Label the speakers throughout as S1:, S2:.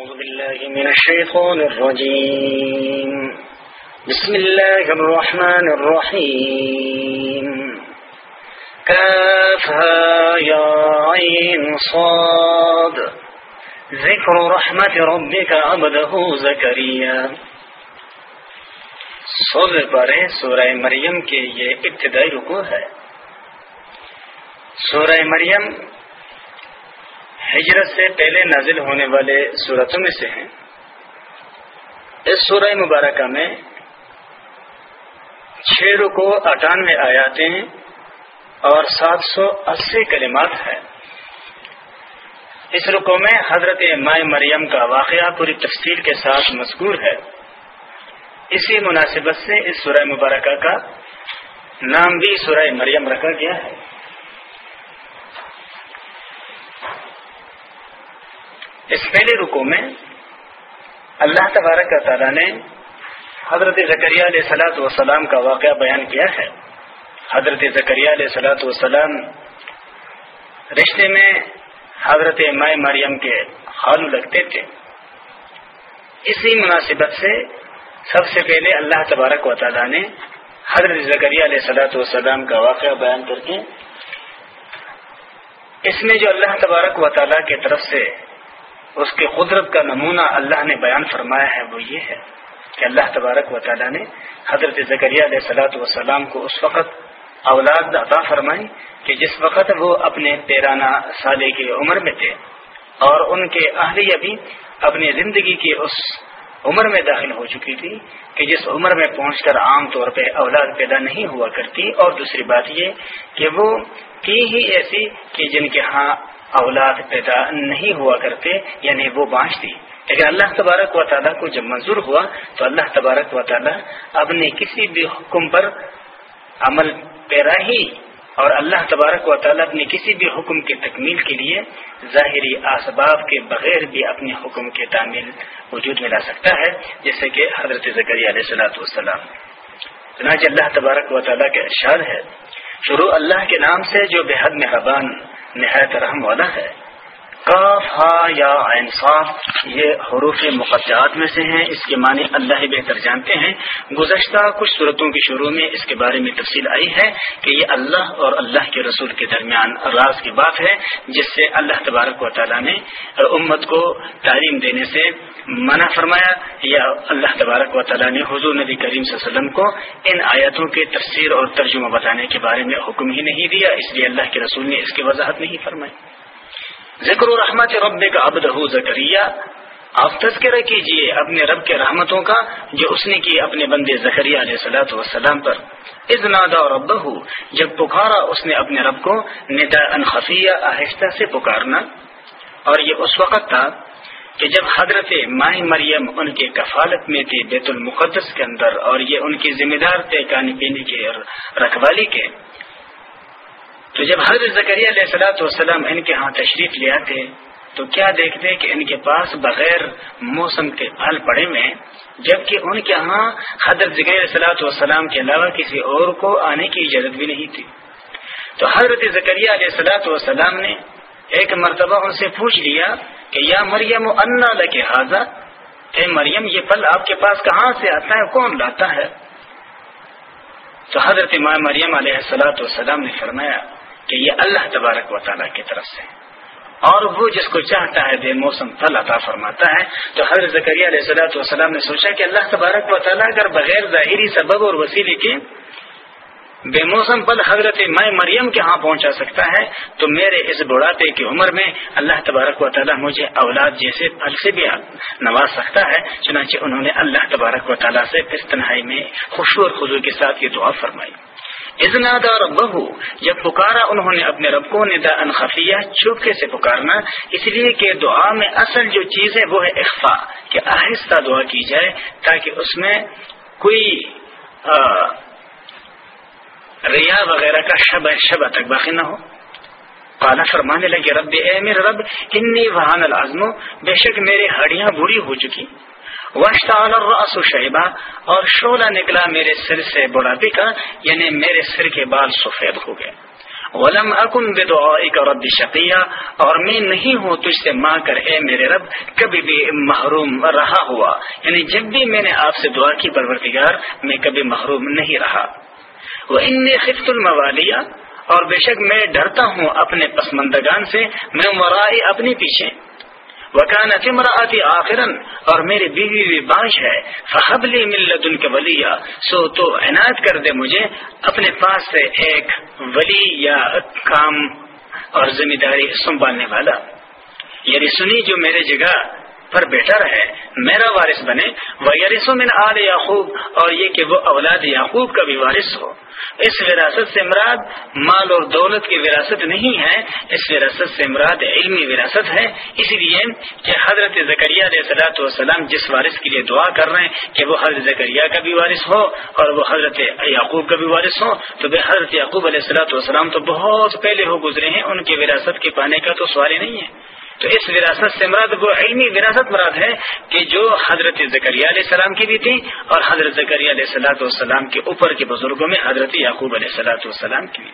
S1: أعوذ بالله من الشيطان الرجيم. بسم الله الرحمن الرحيم. كافها يا عين صاد. ذكر رحمة ربك عبده زكريا. صبح پارے سورہ مریم کے یہ ابتدائی رکو ہے. سورہ مریم ہجرت سے پہلے نازل ہونے والے صورتوں میں سے ہیں۔ اس سورہ مبارکہ میں چھ رکو اٹھانوے آیاتیں اور سات سو اسی کلمات ہیں۔ اس رکو میں حضرت مائع مریم کا واقعہ پوری تفصیل کے ساتھ مذکور ہے۔ اسی مناسبت سے اس سورہ مبارکہ کا نام بھی سورہ مریم رکھا گیا ہے۔ اس پہلے رکو میں اللہ تبارک تعالیٰ نے حضرت زکریہ علیہ سلاۃ وسلام کا واقعہ بیان کیا ہے۔ حضرت زکریہ علیہ سلاۃ وسلام رشتے میں حضرت مائع مریم کے خالو لگتے تھے۔ اسی مناسبت سے سب سے پہلے اللہ تبارک و تعالیٰ نے حضرت زکریہ علیہ سلاۃ والسلام کا واقعہ بیان کر کے اس میں جو اللہ تبارک و تعالیٰ کی طرف سے اس کی قدرت کا نمونہ اللہ نے بیان فرمایا ہے، وہ یہ ہے کہ اللہ تبارک و تعالیٰ نے حضرت زکریہ علیہ سلاۃ والسلام کو اس وقت اولاد عطا فرمائی کہ جس وقت وہ اپنے تیرانہ سالے کی عمر میں تھے اور ان کے اہلیہ بھی اپنی زندگی کی اس عمر میں داخل ہو چکی تھی کہ جس عمر میں پہنچ کر عام طور پہ اولاد پیدا نہیں ہوا کرتی اور دوسری بات یہ کہ وہ کی ہی ایسی کہ جن کے ہاں اولاد پیدا نہیں ہوا کرتے یعنی وہ بانچ تھی۔ لیکن اللہ تبارک و تعالیٰ کو جب منظور ہوا، تو اللہ تبارک و تعالیٰ اپنے کسی بھی حکم پر عمل پیرا ہی اور اللہ تبارک و تعالیٰ اپنے کسی بھی حکم کی تکمیل کے لیے ظاہری اسباب کے بغیر بھی اپنے حکم کے تعمیل وجود میں لا سکتا ہے، جیسے کہ حضرت ذکری علیہ صلاۃ والسلام۔ چنانچہ اللہ تبارک و تعالیٰ کے اشار ہے، شروع اللہ کے نام سے جو بے حد مہربان نہایت رحم والا ہے۔ کاف، ہا یا انصاف یہ حروف مقدعات میں سے ہیں۔ اس کے معنی اللہ ہی بہتر جانتے ہیں۔ گزشتہ کچھ صورتوں کی شروع میں اس کے بارے میں تفصیل آئی ہے کہ یہ اللہ اور اللہ کے رسول کے درمیان راز کی بات ہے، جس سے اللہ تبارک و تعالیٰ نے امت کو تعلیم دینے سے منع فرمایا۔ یا اللہ تبارک و تعالیٰ نے حضور نبی کریم صلی اللہ علیہ وسلم کو ان آیتوں کے تفسیر اور ترجمہ بتانے کے بارے میں حکم ہی نہیں دیا۔ اس لیے اللہ کے رسول نے اس کی وضاحت نہیں فرمائی۔ ذکر و رحمت رب کا ابد ہو زکریہ آپ تذکرہ کیجیے اپنے رب کے رحمتوں کا، جو اس نے کی اپنے بندے زکریہ علیہ سلاۃ وسلام پر۔ ازنادا اور ابا جب پکارا اس نے اپنے رب کو ندا انخفیہ آہستہ سے پکارنا۔ اور یہ اس وقت تھا کہ جب حضرت ماہ مریم ان کے کفالت میں تھے بیت المقدس کے اندر، اور یہ ان کی ذمہ دار تھے کھانے پینے کے اور رکھوالی کے۔ تو جب حضرت زکری علیہ السلاۃ والسلام ان کے ہاں تشریف لے آتے، تو کیا دیکھتے کہ ان کے پاس بغیر موسم کے پھل پڑے میں جبکہ ان کے ہاں حضرت زکری علیہ والسلام کے علاوہ کسی اور کو آنے کی اجازت بھی نہیں تھی۔ تو حضرت زکریہ علیہ السلاۃ والسلام نے ایک مرتبہ ان سے پوچھ لیا کہ یا مریم و انا لگے اے مریم، یہ پل آپ کے پاس کہاں سے آتا ہے؟ کون لاتا ہے؟ تو حضرت ماں مریم علیہ السلاۃ والسلام نے فرمایا کہ یہ اللہ تبارک و تعالیٰ کی طرف سے۔ اور وہ جس کو چاہتا ہے بے موسم پھل عطا فرماتا ہے، تو حضرت ذکریہ علیہ صلاحت والسلام نے سوچا کہ اللہ تبارک و تعالیٰ اگر بغیر ظاہری سبب اور وسیلے کے بے موسم پل حضرت میں مریم کے ہاں پہنچا سکتا ہے، تو میرے اس بڑھاپے کی عمر میں اللہ تبارک و تعالیٰ مجھے اولاد جیسے پھل سے بھی نواز سکتا ہے۔ چنانچہ انہوں نے اللہ تبارک و تعالیٰ سے اس تنہائی میں خوشو اور خزو کے ساتھ یہ دعا فرمائی۔ ازنادا بہو جب پکارا انہوں نے اپنے رب کو ندا انخفیہ چپکے سے پکارنا، اس لیے کہ دعا میں اصل جو چیز ہے وہ ہے اخفا کہ آہستہ دعا کی جائے تاکہ اس میں کوئی ریا وغیرہ کا شب شب تک باقی نہ ہو۔ کالا فرمانے لگے، رب اے میرے رب، انی وحان العزم، بے شک میرے ہڈیاں بری ہو چکی۔ وشتعال الرأس شیبہ اور شولہ نکلا میرے سر سے بڑھاپی کا یعنی میرے سر کے بال سفید ہو گئے۔ ولم اکن بے رب شقیہ اور میں نہیں ہوں تجھ سے ماں کر، اے میرے رب، کبھی بھی محروم رہا ہوا۔ یعنی جب بھی میں نے آپ سے دعا کی پرورتگار میں کبھی محروم نہیں رہا۔ وہ ان خفت الموالیہ اور بے شک میں ڈرتا ہوں اپنے پسمندگان سے، میں مرائی اپنی پیچھے۔ وکان تمراتی آخرن، اور میری بیوی بھی باش ہے فہبلی ملت ان کے ولیہ سو تو عنایت کر دے مجھے اپنے پاس سے ایک ولی یا کام اور ذمہ داری سنبھالنے والا۔ یعنی سنی جو میرے جگہ پر بیٹا رہے، میرا وارث بنے وہ یارسوں میں آل یعقوب، اور یہ کہ وہ اولاد یعقوب کا بھی وارث ہو۔ اس وراثت سے مراد مال اور دولت کی وراثت نہیں ہے، اس وراثت سے مراد علمی وراثت ہے۔ اسی لیے کہ حضرت زکریہ علیہ صلاحت والسلام جس وارث کے لیے دعا کر رہے ہیں کہ وہ حضرت زکریہ کا بھی وارث ہو اور وہ حضرت یعقوب کا بھی وارث ہو، تو بے حضرت یعقوب علیہ صلاحت والسلام تو بہت پہلے ہو گزرے ہیں، ان کی وراثت کے پانے کا تو سوال ہی نہیں ہے۔ تو اس وراثت سے مراد وہ علمی وراثت مراد ہے کہ جو حضرت زکریہ علیہ السلام کی بھی تھی اور حضرت زکریہ علیہ السلاۃ والسلام کے اوپر کے بزرگوں میں حضرت یعقوب علیہ السلاۃ والسلام کی بھی۔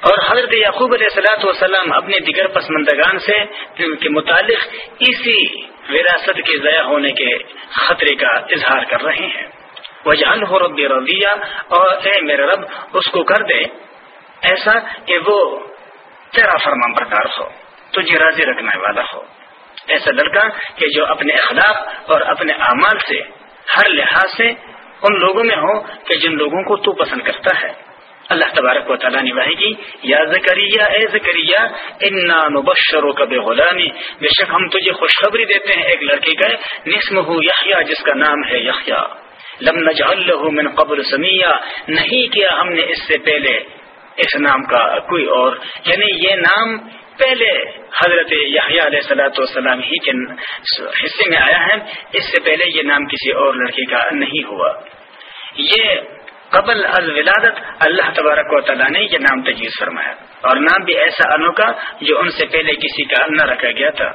S1: اور حضرت یعقوب علیہ السلاۃ والسلام اپنے دیگر پسمندگان سے کے متعلق اسی وراثت کے ضائع ہونے کے خطرے کا اظہار کر رہے ہیں۔ وجہ ہو رب رضیہ اور اے میرے رب، اس کو کر دے۔ ایسا کہ وہ تیرا فرمان بردار ہو۔ تجھے راضی رکھنے والا ہو۔ ایسا لڑکا کہ جو اپنے اخلاق اور اپنے اعمال سے ہر لحاظ سے ان لوگوں میں ہو کہ جن لوگوں کو تو پسند کرتا ہے۔ اللہ تبارک و تعالیٰ نبھائے گی یا زکریہ، اے زکریہ، انا نبشرو کب غلامی بے شک ہم تجھے خوشخبری دیتے ہیں ایک لڑکے کا نسم ہو یحییٰ جس کا نام ہے یحییٰ لم نجعل له من قبل سمیہ نہیں کیا ہم نے اس سے پہلے اس نام کا کوئی اور؟ یعنی یہ نام پہلے حضرت یحییٰ علیہ صلاۃ والسلام ہی کے حصے میں آیا ہے، اس سے پہلے یہ نام کسی اور لڑکی کا نہیں ہوا۔ یہ قبل از ولادت اللہ تبارک و تعالیٰ نے یہ نام تجویز فرمایا۔ اور نام بھی ایسا انوکھا جو ان سے پہلے کسی کا نہ رکھا گیا تھا۔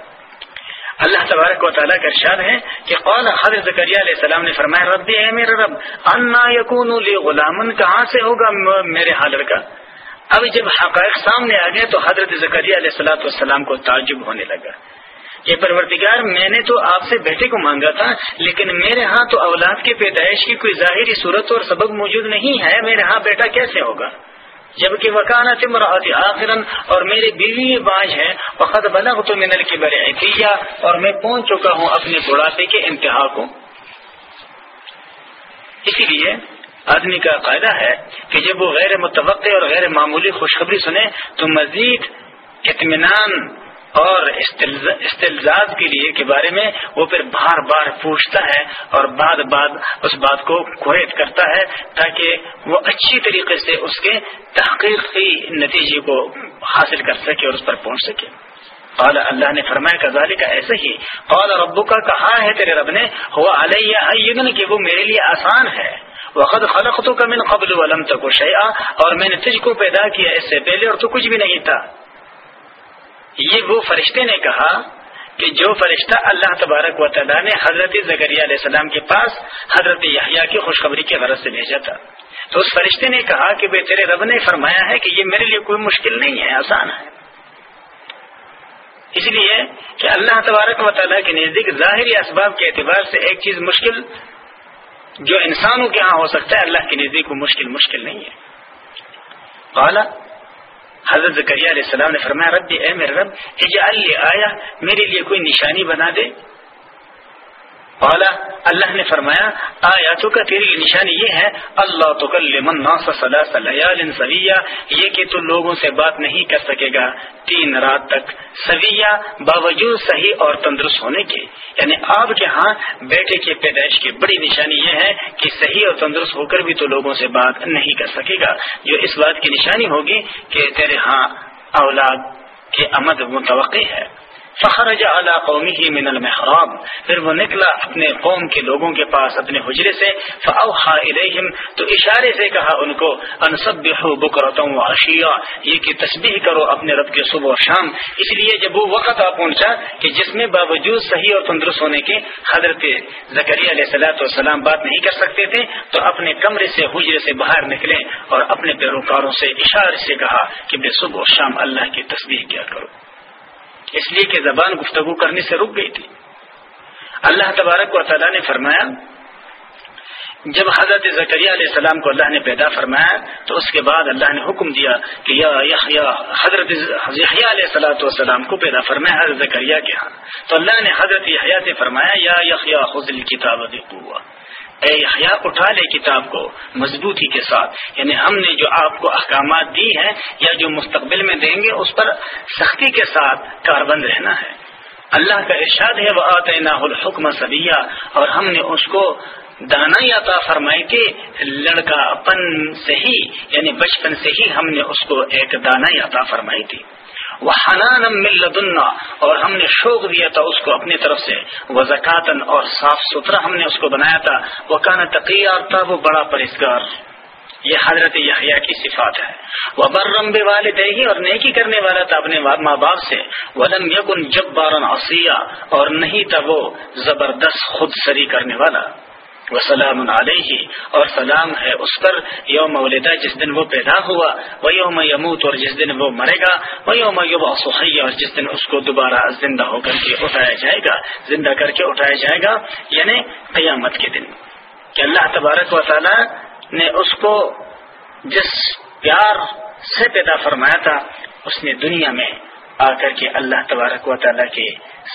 S1: اللہ تبارک و تعالیٰ کا ارشاد ہے کہ قول حضرت علیہ السلام نے فرمایا، رب اے میرے رب، انا یقون غلامن، کہاں سے ہوگا میرے حال کا؟ اب جب حقائق سامنے آ گئے تو حضرت زکریہ علیہ السلاۃ والسلام کو تعجب ہونے لگا۔ یہ پرورتگار میں نے تو آپ سے بیٹے کو مانگا تھا، لیکن میرے ہاں تو اولاد کی پیدائش کی کوئی ظاہری صورت اور سبب موجود نہیں ہے، میرے ہاں بیٹا کیسے ہوگا؟ جبکہ وکانا تمراتی آخرن اور میری بیوی باج ہے وقت بنا تو منل کی بڑے اور میں پہنچ چکا ہوں اپنے بڑھاپے کے انتہا کو۔ اسی لیے آدمی کا قاعدہ ہے کہ جب وہ غیر متوقع اور غیر معمولی خوشخبری سنے تو مزید اطمینان اور استلزاد کے لیے کے بارے میں وہ پھر بار بار پوچھتا ہے اور بعد بعد اس بات کو کویت کرتا ہے تاکہ وہ اچھی طریقے سے اس کے تحقیقی نتیجے کو حاصل کر سکے اور اس پر پہنچ سکے۔ قال اللہ نے فرمایا کزالی کا ایسے ہی۔ قال ربو کا کہا ہے تیرے رب نے، ہوا علیہ کہ وہ میرے لیے آسان ہے۔ وقت خلق تو کا من قبل ولم تک شیا اور میں نے تجھ کو پیدا کیا اس سے پہلے اور تو کچھ بھی نہیں تھا۔ یہ وہ فرشتے نے کہا کہ جو فرشتہ اللہ تبارک و تعالیٰ نے حضرت زکریہ علیہ السلام کے پاس حضرت یحییٰ کی خوشخبری کے غرض سے بھیجا تھا۔ تو اس فرشتے نے کہا کہ بے تیرے رب نے فرمایا ہے کہ یہ میرے لیے کوئی مشکل نہیں ہے، آسان ہے۔ اس لیے کہ اللہ تبارک و تعالیٰ کے نزدیک ظاہری اسباب کے اعتبار سے ایک چیز مشکل جو انسانوں کے ہاں ہو سکتا ہے، اللہ کے نزدیک کو مشکل مشکل نہیں ہے۔ قالا حضرت ذکریہ علیہ السلام نے فرمایا رب اے میرے رب، اجعل لی آیا میرے لیے کوئی نشانی بنا دے۔ اللہ نے فرمایا آیاتوں کا تیری نشانی یہ ہے، اللہ تو سویہ، یہ کہ تو لوگوں سے بات نہیں کر سکے گا، تین رات تک سویہ، باوجود صحیح اور تندرست ہونے کے۔ یعنی آپ کے ہاں بیٹے کے پیدائش کی بڑی نشانی یہ ہے کہ صحیح اور تندرست ہو کر بھی تو لوگوں سے بات نہیں کر سکے گا۔ جو اس بات کی نشانی ہوگی کہ تیرے ہاں اولاد کے آمد متوقع ہے۔ فخرج اعلی قومی ہی من المحراب. پھر وہ نکلا اپنے قوم کے لوگوں کے پاس اپنے حجرے سے، فاوحا الیہم، تو اشارے سے کہا ان کو انسبحوا بکرتا و عشیا یہ کہ تسبیح کرو اپنے رب کے صبح و شام. اس لیے جب وہ وقت آ پہنچا کہ جس میں باوجود صحیح اور تندرست ہونے کے حضرت زکریہ علیہ صلاحت والسلام بات نہیں کر سکتے تھے، تو اپنے کمرے سے، حجرے سے باہر نکلے اور اپنے پیروکاروں سے اشارے سے کہا کہ بے صبح و شام اللہ کی تسبیح کیا کرو۔ اس لیے کہ زبان گفتگو کرنے سے رک گئی تھی۔ اللہ تبارک و تعالیٰ نے فرمایا، جب حضرت زکریہ علیہ السلام کو اللہ نے پیدا فرمایا، تو اس کے بعد اللہ نے حکم دیا کہ یا حضرت علیہ صلاحت والسلام کو پیدا فرمایا حضرت زکریہ کے ہاں۔ تو اللہ نے حضرت یحییٰ سے فرمایا، یا یحییٰ خزل کتاب اے یحییٰ، اٹھا لے کتاب کو مضبوطی کے ساتھ۔ یعنی ہم نے جو آپ کو احکامات دی ہیں یا جو مستقبل میں دیں گے، اس پر سختی کے ساتھ کاربند رہنا ہے۔ اللہ کا ارشاد ہے وہ آتے الحکم سبیہ اور ہم نے اس کو دانا عطا فرمائی تھی لڑکا پن سے ہی یعنی بچپن سے ہی ہم نے اس کو ایک دانا عطا فرمائی تھی۔ وہ حنان مل اور ہم نے شوق دیا تھا اس کو اپنی طرف سے۔ وہ زکاتن اور صاف ستھرا ہم نے اس کو بنایا تھا۔ وہ کانا تقیار تھا وہ بڑا پرہزگار یہ حضرت یحییٰ کی صفات ہے۔ وہ برم بے والد اور نیکی کرنے والا تھا اپنے ماں باپ سے۔ ولم یگن جب بارن اور نہیں تھا وہ زبردست خود سری کرنے والا۔ وہ سلام علیہ، اور سلام ہے اس پر، یوم ولدہ، جس دن وہ پیدا ہوا وہ یوم یموت، اور جس دن وہ مرے گا وہ یوم یوم اور جس دن اس کو دوبارہ زندہ ہو کر کے اٹھایا جائے گا، زندہ کر کے اٹھایا جائے گا یعنی قیامت کے دن۔ کہ اللہ تبارک و تعالی نے اس کو جس پیار سے پیدا فرمایا تھا، اس نے دنیا میں آ کر کے اللہ تبارک و تعالیٰ کے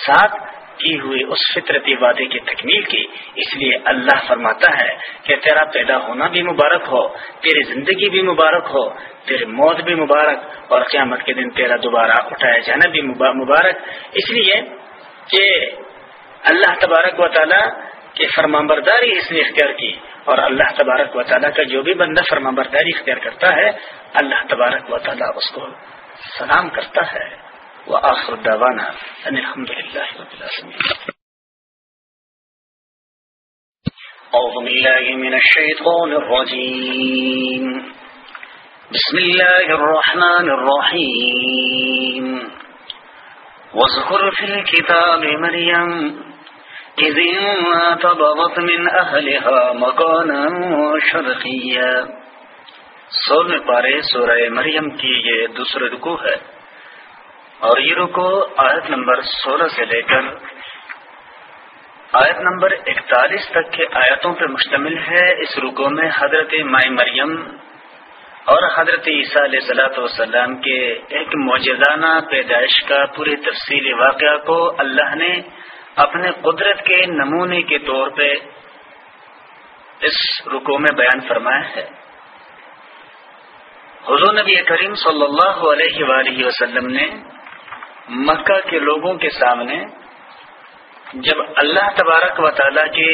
S1: ساتھ کی ہوئی اس فطرتی وعدے کی تکمیل کی۔ اس لیے اللہ فرماتا ہے کہ تیرا پیدا ہونا بھی مبارک ہو، تیری زندگی بھی مبارک ہو، تیری موت بھی مبارک اور قیامت کے دن تیرا دوبارہ اٹھایا جانا بھی مبارک۔ اس لیے کہ اللہ تبارک و تعالیٰ کی فرما برداری اس نے اختیار کی اور اللہ تبارک و تعالیٰ کا جو بھی بندہ فرما برداری اختیار کرتا ہے، اللہ تبارک و تعالیٰ اس کو سلام کرتا ہے۔ وآخر دعوانا أن الحمد لله رب العالمين. أعوذ بالله من الشيطان الرجيم. بسم الله الرحمن الرحيم. واذكر في الكتاب مريم، إذ انتبضت من أهلها مكانا شرقيا. سور پارے سورہ مریم کی یہ دوسرے رکو ہے۔ اور یہ رکو، آیت نمبر سولہ سے لے کر آیت نمبر اکتالیس تک کے آیتوں پر مشتمل ہے۔ اس رکو میں حضرت مائی مریم اور حضرت عیسیٰ علیہ صلاۃ وسلام کے ایک موجودانہ پیدائش کا پورے تفصیلی واقعہ کو اللہ نے اپنے قدرت کے نمونے کے طور پہ اس رکو میں بیان فرمایا ہے۔ حضور نبی کریم صلی اللہ علیہ وآلہ وسلم نے مکہ کے لوگوں کے سامنے جب اللہ تبارک و تعالی کے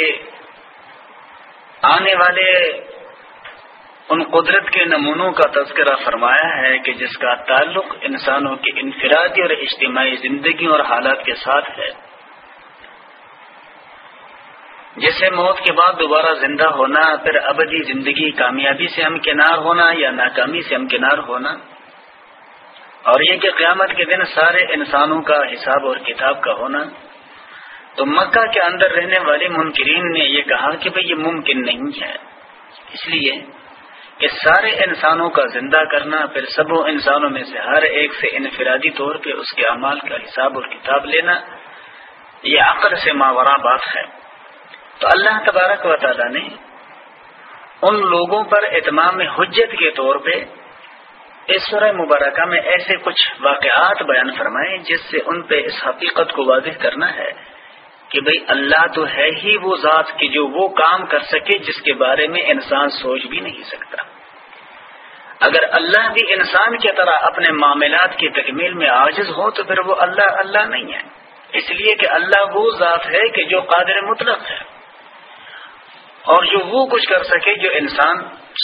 S1: آنے والے ان قدرت کے نمونوں کا تذکرہ فرمایا ہے کہ جس کا تعلق انسانوں کی انفرادی اور اجتماعی زندگی اور حالات کے ساتھ ہے جیسے موت کے بعد دوبارہ زندہ ہونا، پھر ابدی زندگی کامیابی سے ہم کنار ہونا یا ناکامی سے ہم کنار ہونا اور یہ کہ قیامت کے دن سارے انسانوں کا حساب اور کتاب کا ہونا، تو مکہ کے اندر رہنے والے منکرین نے یہ کہا کہ بھئی یہ ممکن نہیں ہے۔ اس لیے کہ سارے انسانوں کا زندہ کرنا، پھر سب انسانوں میں سے ہر ایک سے انفرادی طور پہ اس کے اعمال کا حساب اور کتاب لینا، یہ عقل سے ماورا بات ہے۔ تو اللہ تبارک و تعالی نے ان لوگوں پر اتمام حجت کے طور پہ اس سورہ مبارکہ میں ایسے کچھ واقعات بیان فرمائے جس سے ان پہ اس حقیقت کو واضح کرنا ہے کہ بھئی اللہ تو ہے ہی وہ ذات کہ جو وہ کام کر سکے جس کے بارے میں انسان سوچ بھی نہیں سکتا۔ اگر اللہ بھی انسان کی طرح اپنے معاملات کی تکمیل میں عاجز ہو تو پھر وہ اللہ اللہ نہیں ہے۔ اس لیے کہ اللہ وہ ذات ہے کہ جو قادر مطلق ہے۔ اور جو وہ کچھ کر سکے جو انسان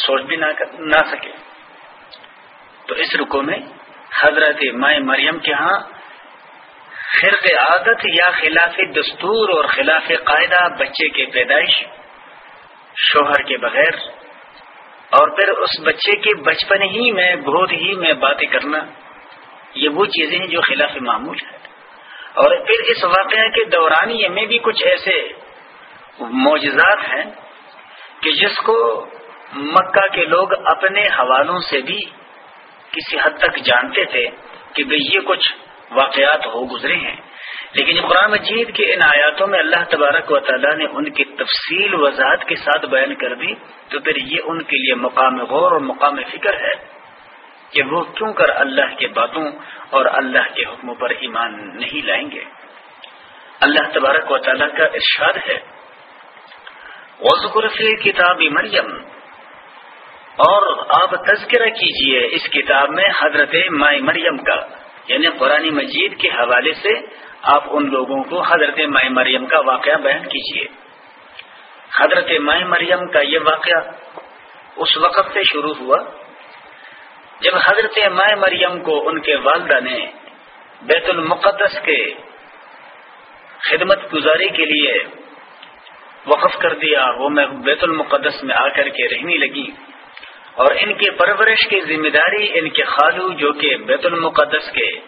S1: سوچ بھی نہ سکے۔ تو اس رکو میں حضرت مائے مریم کے ہاں خرق عادت یا خلاف دستور اور خلاف قاعدہ بچے کے پیدائش، شوہر کے بغیر، اور پھر اس بچے کے بچپن ہی میں، بہت ہی میں باتیں کرنا، یہ وہ چیزیں ہیں جو خلاف معمول ہے اور پھر اس واقعہ کے دورانیے میں بھی کچھ ایسے معجزات ہیں کہ جس کو مکہ کے لوگ اپنے حوالوں سے بھی کسی حد تک جانتے تھے کہ بھئی یہ کچھ واقعات ہو گزرے ہیں۔ لیکن قرآن مجید کے ان آیاتوں میں اللہ تبارک و تعالیٰ نے ان کی تفصیل وضاحت کے ساتھ بیان کر دی، تو پھر یہ ان کے لیے مقام غور اور مقام فکر ہے کہ وہ کیوں کر اللہ کے باتوں اور اللہ کے حکموں پر ایمان نہیں لائیں گے۔ اللہ تبارک و تعالیٰ کا ارشاد ہے۔ فی کتاب مریم اور آپ تذکرہ کیجیے اس کتاب میں حضرت مائی مریم کا یعنی قرآن مجید کے حوالے سے آپ ان لوگوں کو حضرت مائی مریم کا واقعہ بیان کیجیے حضرت مائی مریم کا یہ واقعہ اس وقت سے شروع ہوا جب حضرت مائی مریم کو ان کے والدہ نے بیت المقدس کے خدمت گزاری کے لیے وقف کر دیا۔ وہ میں بیت المقدس میں آ کر کے رہنے لگی۔ اور ان کی پرورش کی ذمہ داری ان کے خالو جو کہ بیت المقدس کے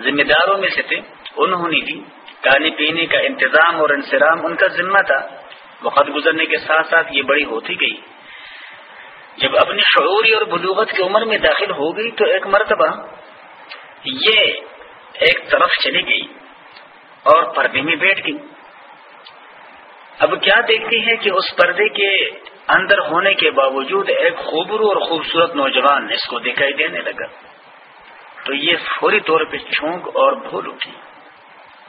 S1: ذمہ داروں میں سے تھے، انہوں نے دی۔ کھانے پینے کا انتظام اور انسرام ان کا ذمہ تھا۔ وقت گزرنے کے ساتھ ساتھ یہ بڑی ہوتی گئی۔ جب اپنی شعوری اور بلوغت کی عمر میں داخل ہو گئی تو ایک مرتبہ یہ ایک طرف چلی گئی اور پردے میں بیٹھ گئی۔ اب کیا دیکھتی ہے کہ اس پردے کے اندر ہونے کے باوجود ایک خوبرو اور خوبصورت نوجوان اس کو دکھائی دینے لگا۔ تو یہ فوری طور پہ چھونک اور بھول اٹھی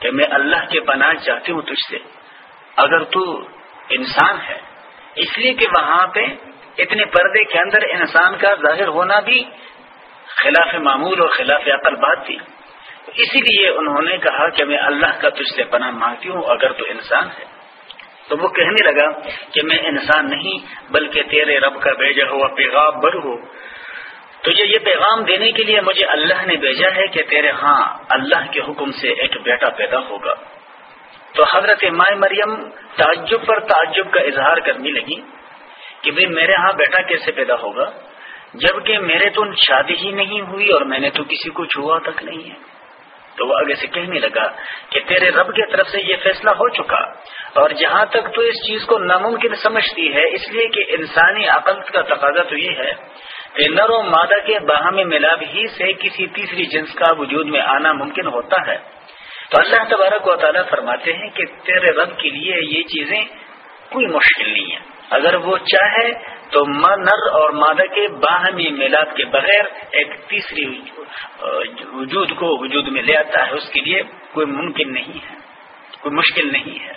S1: کہ میں اللہ کے پناہ چاہتی ہوں تجھ سے۔ اگر تو انسان ہے، اس لیے کہ وہاں پہ اتنے پردے کے اندر انسان کا ظاہر ہونا بھی خلاف معمول اور خلاف عقل بات تھی۔ اسی لیے انہوں نے کہا کہ میں اللہ کا تجھ سے پناہ مانگتی ہوں، اگر تو انسان ہے۔ تو وہ کہنے لگا کہ میں انسان نہیں بلکہ تیرے رب کا بھیجا ہوا پیغام بڑھ ہو تجھے یہ پیغام دینے کے لیے مجھے اللہ نے بھیجا ہے کہ تیرے ہاں اللہ کے حکم سے ایک بیٹا پیدا ہوگا۔ تو حضرت مائ مریم تعجب پر تعجب کا اظہار کرنے لگی کہ بھئی میرے ہاں بیٹا کیسے پیدا ہوگا؟ جبکہ میرے تو شادی ہی نہیں ہوئی اور میں نے تو کسی کو چھوا تک نہیں ہے۔ تو وہ آگے سے کہنے لگا کہ تیرے رب کی طرف سے یہ فیصلہ ہو چکا اور جہاں تک تو اس چیز کو ناممکن سمجھتی ہے، اس لیے کہ انسانی عقل کا تقاضا تو یہ ہے کہ نر و مادہ کے باہمی ملاب ہی سے کسی تیسری جنس کا وجود میں آنا ممکن ہوتا ہے۔ تو اللہ تبارک و تعالیٰ فرماتے ہیں کہ تیرے رب کے لیے یہ چیزیں کوئی مشکل نہیں ہے اگر وہ چاہے تو نر اور مادہ کے باہمی میلاد کے بغیر ایک تیسری وجود کو وجود میں لے آتا ہے، اس کے لیے کوئی ممکن نہیں ہے، کوئی مشکل نہیں ہے۔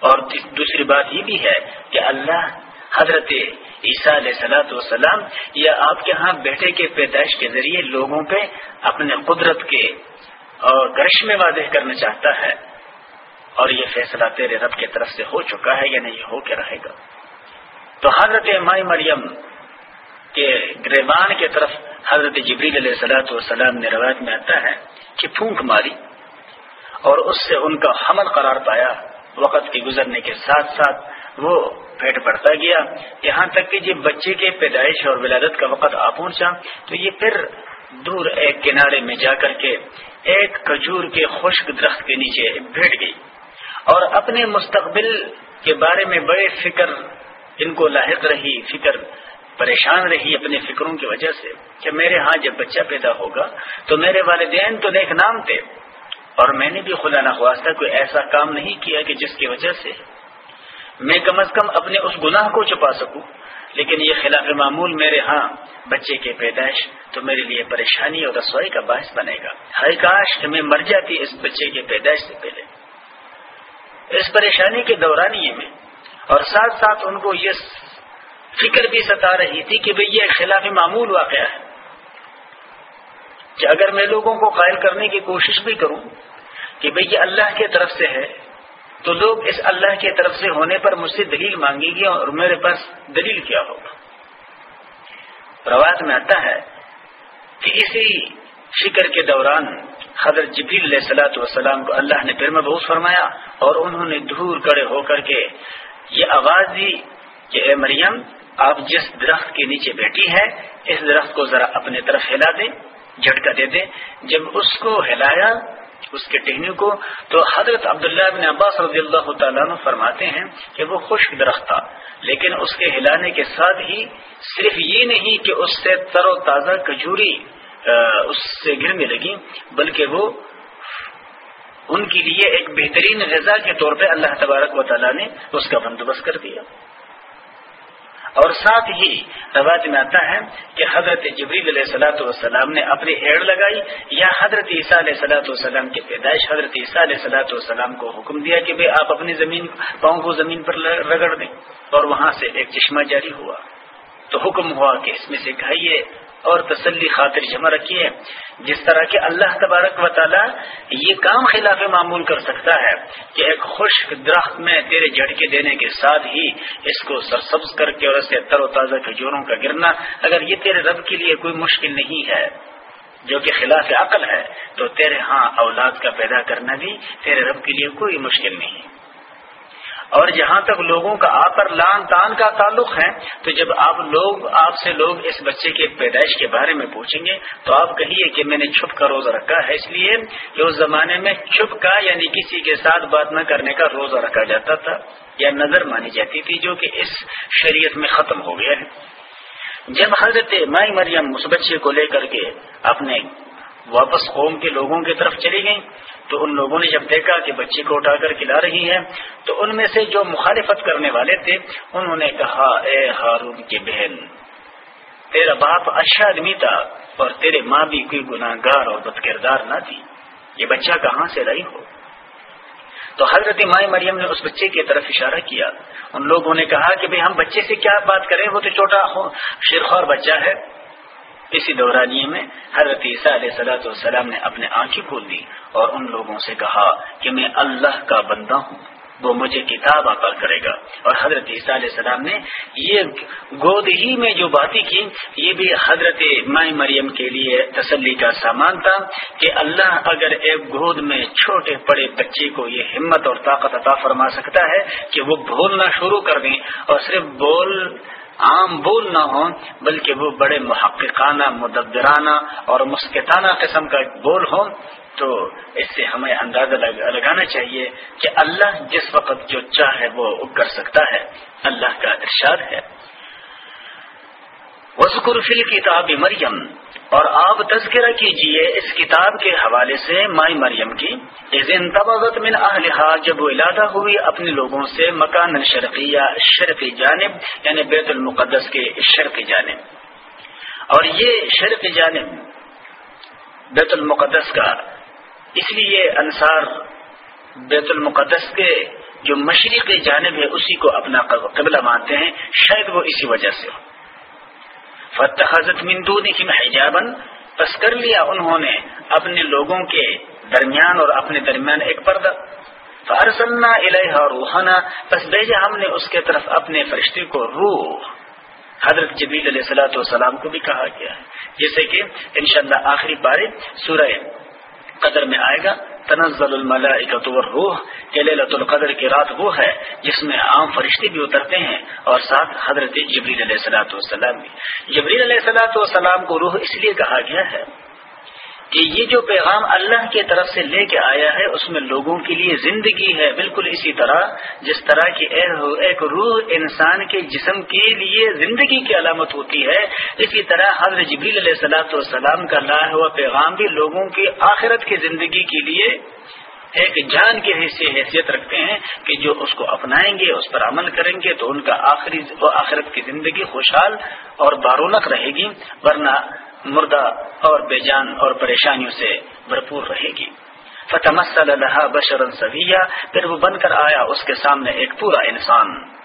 S1: اور دوسری بات یہ بھی ہے کہ اللہ حضرت عیسیٰ علیہ سلاۃ وسلام یا آپ کے ہاں بیٹے کے پیدائش کے ذریعے لوگوں پہ اپنے قدرت کے اور گرش میں واضح کرنا چاہتا ہے۔ اور یہ فیصلہ تیرے رب کی طرف سے ہو چکا ہے یا نہیں، ہو کے رہے گا۔ تو حضرت مائی مریم کے گریبان کی طرف حضرت جبریل علیہ سلاۃ والسلام نے روایت میں آتا ہے کہ پھونک ماری اور اس سے ان کا حمل قرار پایا۔ وقت کے گزرنے کے ساتھ ساتھ وہ پیٹ بڑھتا گیا۔ یہاں تک کہ جب بچے کے پیدائش اور ولادت کا وقت آ پہنچا تو یہ پھر دور ایک کنارے میں جا کر کے ایک کھجور کے خشک درخت کے نیچے بیٹھ گئی اور اپنے مستقبل کے بارے میں بڑے فکر ان کو لاحق رہی فکر، پریشان رہی اپنے فکروں کی وجہ سے کہ میرے ہاں جب بچہ پیدا ہوگا تو میرے والدین تو نیک نام تھے۔ اور میں نے بھی خدا نخواستہ کوئی ایسا کام نہیں کیا کہ جس کی وجہ سے میں کم از کم اپنے اس گناہ کو چھپا سکوں۔ لیکن یہ خلاف معمول میرے ہاں بچے کے پیدائش تو میرے لیے پریشانی اور رسوائی کا باعث بنے گا۔ ہر کاش کہ میں مر جاتی اس بچے کے پیدائش سے پہلے۔ اس پریشانی کے دورانیے میں اور ساتھ ساتھ ان کو یہ فکر بھی ستا رہی تھی کہ بھئی یہ خلاف معمول واقعہ ہے۔ کہ اگر میں لوگوں کو قائل کرنے کی کوشش بھی کروں کہ بھئی یہ اللہ کی طرف سے ہے، تو لوگ اس اللہ کی طرف سے ہونے پر مجھ سے دلیل مانگیں گے اور میرے پاس دلیل کیا ہوگا۔ روایت میں آتا ہے کہ اسی فکر کے دوران حضرت جبریل علیہ السلاۃ والسلام کو اللہ نے پھر محبوس فرمایا اور انہوں نے دور کڑے ہو کر کے یہ آواز دی کہ اے مریم، آپ جس درخت کے نیچے بیٹھی ہے اس درخت کو ذرا اپنے طرف ہلا دیں، جھٹکا دے دیں۔ جب اس کو ہلایا، اس کے ٹہنی کو، تو حضرت عبداللہ بن عباس رضی اللہ تعالیٰ فرماتے ہیں کہ وہ خشک درخت تھا۔ لیکن اس کے ہلانے کے ساتھ ہی صرف یہ نہیں کہ اس سے تر و تازہ کجوری اس سے گرنے لگی بلکہ وہ ان کے لیے ایک بہترین غذا کے طور پہ اللہ تبارک و تعالیٰ نے اس کا بندوبست کر دیا۔ اور ساتھ ہی روایت میں آتا ہے کہ حضرت جبریل علیہ صلاۃ والسلام نے اپنی ایڑ لگائی یا حضرت عیسیٰ علیہ صلاۃ والسلام کی پیدائش حضرت عیسیٰ علیہ صلاۃ والسلام کو حکم دیا کہ بھائی آپ اپنی زمین، پاؤں کو زمین پر رگڑ دیں۔ اور وہاں سے ایک چشمہ جاری ہوا۔ تو حکم ہوا کہ اس میں سے کھائیے اور تسلی خاطر جمع رکھیے۔ جس طرح کہ اللہ تبارک و تعالی یہ کام خلاف معمول کر سکتا ہے کہ ایک خشک درخت میں تیرے جھٹکے دینے کے ساتھ ہی اس کو سرسبز کر کے اور اسے تر و تازہ کھجوروں کا گرنا اگر یہ تیرے رب کے لیے کوئی مشکل نہیں ہے جو کہ خلاف عقل ہے تو تیرے ہاں اولاد کا پیدا کرنا بھی تیرے رب کے لیے کوئی مشکل نہیں۔ اور جہاں تک لوگوں کا آپ پر لان تان کا تعلق ہے، تو جب آپ لوگ، آپ سے لوگ اس بچے کے پیدائش کے بارے میں پوچھیں گے، تو آپ کہیے کہ میں نے چھپ کا روزہ رکھا ہے۔ اس لیے کہ اس زمانے میں چھپ کا یعنی کسی کے ساتھ بات نہ کرنے کا روزہ رکھا جاتا تھا، یا نظر مانی جاتی تھی، جو کہ اس شریعت میں ختم ہو گیا ہے۔ جب حضرت مائی مریم اس بچے کو لے کر کے اپنے واپس قوم کے لوگوں کی طرف چلی گئیں تو ان لوگوں نے جب دیکھا کہ بچی کو اٹھا کر کھلا رہی ہے، تو ان میں سے جو مخالفت کرنے والے تھے، انہوں نے کہا، اے ہارون کی بہن، تیرا باپ اچھا آدمی تھا اور تیرے ماں بھی کوئی گناہ گار اور بد کردار نہ تھی۔ یہ بچہ کہاں سے لائی ہو؟ تو حضرت مائی مریم نے اس بچے کی طرف اشارہ کیا۔ ان لوگوں نے کہا کہ بھئی ہم بچے سے کیا بات کریں، وہ تو چھوٹا شیرخور بچہ ہے۔ اسی دورانیے میں حضرت عیسیٰ علیہ صلاح والسلام نے اپنے آنکھیں کھول دی اور ان لوگوں سے کہا کہ میں اللہ کا بندہ ہوں، وہ مجھے کتاب عطا کرے گا۔ اور حضرت عیسیٰ علیہ السلام نے یہ گود ہی میں جو باتیں کی یہ بھی حضرت مائی مریم کے لیے تسلی کا سامان تھا کہ اللہ اگر ایک گود میں چھوٹے بڑے بچے کو یہ ہمت اور طاقت عطا فرما سکتا ہے کہ وہ بولنا شروع کر دیں اور صرف بول عام بول نہ ہوں، بلکہ وہ بڑے محققانہ، مدبرانہ اور مسکتانہ قسم کا بول ہوں، تو اس سے ہمیں اندازہ لگانا چاہیے کہ اللہ جس وقت جو چاہے وہ کر سکتا ہے۔ اللہ کا ارشاد ہے۔ وسکر فل کتاب مریم اور آپ تذکرہ کیجیے اس کتاب کے حوالے سے مائی مریم کی من اہلہا، جب وہ علادہ ہوئی اپنے لوگوں سے مکان شرقیہ شرقی جانب یعنی بیت المقدس کے شرقی جانب۔ اور یہ شرقی جانب بیت المقدس کا، اس لیے انصار بیت المقدس کے جو مشرقی جانب ہے، اسی کو اپنا قبلہ مانتے ہیں، شاید وہ اسی وجہ سے ہو۔ فتح حضرت مندو نے حجابن پس کر لیا انہوں نے اپنے لوگوں کے درمیان اور اپنے درمیان ایک پردہ۔ فارسلنا الحا روحانہ پس بھیجا ہم نے اس کے طرف اپنے فرشتے کو روح۔ حضرت جبیل علیہ السلاۃ والسلام کو بھی کہا گیا ہے۔ جیسے کہ انشاءاللہ آخری پارے سورہ قدر میں آئے گا۔ تنزل الملائکت والروح کہ القدر کی رات وہ ہے جس میں عام فرشتے بھی اترتے ہیں اور ساتھ حضرت جبریل علیہ السلاۃ والسلام بھی۔ جبریل علیہ السلاۃ والسلام کو روح اس لیے کہا گیا ہے کہ یہ جو پیغام اللہ کی طرف سے لے کے آیا ہے، اس میں لوگوں کے لیے زندگی ہے۔ بالکل اسی طرح جس طرح کی ایک روح انسان کے جسم کے لیے زندگی کی علامت ہوتی ہے، اسی طرح حضرت جبیل علیہ صلاحت والسلام کا لایا ہوا پیغام بھی لوگوں کی آخرت کی زندگی کے لیے ایک جان کے حصے حیثیت رکھتے ہیں کہ جو اس کو اپنائیں گے، اس پر عمل کریں گے تو ان کا آخری آخرت کی زندگی خوشحال اور بارونق رہے گی۔ ورنہ مردہ اور بے جان اور پریشانیوں سے بھرپور رہے گی۔ فتح اللہ بشر سویہ پھر وہ بن کر آیا اس کے سامنے ایک پورا انسان۔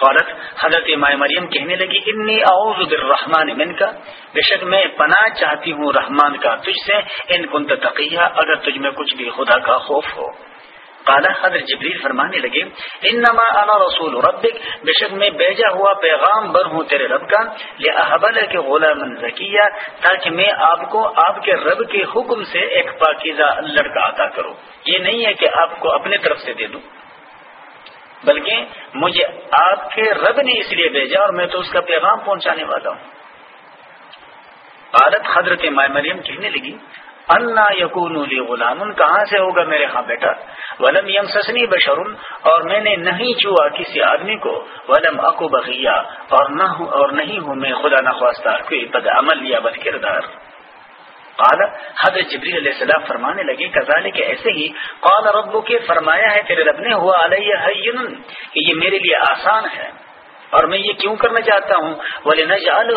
S1: عورت حضرت مائ مریم کہنے لگی، انی اعوذ بالرحمن من کا بے شک میں پناہ چاہتی ہوں رحمان کا، تجھ سے ان کن تقیہ، اگر تجھ میں کچھ بھی خدا کا خوف ہو۔
S2: کالا حضر جبریل فرمانے لگے، انما انا رسول ربک، بے شک میں بیجا ہوا پیغام بر ہوں تیرے رب کا لحبل کے غلام ذکیہ تاکہ میں آپ کو، آپ کے رب کے حکم سے ایک پاکیزہ لڑکا عطا کروں۔ یہ نہیں ہے کہ آپ کو اپنے طرف سے دے دوں، بلکہ مجھے آپ کے رب نے اس لیے بھیجا اور میں تو اس کا پیغام پہنچانے والا ہوں۔ عادت حضرت مائ مریم کہنے لگی اللہ یقون غلام کہاں سے ہوگا میرے ہاں بیٹا؟ ولم یم سسنی بشرن، اور میں نے نہیں چوا کسی آدمی کو۔ ولم اکو بغیا اور نہ اور نہیں ہوں میں خدا نخواستہ کوئی بد عمل یا بد کردار۔ قال، حضرت جبری علیہ السلام فرمانے لگے کزالے کے ایسے ہی قال ربو کے فرمایا ہے تیرے رب نے، ہوا علیہ کہ یہ میرے لیے آسان ہے۔ اور میں یہ کیوں کرنا چاہتا ہوں؟ بولے نہ جال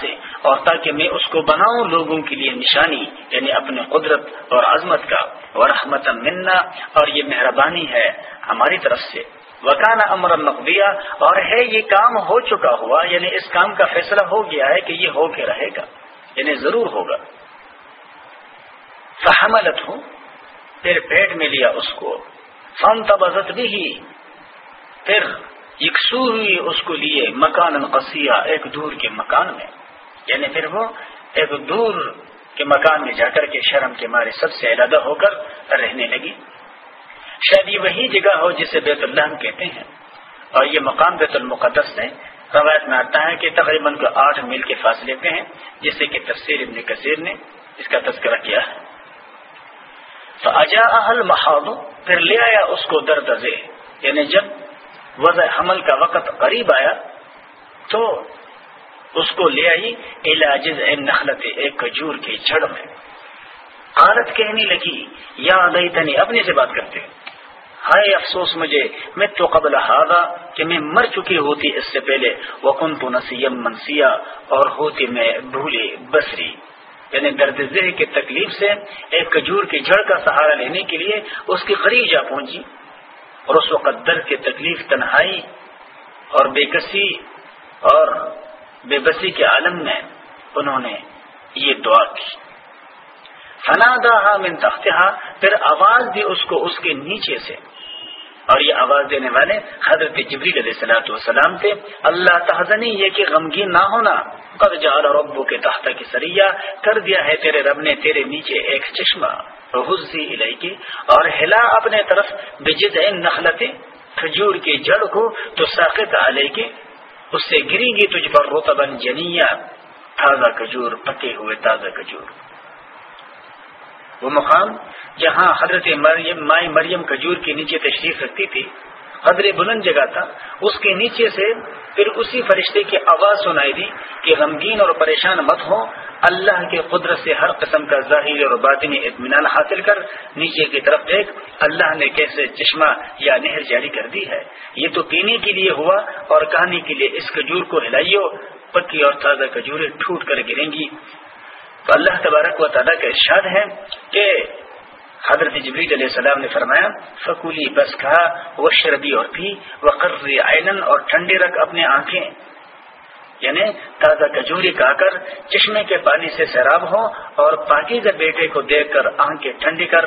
S2: سے اور تاکہ میں اس کو بناؤں لوگوں کے لیے نشانی یعنی اپنے قدرت اور عظمت کا۔ اور رحمت منا، اور یہ مہربانی ہے ہماری طرف سے۔ وکانا امر مقبیہ اور ہے یہ کام ہو چکا ہوا یعنی اس کام کا فیصلہ ہو گیا ہے کہ یہ ہو کے رہے گا یعنی ضرور ہوگا۔ فہملت ہوں پھر پیٹ میں لیا اس کو۔ فن تبزت بھی پھر یکسو ہوئی اس کو لیے مکان قصیہ ایک دور کے مکان میں۔ یعنی پھر وہ ایک دور کے مکان میں جا کر کے شرم کے مارے سب سے علیحدہ ہو کر رہنے لگی۔ شاید یہ وہی جگہ ہو جسے بیت اللہ کہتے ہیں۔ اور یہ مقام بیت المقدس نے روایت میں آتا ہے کہ تقریباً آٹھ میل کے فاصلے پہ ہیں جس سے کہ تفسیر ابن کثیر نے اس کا تذکرہ کیا ہے۔ تو اجا اہل محاذ پھر لے آیا اس کو درد یعنی جب وضع حمل کا وقت قریب آیا تو اس کو لے آئی علاج نخلت ایک کھجور کی جڑ میں۔ عادت کہنے لگی، یا تنی اپنے سے بات کرتے ہائے افسوس مجھے میں تو قبل ہادا کہ میں مر چکی ہوتی اس سے پہلے۔ وہ تو نسیم منسیا اور ہوتی میں بھولے بسری یعنی درد ذہ کی تکلیف سے ایک کھجور کی جڑ کا سہارا لینے کے لیے اس کی قریب جا پہنچی۔ اور اس وقت درد کی تکلیف تنہائی اور بے کسی اور بے بسی کے عالم میں انہوں نے یہ دعا کی۔ فنا دا من تختہ پھر آواز دی اس کو اس کے نیچے سے۔ اور یہ آواز دینے والے حضرت جبریل علیہ سلاۃ والسلام تھے۔ اللہ تحزنی، یہ کہ غمگین نہ ہونا۔ قد جعل ربو کے تحت کی سریا کر دیا ہے تیرے رب نے تیرے نیچے ایک چشمہ۔ حزی کی اور ہلا اپنے طرف بجد نخلت۔ کھجور کی جڑ کو تو ساقت علیہ کے اس سے گری گی تجھ پر روتبن جنیا تازہ کھجور، پکے ہوئے تازہ کھجور۔ وہ مقام جہاں حضرت مریم مائی مریم کھجور کے نیچے تشریف رکھتی تھی قدر بلند جگہ تھا۔ اس کے نیچے سے پھر اسی فرشتے کی آواز سنائی دی کہ غمگین اور پریشان مت ہو۔ اللہ کے قدرت سے ہر قسم کا ظاہر اور باطنی اطمینان حاصل کر، نیچے کی طرف دیکھ، اللہ نے کیسے چشمہ یا نہر جاری کر دی ہے۔ یہ تو پینے کے لیے ہوا اور کہانی کے لیے اس کھجور کو ہلائیو، پکی اور تازہ کھجوریں ٹوٹ کر گریں گی۔ تو اللہ تبارک و تعالیٰ کا ارشاد ہے کہ حضرت جبریل علیہ السلام نے فرمایا، فکولی، بس کہا وہ شربی اور پی وہ قرض اور ٹھنڈی رکھ اپنے آنکھیں۔ یعنی تازہ کجوری کا کر، چشمے کے پانی سے سیراب ہو اور پاکیزہ بیٹے کو دیکھ کر آنکھیں ٹھنڈی کر،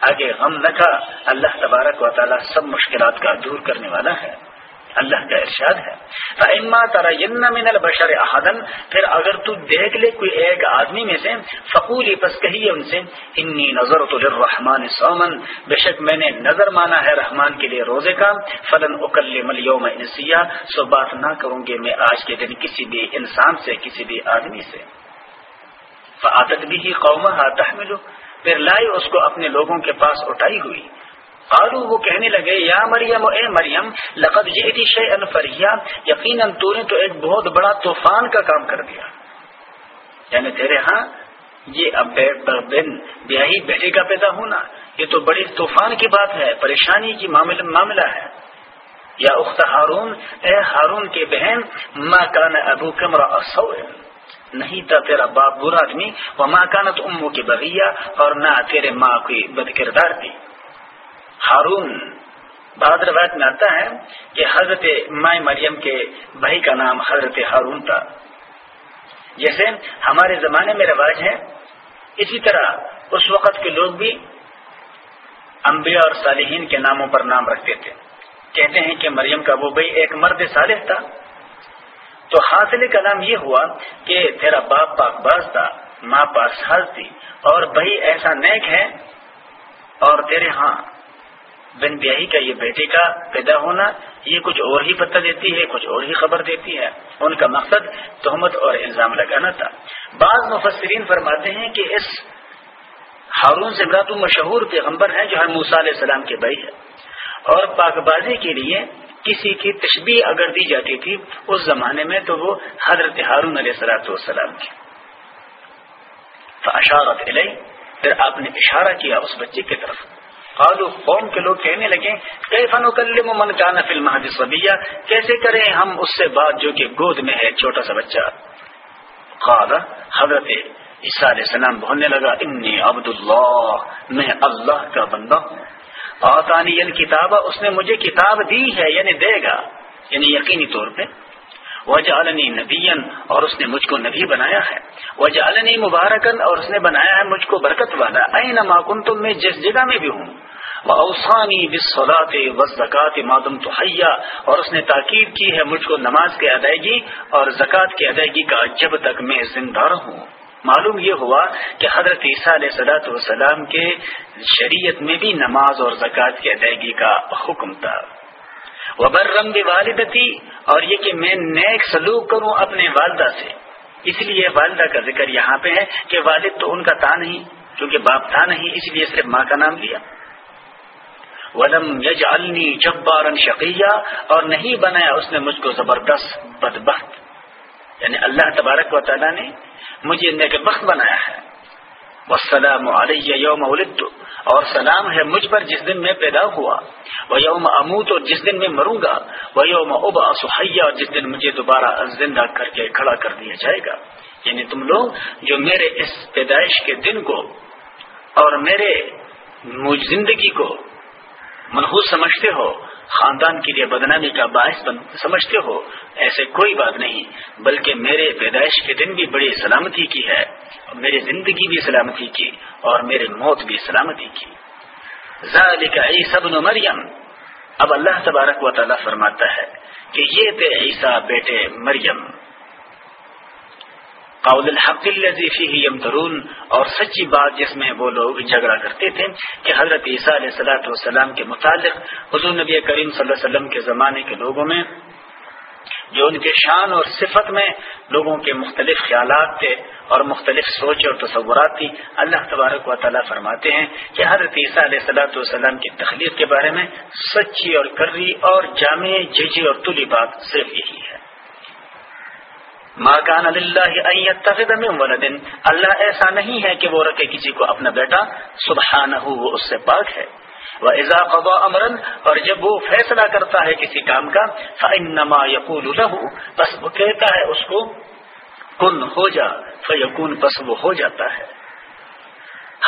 S2: آگے غم نہ کھا۔ اللہ تبارک و تعالیٰ سب مشکلات کا دور کرنے والا ہے۔ اللہ کا ارشاد ہے۔ اما ترا من البشر احدن پھر اگر تو دیکھ لے کوئی ایک آدمی میں سے فقولی پس کہیے ان سے انی نظر تو رحمان سومن بے شک میں نے نظر مانا ہے رحمان کے لیے روزے کا۔ فلن اکل ملیوم انسیا سو بات نہ کروں گے میں آج کے دن کسی بھی انسان سے، کسی بھی آدمی سے۔ فعادت بھی قوم تحمل پھر لائی اس کو اپنے لوگوں کے پاس اٹھائی ہوئی۔ قالو وہ کہنے لگے، یا مریم، اے مریم، لقد جئتی شیئا فریا یقیناً تو نے تو ایک بہت بڑا طوفان کا کام کر دیا۔ یعنی تیرے ہاں یہ اب بن بیاہی بیٹے کا پیدا ہونا، یہ تو بڑی طوفان کی بات ہے، پریشانی کی معاملہ ہے۔ یا اخت ہارون، اے ہارون کے بہن ماں کان ابو کمرا نہیں تھا تیرا باپ برا آدمی وہ ماں کانت امو کی بغیا اور نہ تیرے ماں کی بد کردار تھی۔ ہارون بعد روایت میں آتا ہے کہ حضرت مائ مریم کے بھائی کا نام حضرت ہارون تھا۔ جیسے ہمارے زمانے میں رواج ہے، اسی طرح اس وقت کے لوگ بھی انبیاء اور صالحین کے ناموں پر نام رکھتے تھے۔ کہتے ہیں کہ مریم کا وہ بھائی ایک مرد صالح تھا۔ تو حاصل کلام یہ ہوا کہ تیرا باپ پاک باز تھا، ماں پاس حل تھی اور بھائی ایسا نیک ہے اور تیرے ہاں بن بیاہی کا یہ بیٹے کا پیدا ہونا، یہ کچھ اور ہی پتہ دیتی ہے، کچھ اور ہی خبر دیتی ہے۔ ان کا مقصد تہمت اور الزام لگانا تھا۔ بعض مفسرین فرماتے ہیں کہ اس ہارون سے مراد مشہور پیغمبر ہیں جو ہر موسا علیہ السلام کے بھائی ہے اور پاک بازی کے لیے کسی کی تشبیح اگر دی جاتی تھی اس زمانے میں تو وہ حضرت ہارون علیہ السلاۃ والسلام کی اشارت علیہ پھر آپ نے اشارہ کیا اس بچے کی طرف۔ قالو قوم کے لوگ کہنے لگے کئی فن و من کانا فلم حدیث کیسے کریں ہم اس سے بات جو کہ گود میں ہے، چھوٹا سا بچہ؟ قال، حضرت عیسیٰ علیہ السلام بولنے لگا، انی عبد اللہ میں اللہ کا بندہ ہوں۔ آتانی کتاب اس نے مجھے کتاب دی ہے یعنی دے گا۔ یعنی یقینی طور پہ وہ جالنی نبین اور اس نے مجھ کو نبی بنایا ہے۔ وہ جالنی مبارکن اور اس نے بنایا ہے مجھ کو برکت والا۔ این ماکن تم میں جس جگہ میں بھی ہوں۔ اوسانی بسلاط و زکات مادم تو حیا اور اس نے تاکید کی ہے مجھ کو نماز کی ادائیگی اور زکوٰۃ کی ادائیگی کا جب تک میں زندہ رہوں۔ معلوم یہ ہوا کہ حضرت عیسیٰ علیہ صلاحت وسلام کے شریعت میں بھی نماز اور زکوٰۃ کی ادائیگی کا حکم تھا۔ وہ برم والدتی اور یہ کہ میں نیک سلوک کروں اپنے والدہ سے۔ اس لیے والدہ کا ذکر یہاں پہ ہے کہ والد تو ان کا تھا نہیں کیونکہ باپ تھا نہیں، اس لیے صرف ماں کا نام لیا۔ ولم یج النی جبارن شقیہ اور نہیں بنایا اس نے مجھ کو زبردست بدبخت۔ یعنی اللہ تبارک و تعالیٰ نے مجھے نیک بخت بنایا ہے۔ والسلام علیہ یوم ولدت۔ اور سلام ہے مجھ پر جس دن میں پیدا ہوا۔ وہ یوم اموت اور جس دن میں مروں گا۔ وہ یوم ابا سہیا اور جس دن مجھے دوبارہ زندہ کر کے کھڑا کر دیا جائے گا۔ یعنی تم لوگ جو میرے اس پیدائش کے دن کو اور میرے زندگی کو منحوس سمجھتے ہو خاندان کے لیے بدنامی کا باعث سمجھتے ہو، ایسے کوئی بات نہیں، بلکہ میرے پیدائش کے دن بھی بڑی سلامتی کی ہے، میری زندگی بھی سلامتی کی، اور میرے موت بھی سلامتی کی۔ ذالک عیسی بن مریم۔ اب اللہ تبارک و تعالیٰ فرماتا ہے کہ یہ تھے عیسیٰ بیٹے مریم۔ قول الحق الذي فيه يمترون، اور سچی بات جس میں وہ لوگ جھگڑا کرتے تھے، کہ حضرت عیسیٰ علیہ صلاۃ والسلام کے متعلق حضور نبی کریم صلی اللہ علیہ وسلم کے زمانے کے لوگوں میں، جو ان کے شان اور صفت میں لوگوں کے مختلف خیالات تھے اور مختلف سوچ اور تصورات تھی، اللہ تبارک و تعالیٰ فرماتے ہیں کہ حضرت عیسیٰ علیہ صلاۃ والسلام کی تخلیق کے بارے میں سچی اور کری اور جامع ججی اور تلی بات صرف یہی ہے۔ ماکان ولدن اللہ ایسا نہیں ہے کہ وہ رکھے کسی کو اپنا بیٹا. سبحانہ وہ اس سے پاک ہے. وہ ایزا قبا امرن اور جب وہ فیصلہ کرتا ہے کسی کام کا فنما یقول بس وہ کہتا ہے اس کو، کن ہو جا. فیقون بس وہ ہو جاتا ہے.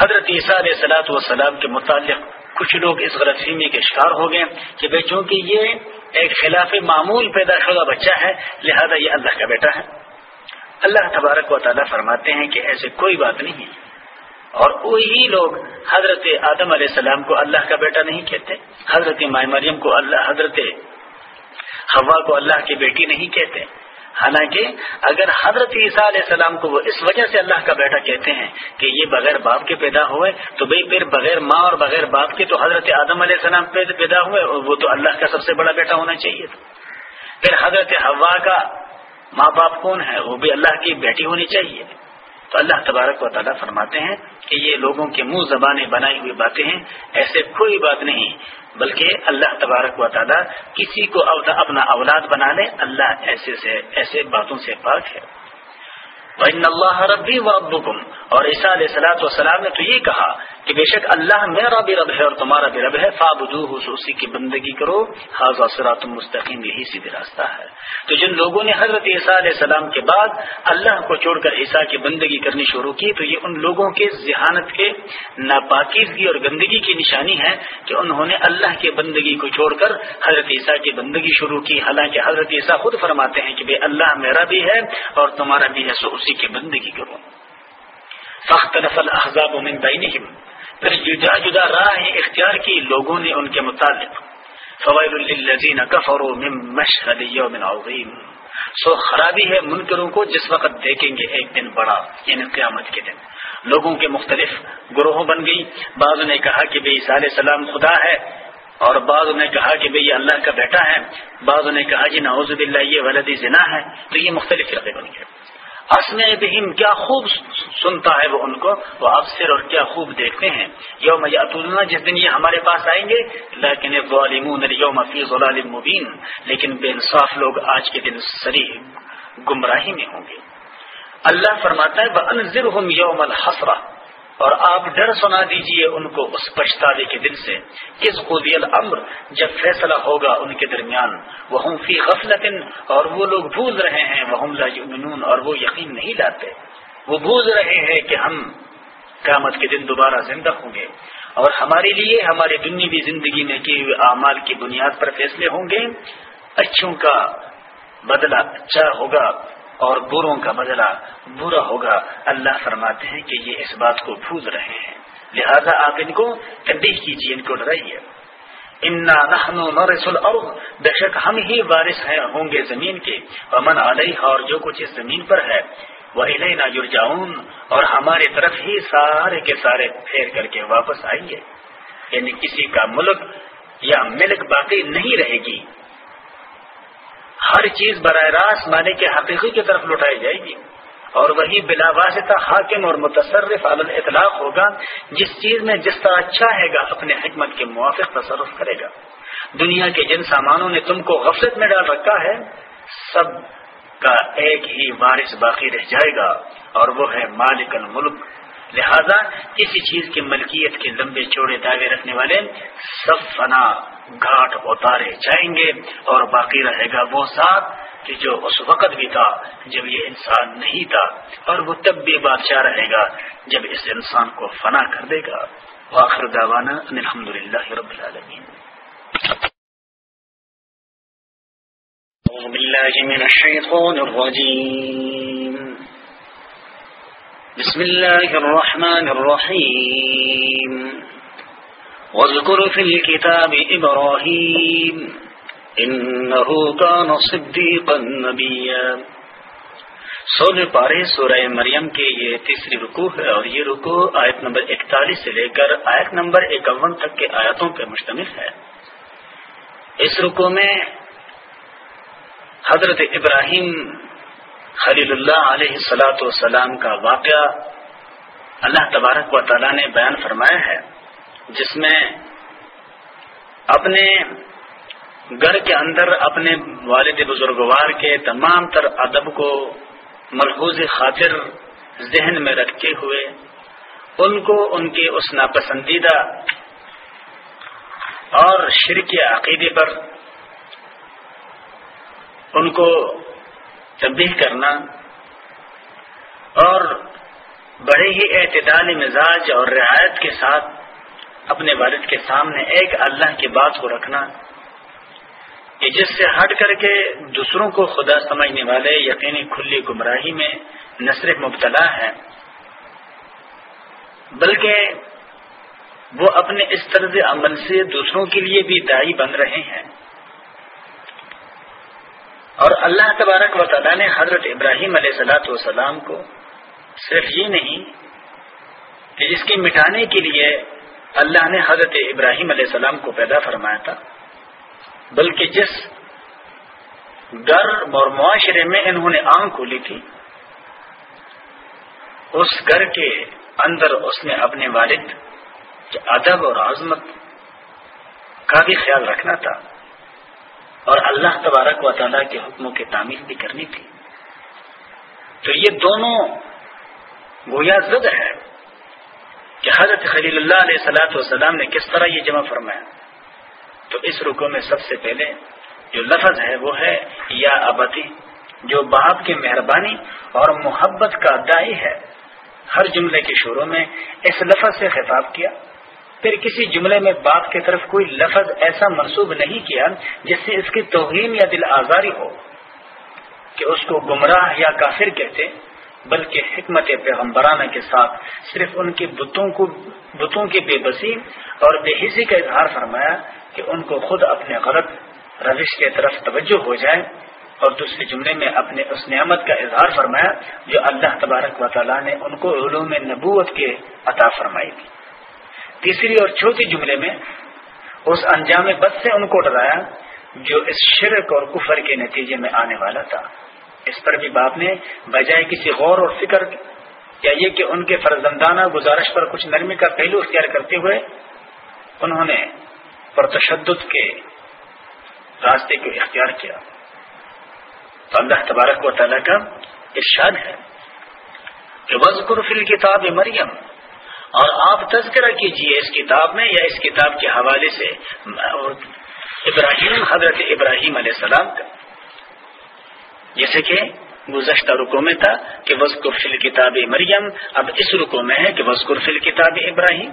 S2: حضرت عیسیٰ علیہ سلاۃ وسلام کے متعلق کچھ لوگ اس غلط فہمی کے شکار ہو گئے کہ بھائی چونکہ یہ ایک خلاف معمول پیدا شدہ بچہ ہے، لہذا یہ اللہ کا بیٹا ہے۔ اللہ تبارک و تعالیٰ فرماتے ہیں کہ ایسے کوئی بات نہیں ہے۔ اور وہی لوگ حضرت آدم علیہ السلام کو اللہ کا بیٹا نہیں کہتے، حضرت مائی مریم کو اللہ، حضرت ہوا کو اللہ کی بیٹی نہیں کہتے۔ حالانکہ اگر حضرت عیسیٰ علیہ السلام کو وہ اس وجہ سے اللہ کا بیٹا کہتے ہیں کہ یہ بغیر باپ کے پیدا ہوئے، تو بھائی پھر بغیر ماں اور بغیر باپ کے تو حضرت آدم علیہ السلام پیدا ہوئے اور وہ تو اللہ کا سب سے بڑا بیٹا ہونا چاہیے تھا۔ پھر حضرت ہوا کا ماں باپ کون ہے؟ وہ بھی اللہ کی بیٹی ہونی چاہیے۔ تو اللہ تبارک و تعالیٰ فرماتے ہیں کہ یہ لوگوں کے منہ زبانیں بنائی ہوئی باتیں ہیں، ایسے کوئی بات نہیں۔ بلکہ اللہ تبارک و تعالیٰ کسی کو اپنا اولاد بنا لے، اللہ ایسے سے، ایسے باتوں سے پاک ہے۔ اللہ ربی و ابکم اور عیسیٰ علیہ السلاۃ والسلام نے تو یہ کہا کہ بے شک اللہ میرا بھی رب ہے اور تمہارا بھی رب ہے۔ فابدو اسی کی بندگی کرو۔ حاض سرات مستقیم، یہی سیدھی راستہ ہے۔ تو جن لوگوں نے حضرت عیسیٰ علیہ السلام کے بعد اللہ کو چھوڑ کر عیسیٰ کی بندگی کرنی شروع کی، تو یہ ان لوگوں کے ذہانت کے ناپاکیزگی اور گندگی کی نشانی ہے کہ انہوں نے اللہ کی بندگی کو چھوڑ کر حضرت عیسیٰ کی بندگی شروع کی۔ حالانکہ حضرت عیسیٰ خود فرماتے ہیں کہ بے اللہ میرا بھی ہے اور تمہارا بھی ہے، سو اسی کی بندگی کرو۔ فخت نسل احزاب من بینہم۔ پھر جدا جدا راہ اختیار کی لوگوں نے ان کے متعلق۔ فوائد الزین کفروا من مشهد یوم عظیم۔ سو خرابی ہے منکروں کو جس وقت دیکھیں گے ایک دن بڑا یعنی قیامت کے دن۔ لوگوں کے مختلف گروہوں بن گئی۔ بعض نے کہا کہ بھائی علیہ السلام خدا ہے۔ اور بعض نے کہا کہ بھئی اللہ کا بیٹا ہے۔ بعض نے کہا جی نعوذ باللہ یہ ولدی زنا ہے۔ تو یہ مختلف فرقے بن گئے۔ اسم بہم، کیا خوب سنتا ہے وہ ان کو، وہ افسر اور کیا خوب دیکھتے ہیں۔ یوم یاتون جس دن یہ ہمارے پاس آئیں گے۔ لیکن ظالمون یوم فی ظلال مبین۔ لیکن بے انصاف لوگ آج کے دن سری گمراہی میں ہوں گے۔ اللہ فرماتا ہے بَأَنزِرْهُمْ یوم الحسرہ۔ اور آپ ڈر سنا دیجیے ان کو اس پچھتاوے کے دن سے کس قدی الامر جب فیصلہ ہوگا ان کے درمیان وہ فی غفلت اور وہ لوگ بھول رہے ہیں وہ لا یؤمنون، اور وہ یقین نہیں لاتے۔ وہ بھول رہے ہیں کہ ہم قیامت کے دن دوبارہ زندہ ہوں گے۔ اور ہمارے لیے ہماری دنیاوی زندگی میں کیے ہوئے اعمال کی بنیاد پر فیصلے ہوں گے۔ اچھوں کا بدلہ اچھا ہوگا۔ اور بروں کا بدلہ برا ہوگا۔ اللہ فرماتے ہیں کہ یہ اس بات کو بھول رہے ہیں۔ لہذا آپ ان کو تبدیل کیجیے، ان کو ڈرائیے۔ انا الارض بے شک ہم ہی وارث ہیں، ہوں گے زمین کے۔ امن علیہ اور جو کچھ اس زمین پر ہے۔ وہ الینا یرجعون اور ہماری طرف ہی سارے کے سارے پھیر کر کے واپس آئیے۔ یعنی کسی کا ملک یا ملک باقی نہیں رہے گی۔ ہر چیز براہ راست مانے کے حقیقی کی طرف لوٹائی جائے گی۔ اور وہی بلا واسطہ حاکم اور متصرف عالم اطلاق ہوگا، جس چیز میں جس طرح اچھا چاہے گا اپنے حکمت کے موافق تصرف کرے گا۔ دنیا کے جن سامانوں نے تم کو غفلت میں ڈال رکھا ہے، سب کا ایک ہی وارث باقی رہ جائے گا، اور وہ ہے مالک الملک۔ لہذا کسی چیز کی ملکیت کے لمبے چوڑے دعوے رکھنے والے سب فنا۔ گھاٹ اتارے جائیں گے اور باقی رہے گا وہ ساتھ کہ جو اس وقت بھی تھا جب یہ انسان نہیں تھا اور وہ تب بھی بادشاہ رہے گا جب اس انسان کو فنا کر دے گا۔ آخر داوانا الحمد للہ رب العالمین۔
S1: من الشيطان الرجيم بسم الله الرحمن الرحيم واذكر في الكتاب إبراهيم إنه كان صديقا نبيا۔ سولہ پارے سورہ مریم کے یہ تیسری رکو ہے اور یہ رکو آیت نمبر اکتالیس سے لے کر آیت نمبر اکون تک کے آیتوں پہ مشتمل ہے۔ اس رکو میں حضرت ابراہیم خلیل اللہ علیہ سلاۃ والسلام کا واقعہ اللہ تبارک و تعالیٰ نے بیان فرمایا ہے۔ جس میں اپنے گھر کے اندر اپنے والد بزرگوار کے تمام تر ادب کو ملحوظ خاطر ذہن میں رکھتے ہوئے ان کو ان کے اس ناپسندیدہ اور شرک عقیدے پر ان کو تبدیل کرنا اور بڑے ہی اعتدال مزاج اور رعایت کے ساتھ اپنے والد کے سامنے ایک اللہ کی بات کو رکھنا کہ جس سے ہٹ کر کے دوسروں کو خدا سمجھنے والے یقینی کھلی گمراہی میں نہ صرف مبتلا ہے بلکہ وہ اپنے اس طرز عمل سے دوسروں کے لیے بھی دائی بن رہے ہیں۔ اور اللہ تبارک و تعالیٰ نے حضرت ابراہیم علیہ سلاۃ والسلام کو صرف یہ نہیں کہ جس کی مٹانے کے لیے اللہ نے حضرت ابراہیم علیہ السلام کو پیدا فرمایا تھا، بلکہ جس گھر اور معاشرے میں انہوں نے آنکھ کھولی تھی، اس گھر کے اندر اس نے اپنے والد کے ادب اور عظمت کا بھی خیال رکھنا تھا۔ اور اللہ تبارک و تعالیٰ کے حکموں کی تعمیر بھی کرنی تھی۔ تو یہ دونوں گویا زد ہے۔ کہ حضرت خلیل اللہ علیہ سلاۃ والسلام نے کس طرح یہ جمع فرمایا؟ تو اس رکو میں سب سے پہلے جو لفظ ہے وہ ہے یا ابتی، جو باپ کی مہربانی اور محبت کا دائی ہے۔ ہر جملے کے شروع میں اس لفظ سے خطاب کیا۔ پھر کسی جملے میں باپ کی طرف کوئی لفظ ایسا منسوب نہیں کیا جس سے اس کی توہین یا دل آزاری ہو کہ اس کو گمراہ یا کافر کہتے۔
S2: بلکہ حکمت پیغمبرانہ کے ساتھ صرف ان کے بتوں کو بتوں کی بے بسی اور بے حصی کا اظہار فرمایا کہ ان کو خود اپنے غلط روش کی طرف توجہ ہو جائے اور دوسرے جملے میں اپنے اس نعمت کا اظہار فرمایا جو اللہ تبارک و تعالیٰ نے ان کو علوم نبوت کے عطا فرمائی تھی۔ تیسری اور چوتھی جملے میں اس انجام بد سے ان کو ڈرایا جو اس شرک اور کفر کے نتیجے میں آنے والا تھا۔ اس پر بھی باپ نے بجائے کسی غور اور فکر یا یہ کہ ان کے فرزندانہ گزارش پر کچھ نرمی کا پہلو اختیار کرتے ہوئے انہوں نے پرتشدد کے راستے کو اختیار کیا۔ تو اللہ تبارک و تعالیٰ کا ارشاد ہے کہ وزقر فل کتاب مریم اور آپ تذکرہ کیجیے اس کتاب میں یا اس کتاب کے حوالے سے ابراہیم، حضرت ابراہیم علیہ السلام کا۔ جیسے کہ گزشتہ رکو میں تھا کہ وزقر فل کتاب مریم، اب اس رکو میں ہے کہ وزقر فل کتاب ابراہیم۔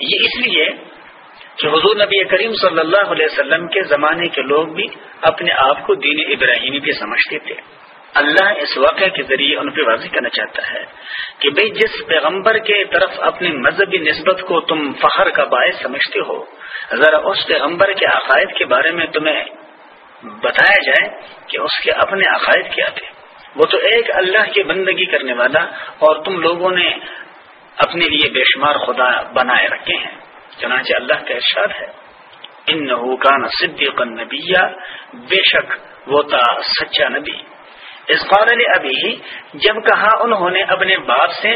S2: یہ اس لیے کہ حضور نبی کریم صلی اللہ علیہ وسلم کے زمانے کے لوگ بھی اپنے آپ کو دین ابراہیمی بھی سمجھتے تھے۔ اللہ اس واقعہ کے ذریعے ان پہ واضح کرنا چاہتا ہے کہ بھئی جس پیغمبر کے طرف اپنی مذہبی نسبت کو تم فخر کا باعث سمجھتے ہو، ذرا اس پیغمبر کے عقائد کے بارے میں تمہیں بتایا جائے کہ اس کے اپنے عقائد کیا تھے۔ وہ تو ایک اللہ کی بندگی کرنے والا اور تم لوگوں نے اپنے لیے بے شمار خدا بنائے رکھے ہیں۔ چنانچہ اللہ کا ارشاد ہے ان نحوکان صدیق نبیہ بے شک وہ تا سچا نبی۔ اس قابل ابھی جب کہا انہوں نے اپنے باپ سے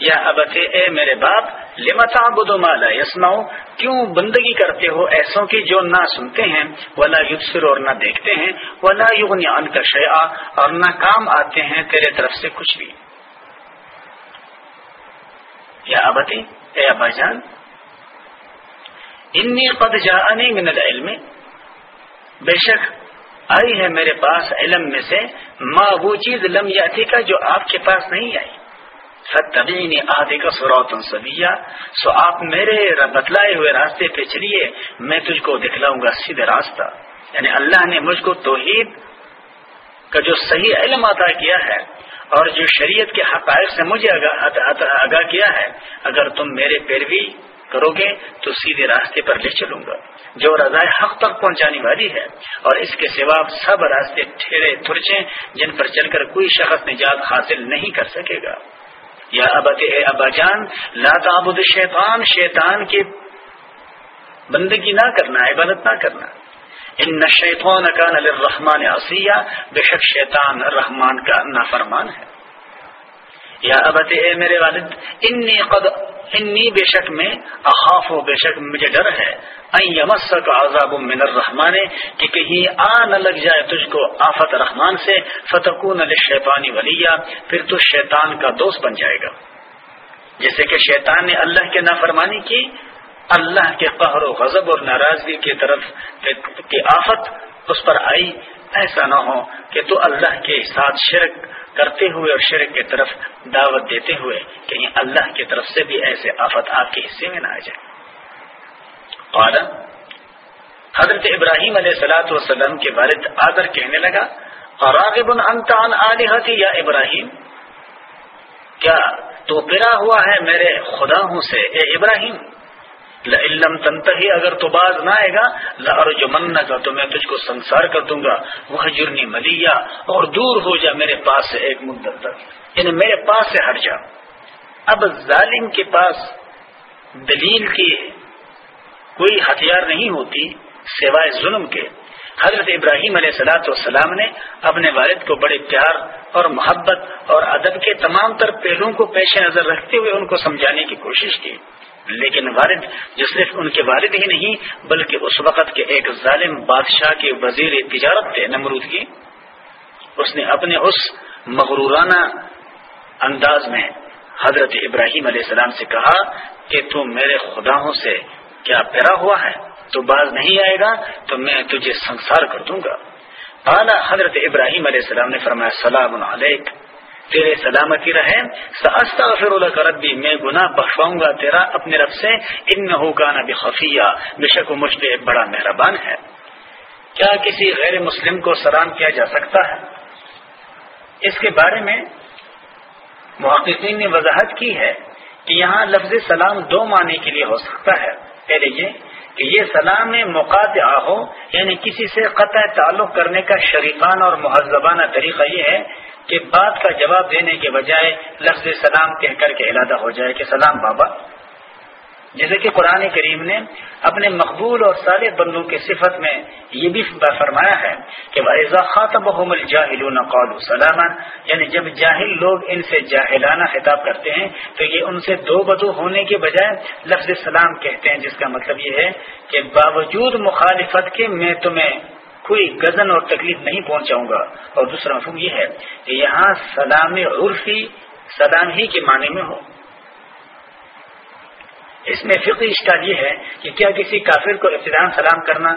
S2: یا ابت اے میرے باپ لمتا بدو مالا یسماؤ کیوں بندگی کرتے ہو ایسوں کی جو نہ سنتے ہیں، ولا یبصر اور نہ دیکھتے ہیں، ولا یغنی ان کا شیا اور نہ کام آتے ہیں تیرے طرف سے کچھ بھی۔ یا ابتی، اے ابا جان، انی قد جاءنی من العلم۔ بے شک آئی ہے میرے پاس علم میں سے، ما وہ چیز لم یاتی کا جو آپ کے پاس نہیں آئی۔ ستبینی آدھے کا سروتن سبیا سو آپ میرے بتلائے ہوئے راستے پہ چلیے، میں تجھ کو دکھلاؤں گا سیدھے راستہ۔ یعنی اللہ نے مجھ کو توحید کا جو صحیح علم عطا کیا ہے اور جو شریعت کے حقائق سے مجھے آگاہ کیا ہے، اگر تم میرے پیروی کرو گے تو سیدھے راستے پر لے چلوں گا۔ جو رضائے حق تک پہنچانے والی ہے اور اس کے سوا سب راستے ٹھیرے تھرچے جن پر چل کر کوئی شخص نجات حاصل نہیں کر سکے گا۔ یا ابت اے ابا جان، لا تعبد شیطان شیطان کی بندگی نہ کرنا، عبادت نہ کرنا۔ ان شیطان کا الرحمان عصیہ بے شک شیطان رحمان کا نافرمان ہے۔ یا ابت اے میرے والد، انی قد انی بے شک میں اخاف و بے شک مجھے ڈر ہے۔ عذاب من الرحمان کہ کہیں آ نہ لگ جائے تجھ کو آفت رحمان سے فتقون شیطانی ولیہ پھر تو شیطان کا دوست بن جائے گا۔ جیسے کہ شیطان نے اللہ کے نافرمانی کی، اللہ کے قہر و غضب اور ناراضگی کی طرف کی آفت اس پر آئی۔ ایسا نہ ہو کہ تو اللہ کے ساتھ شرک کرتے ہوئے اور شرک کی طرف دعوت دیتے ہوئے کہیں اللہ کی طرف سے بھی ایسے آفت آپ کے حصے میں نہ آ جائے۔ قال، حضرت ابراہیم علیہ سلاۃ وسلم کے والد آدر کہنے لگا اور راغب انتان عالحتی یا ابراہیم؟ کیا تو پرا ہوا ہے میرے خدا ہوں سے، اے ابراہیم؟ علم تنتہی، اگر تو باز نہ آئے گا لارج من کا تو میں تجھ کو سنسار کر دوں گا۔ وہ جرنی ملیا اور دور ہو جا میرے پاس سے ایک مدت تک۔ یعنی میرے پاس سے ہٹ جا۔ اب ظالم کے پاس دلیل کی کوئی ہتھیار نہیں ہوتی سوائے ظلم کے۔ حضرت ابراہیم علیہ سلاۃ والسلام نے اپنے والد کو بڑے پیار اور محبت اور ادب کے تمام تر پہلوؤں کو پیش نظر رکھتے ہوئے ان کو سمجھانے کی کوشش کی۔ لیکن والد جو صرف ان کے والد ہی نہیں، بلکہ اس وقت کے ایک ظالم بادشاہ کے وزیر تجارت تھے، نمرود کی، اس نے اپنے اس مغرورانہ انداز میں حضرت ابراہیم علیہ السلام سے کہا کہ تو میرے خداوں سے کیا پیرا ہوا ہے؟ تو باز نہیں آئے گا، تو میں تجھے سنسار کر دوں گا۔ اعلیٰ حضرت ابراہیم علیہ السلام نے فرمایا، سلام علیک۔ تیرے سلامتی رہے۔ استغفر لك ربی، میں گناہ بخشواؤں گا تیرا اپنے رب سے۔ انه كان بخفیہ، بے شک مجھ پہ بڑا مہربان ہے۔ کیا کسی غیر مسلم کو سلام کیا جا سکتا ہے؟ اس کے بارے میں محققین نے وضاحت کی ہے کہ یہاں لفظ سلام دو معنی کے لیے ہو سکتا ہے۔ پہلے یہ کہ یہ سلام مقاطع ہو یعنی کسی سے قطع تعلق کرنے کا شریفان اور مہذبانہ طریقہ یہ ہے کہ بات کا جواب دینے کے بجائے لفظ سلام کہہ کر کے ارادہ ہو جائے کہ سلام بابا۔ جیسے کہ قرآن کریم نے اپنے مقبول اور سارے بندوں کی صفت میں یہ بھی فرمایا ہے کہ خاطب قول سلام یعنی جب جاہل لوگ ان سے جاہلانہ خطاب کرتے ہیں تو یہ ان سے دو بدو ہونے کے بجائے لفظ سلام کہتے ہیں، جس کا مطلب یہ ہے کہ باوجود مخالفت کے میں تمہیں کوئی گزن اور تکلیف نہیں پہنچاؤں گا۔ اور دوسرا مفہوم یہ ہے کہ یہاں سلام عرفی سلام ہی کے معنی میں ہو۔ اس میں فقی اشکال یہ ہے کہ کیا کسی کافر کو ابتدان سلام کرنا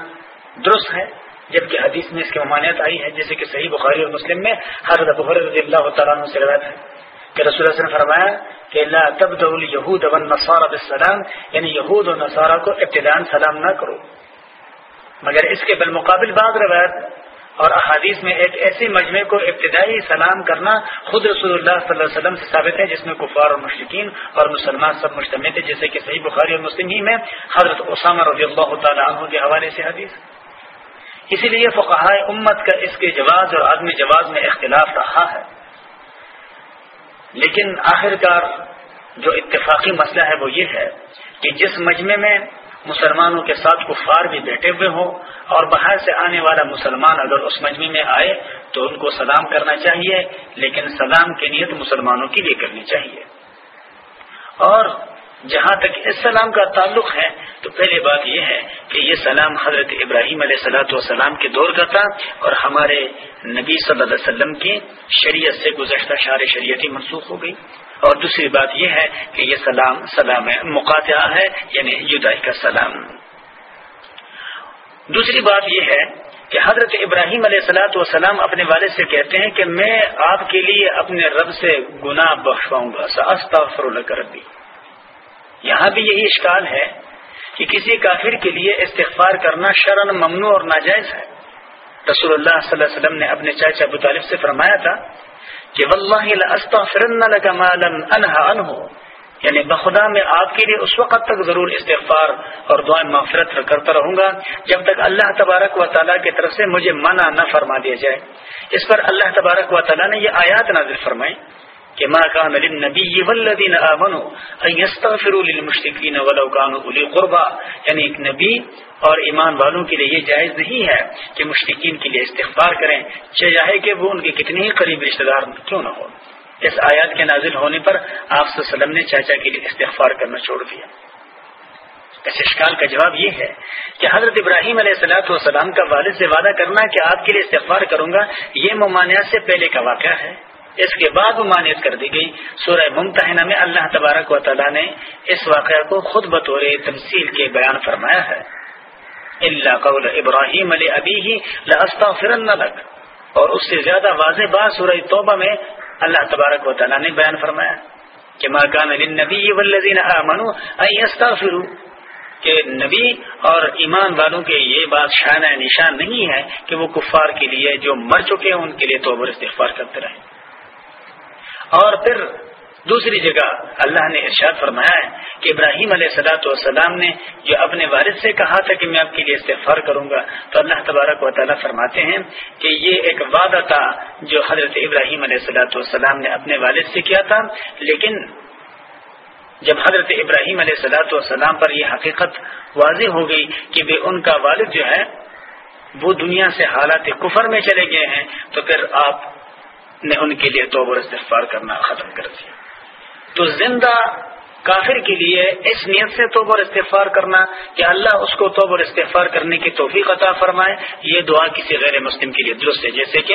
S2: درست ہے؟ جبکہ حدیث میں اس کی ممانعت آئی ہے، جیسے کہ صحیح بخاری اور مسلم میں حضرت رضی اللہ تعالیٰ عنہ سے روایت ہے کہ رسول اللہ نے فرمایا کہ اللہ تب یہود ابن نصارہ بالسلام یعنی یہود و نصارہ کو ابتدان سلام نہ کرو۔ مگر اس کے بالمقابل بعض روایت اور احادیث میں ایک ایسی مجمع کو ابتدائی سلام کرنا خود رسول اللہ صلی اللہ علیہ وسلم سے ثابت ہے، جس میں کفار اور مشرقین اور مسلمان سب مشتمل تھے، جیسے کہ صحیح بخاری اور مسلم ہی میں حضرت اسامہ رضی اللہ تعالیٰ عنہ کے حوالے سے حدیث۔ اسی لیے فقہ امت کا اس کے جواز اور عدم جواز میں اختلاف رہا ہے۔ لیکن آخرکار جو اتفاقی مسئلہ ہے وہ یہ ہے کہ جس مجمع میں مسلمانوں کے ساتھ کفار بھی بیٹھے ہوئے ہوں اور باہر سے آنے والا مسلمان اگر اس مجمع میں آئے تو ان کو سلام کرنا چاہیے، لیکن سلام کی نیت مسلمانوں کی بھی کرنی چاہیے۔ اور جہاں تک اس سلام کا تعلق ہے، تو پہلی بات یہ ہے کہ یہ سلام حضرت ابراہیم علیہ صلاحت والسلام کے دور کا تھا اور ہمارے نبی صلی اللہ علیہ وسلم کی شریعت سے گزشتہ شار شریعتی منسوخ ہو گئی اور دوسری بات یہ ہے کہ یہ سلام سلام مقاطعہ ہے یعنی یدائی کا سلام۔ دوسری بات یہ ہے کہ حضرت ابراہیم علیہ السلاۃ والسلام اپنے والد سے کہتے ہیں کہ میں آپ کے لیے اپنے رب سے گناہ بخشواؤں گا۔ ربی۔ یہاں بھی یہی اشکال ہے کہ کسی کافر کے لیے استغفار کرنا شرن ممنوع اور ناجائز ہے۔ رسول اللہ صلی اللہ علیہ وسلم نے اپنے چاچا ابو طالب سے فرمایا تھا کہ یعنی بخدا میں آپ کے لیے اس وقت تک ضرور استغفار اور دعائیں معفرت کرتا رہوں گا جب تک اللہ تبارک و تعالیٰ کی طرف سے مجھے منع نہ فرما دیا جائے۔ اس پر اللہ تبارک و تعالیٰ نے یہ آیات نازل فرمائی کہ ما کان للنبی والذین آمنوا ان یستغفروا للمشرکین ولو كانوا اولی قربا یعنی ایک نبی اور ایمان والوں کے لیے یہ جائز نہیں ہے کہ مشرقین کے لیے استغفار کریں، چاہے کہ وہ ان کے کتنے ہی قریب رشتہ دار کیوں نہ ہو۔ اس آیات کے نازل ہونے پر آپ وسلم نے چاچا کے لیے استغفار کرنا چھوڑ دیا۔ اشکال کا جواب یہ ہے کہ حضرت ابراہیم علیہ السلاۃ والسلام کا والد سے وعدہ کرنا کہ آپ کے لیے استغفار کروں گا، یہ ممانعت سے پہلے کا واقعہ ہے۔ اس کے بعد ممانعت کر دی گئی۔ سورہ ممتحنہ میں اللہ تبارک و تعالیٰ نے اس واقعہ کو خود بطور تمثیل کے بیان فرمایا ہے۔ اللہ قول ابراہیم علیہ ابھی ہی فرن لگ اور اس سے زیادہ واضح بات سورہ توبہ میں اللہ تبارک و تعالیٰ نے بیان فرمایا کہ ماکان نبی ولزین فرو کہ نبی اور ایمان والوں کے یہ بات شان نشان نہیں ہے کہ وہ کفار کے لیے جو مر چکے ہیں ان کے لیے توبر استغفار کرتے رہیں۔ اور پھر دوسری جگہ اللہ نے ارشاد فرمایا ہے کہ ابراہیم علیہ صلاحت والسلام نے جو اپنے والد سے کہا تھا کہ میں آپ کے لیے استغفار کروں گا، تو اللہ تبارک و تعالیٰ فرماتے ہیں کہ یہ ایک وعدہ تھا جو حضرت ابراہیم علیہ صلاحت والسلام نے اپنے والد سے کیا تھا۔ لیکن جب حضرت ابراہیم علیہ صلاحت والسلام پر یہ حقیقت واضح ہو گئی کہ بے ان کا والد جو ہے، وہ دنیا سے حالات کفر میں چلے گئے ہیں، تو پھر آپ نے ان کے لیے توبر استغفار کرنا ختم کر دیا۔ تو زندہ کافر کے لیے اس نیت سے توبر استغفار کرنا کہ اللہ اس کو توبر استغفار کرنے کی توفیق عطا فرمائے، یہ دعا کسی غیر مسلم کے لیے درست ہے۔ جیسے کہ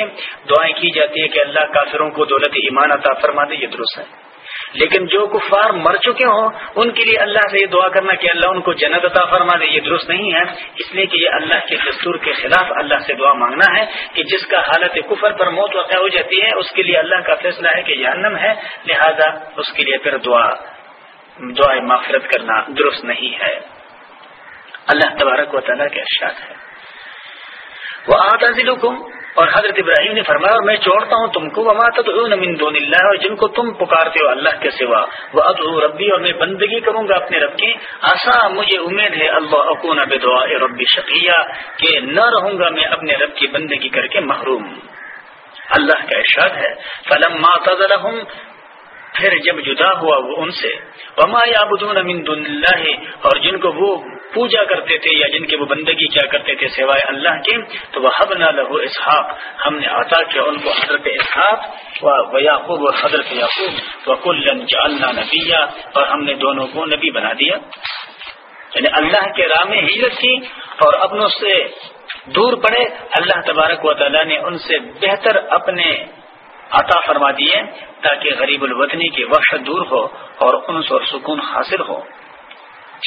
S2: دعائیں کی جاتی ہے کہ اللہ کافروں کو دولت ایمان عطا فرما دے، یہ درست ہے۔ لیکن جو کفار مر چکے ہوں، ان کے لیے اللہ سے یہ دعا کرنا کہ اللہ ان کو جنت عطا فرما دے، یہ درست نہیں ہے۔ اس لیے کہ یہ اللہ کے دستور کے خلاف اللہ سے دعا مانگنا ہے کہ جس کا حالت کفر پر موت واقع ہو جاتی ہے، اس کے لیے اللہ کا فیصلہ ہے کہ جہنم ہے۔ لہذا اس کے لیے پھر دعا دعا مغفرت کرنا درست نہیں ہے۔ اللہ تبارک و تعالیٰ کے ارشاد ہے۔ وہ آتا اور حضرت ابراہیم نے فرمایا اور میں چھوڑتا ہوں تم کو، وما تدعون من دون اللہ اور جن کو تم پکارتے ہو اللہ کے سوا وہ ادعو ربی اور میں بندگی کروں گا اپنے رب کی، آسا مجھے امید ہے اللہ اکون بدعا ربی شقیہ کہ نہ رہوں گا میں اپنے رب کی بندگی کر کے محروم. اللہ کا ارشاد ہے فلم پھر جب جدا ہوا وہ ان سے، وما یعبدون من دون اللہ اور جن کو وہ پوجا کرتے تھے یا جن کے وہ بندگی کیا کرتے تھے سوائے اللہ کے، تو وہ حب نہ لہو اسحاق ہم نے عطا کیا ان کو حضرت اسحاق و یعقوب اور حضرت یعقوب و جعلنا نبیا اور ہم نے دونوں کو نبی بنا دیا۔ یعنی اللہ کے راہ میں ہجرت کی، اور اپنوں سے دور پڑے۔ اللہ تبارک و تعالیٰ نے ان سے بہتر اپنے عطا فرما دیے تاکہ غریب الوطنی کی وحشت دور ہو اور انس اور سکون حاصل ہو۔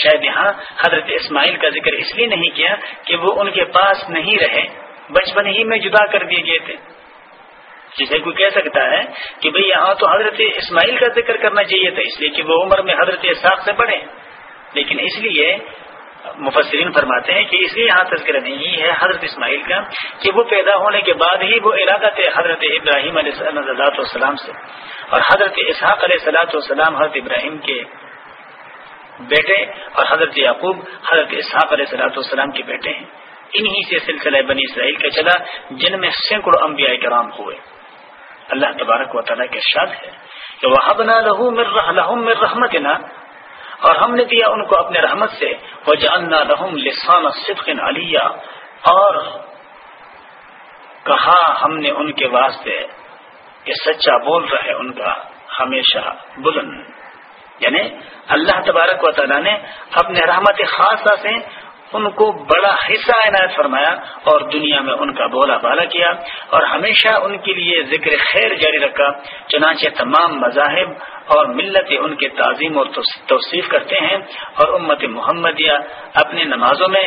S2: شاید یہاں حضرت اسماعیل کا ذکر اس لیے نہیں کیا کہ وہ ان کے پاس نہیں رہے، بچپن ہی میں جدا کر دیے گئے تھے۔ جسے کوئی کہہ سکتا ہے کہ بھئی یہاں تو حضرت اسماعیل کا ذکر کرنا چاہیے تھا، اس لیے کہ وہ عمر میں حضرت اساق سے پڑھے لیکن اس لیے مفسرین فرماتے ہیں کہ اس لیے یہاں تذکرہ نہیں ہے حضرت اسماعیل کا کہ وہ پیدا ہونے کے بعد ہی وہ ارادہ تھے حضرت ابراہیم علیہ والسلام سے۔ اور حضرت اسحاق علیہ صلاحت والسلام، حضرت ابراہیم کے بیٹے اور حضرت یعقوب، حضرت اسحاق علیہ صلاحت والسلام کے بیٹے ہیں۔ انہی سے سلسلہ بنی اسرائیل کا چلا، جن میں سینکڑوں انبیاء کرام ہوئے۔ اللہ تبارک و تعالیٰ کے شاد ہے کہ وہ لہو مر رحمت اور ہم نے دیا ان کو اپنے رحمت سے۔ وہ جاننا رحم لسان صدق علیہ اور کہا ہم نے ان کے واسطے کہ سچا بول رہے ان کا ہمیشہ بلند۔ یعنی اللہ تبارک و تعالیٰ نے اپنے رحمت خاصہ سے ان کو بڑا حصہ عنایت فرمایا اور دنیا میں ان کا بولا بالا کیا اور ہمیشہ ان کے لیے ذکر خیر جاری رکھا، چنانچہ تمام مذاہب اور ملت ان کے تعظیم اور توصیف کرتے ہیں اور امت محمدیہ اپنی نمازوں میں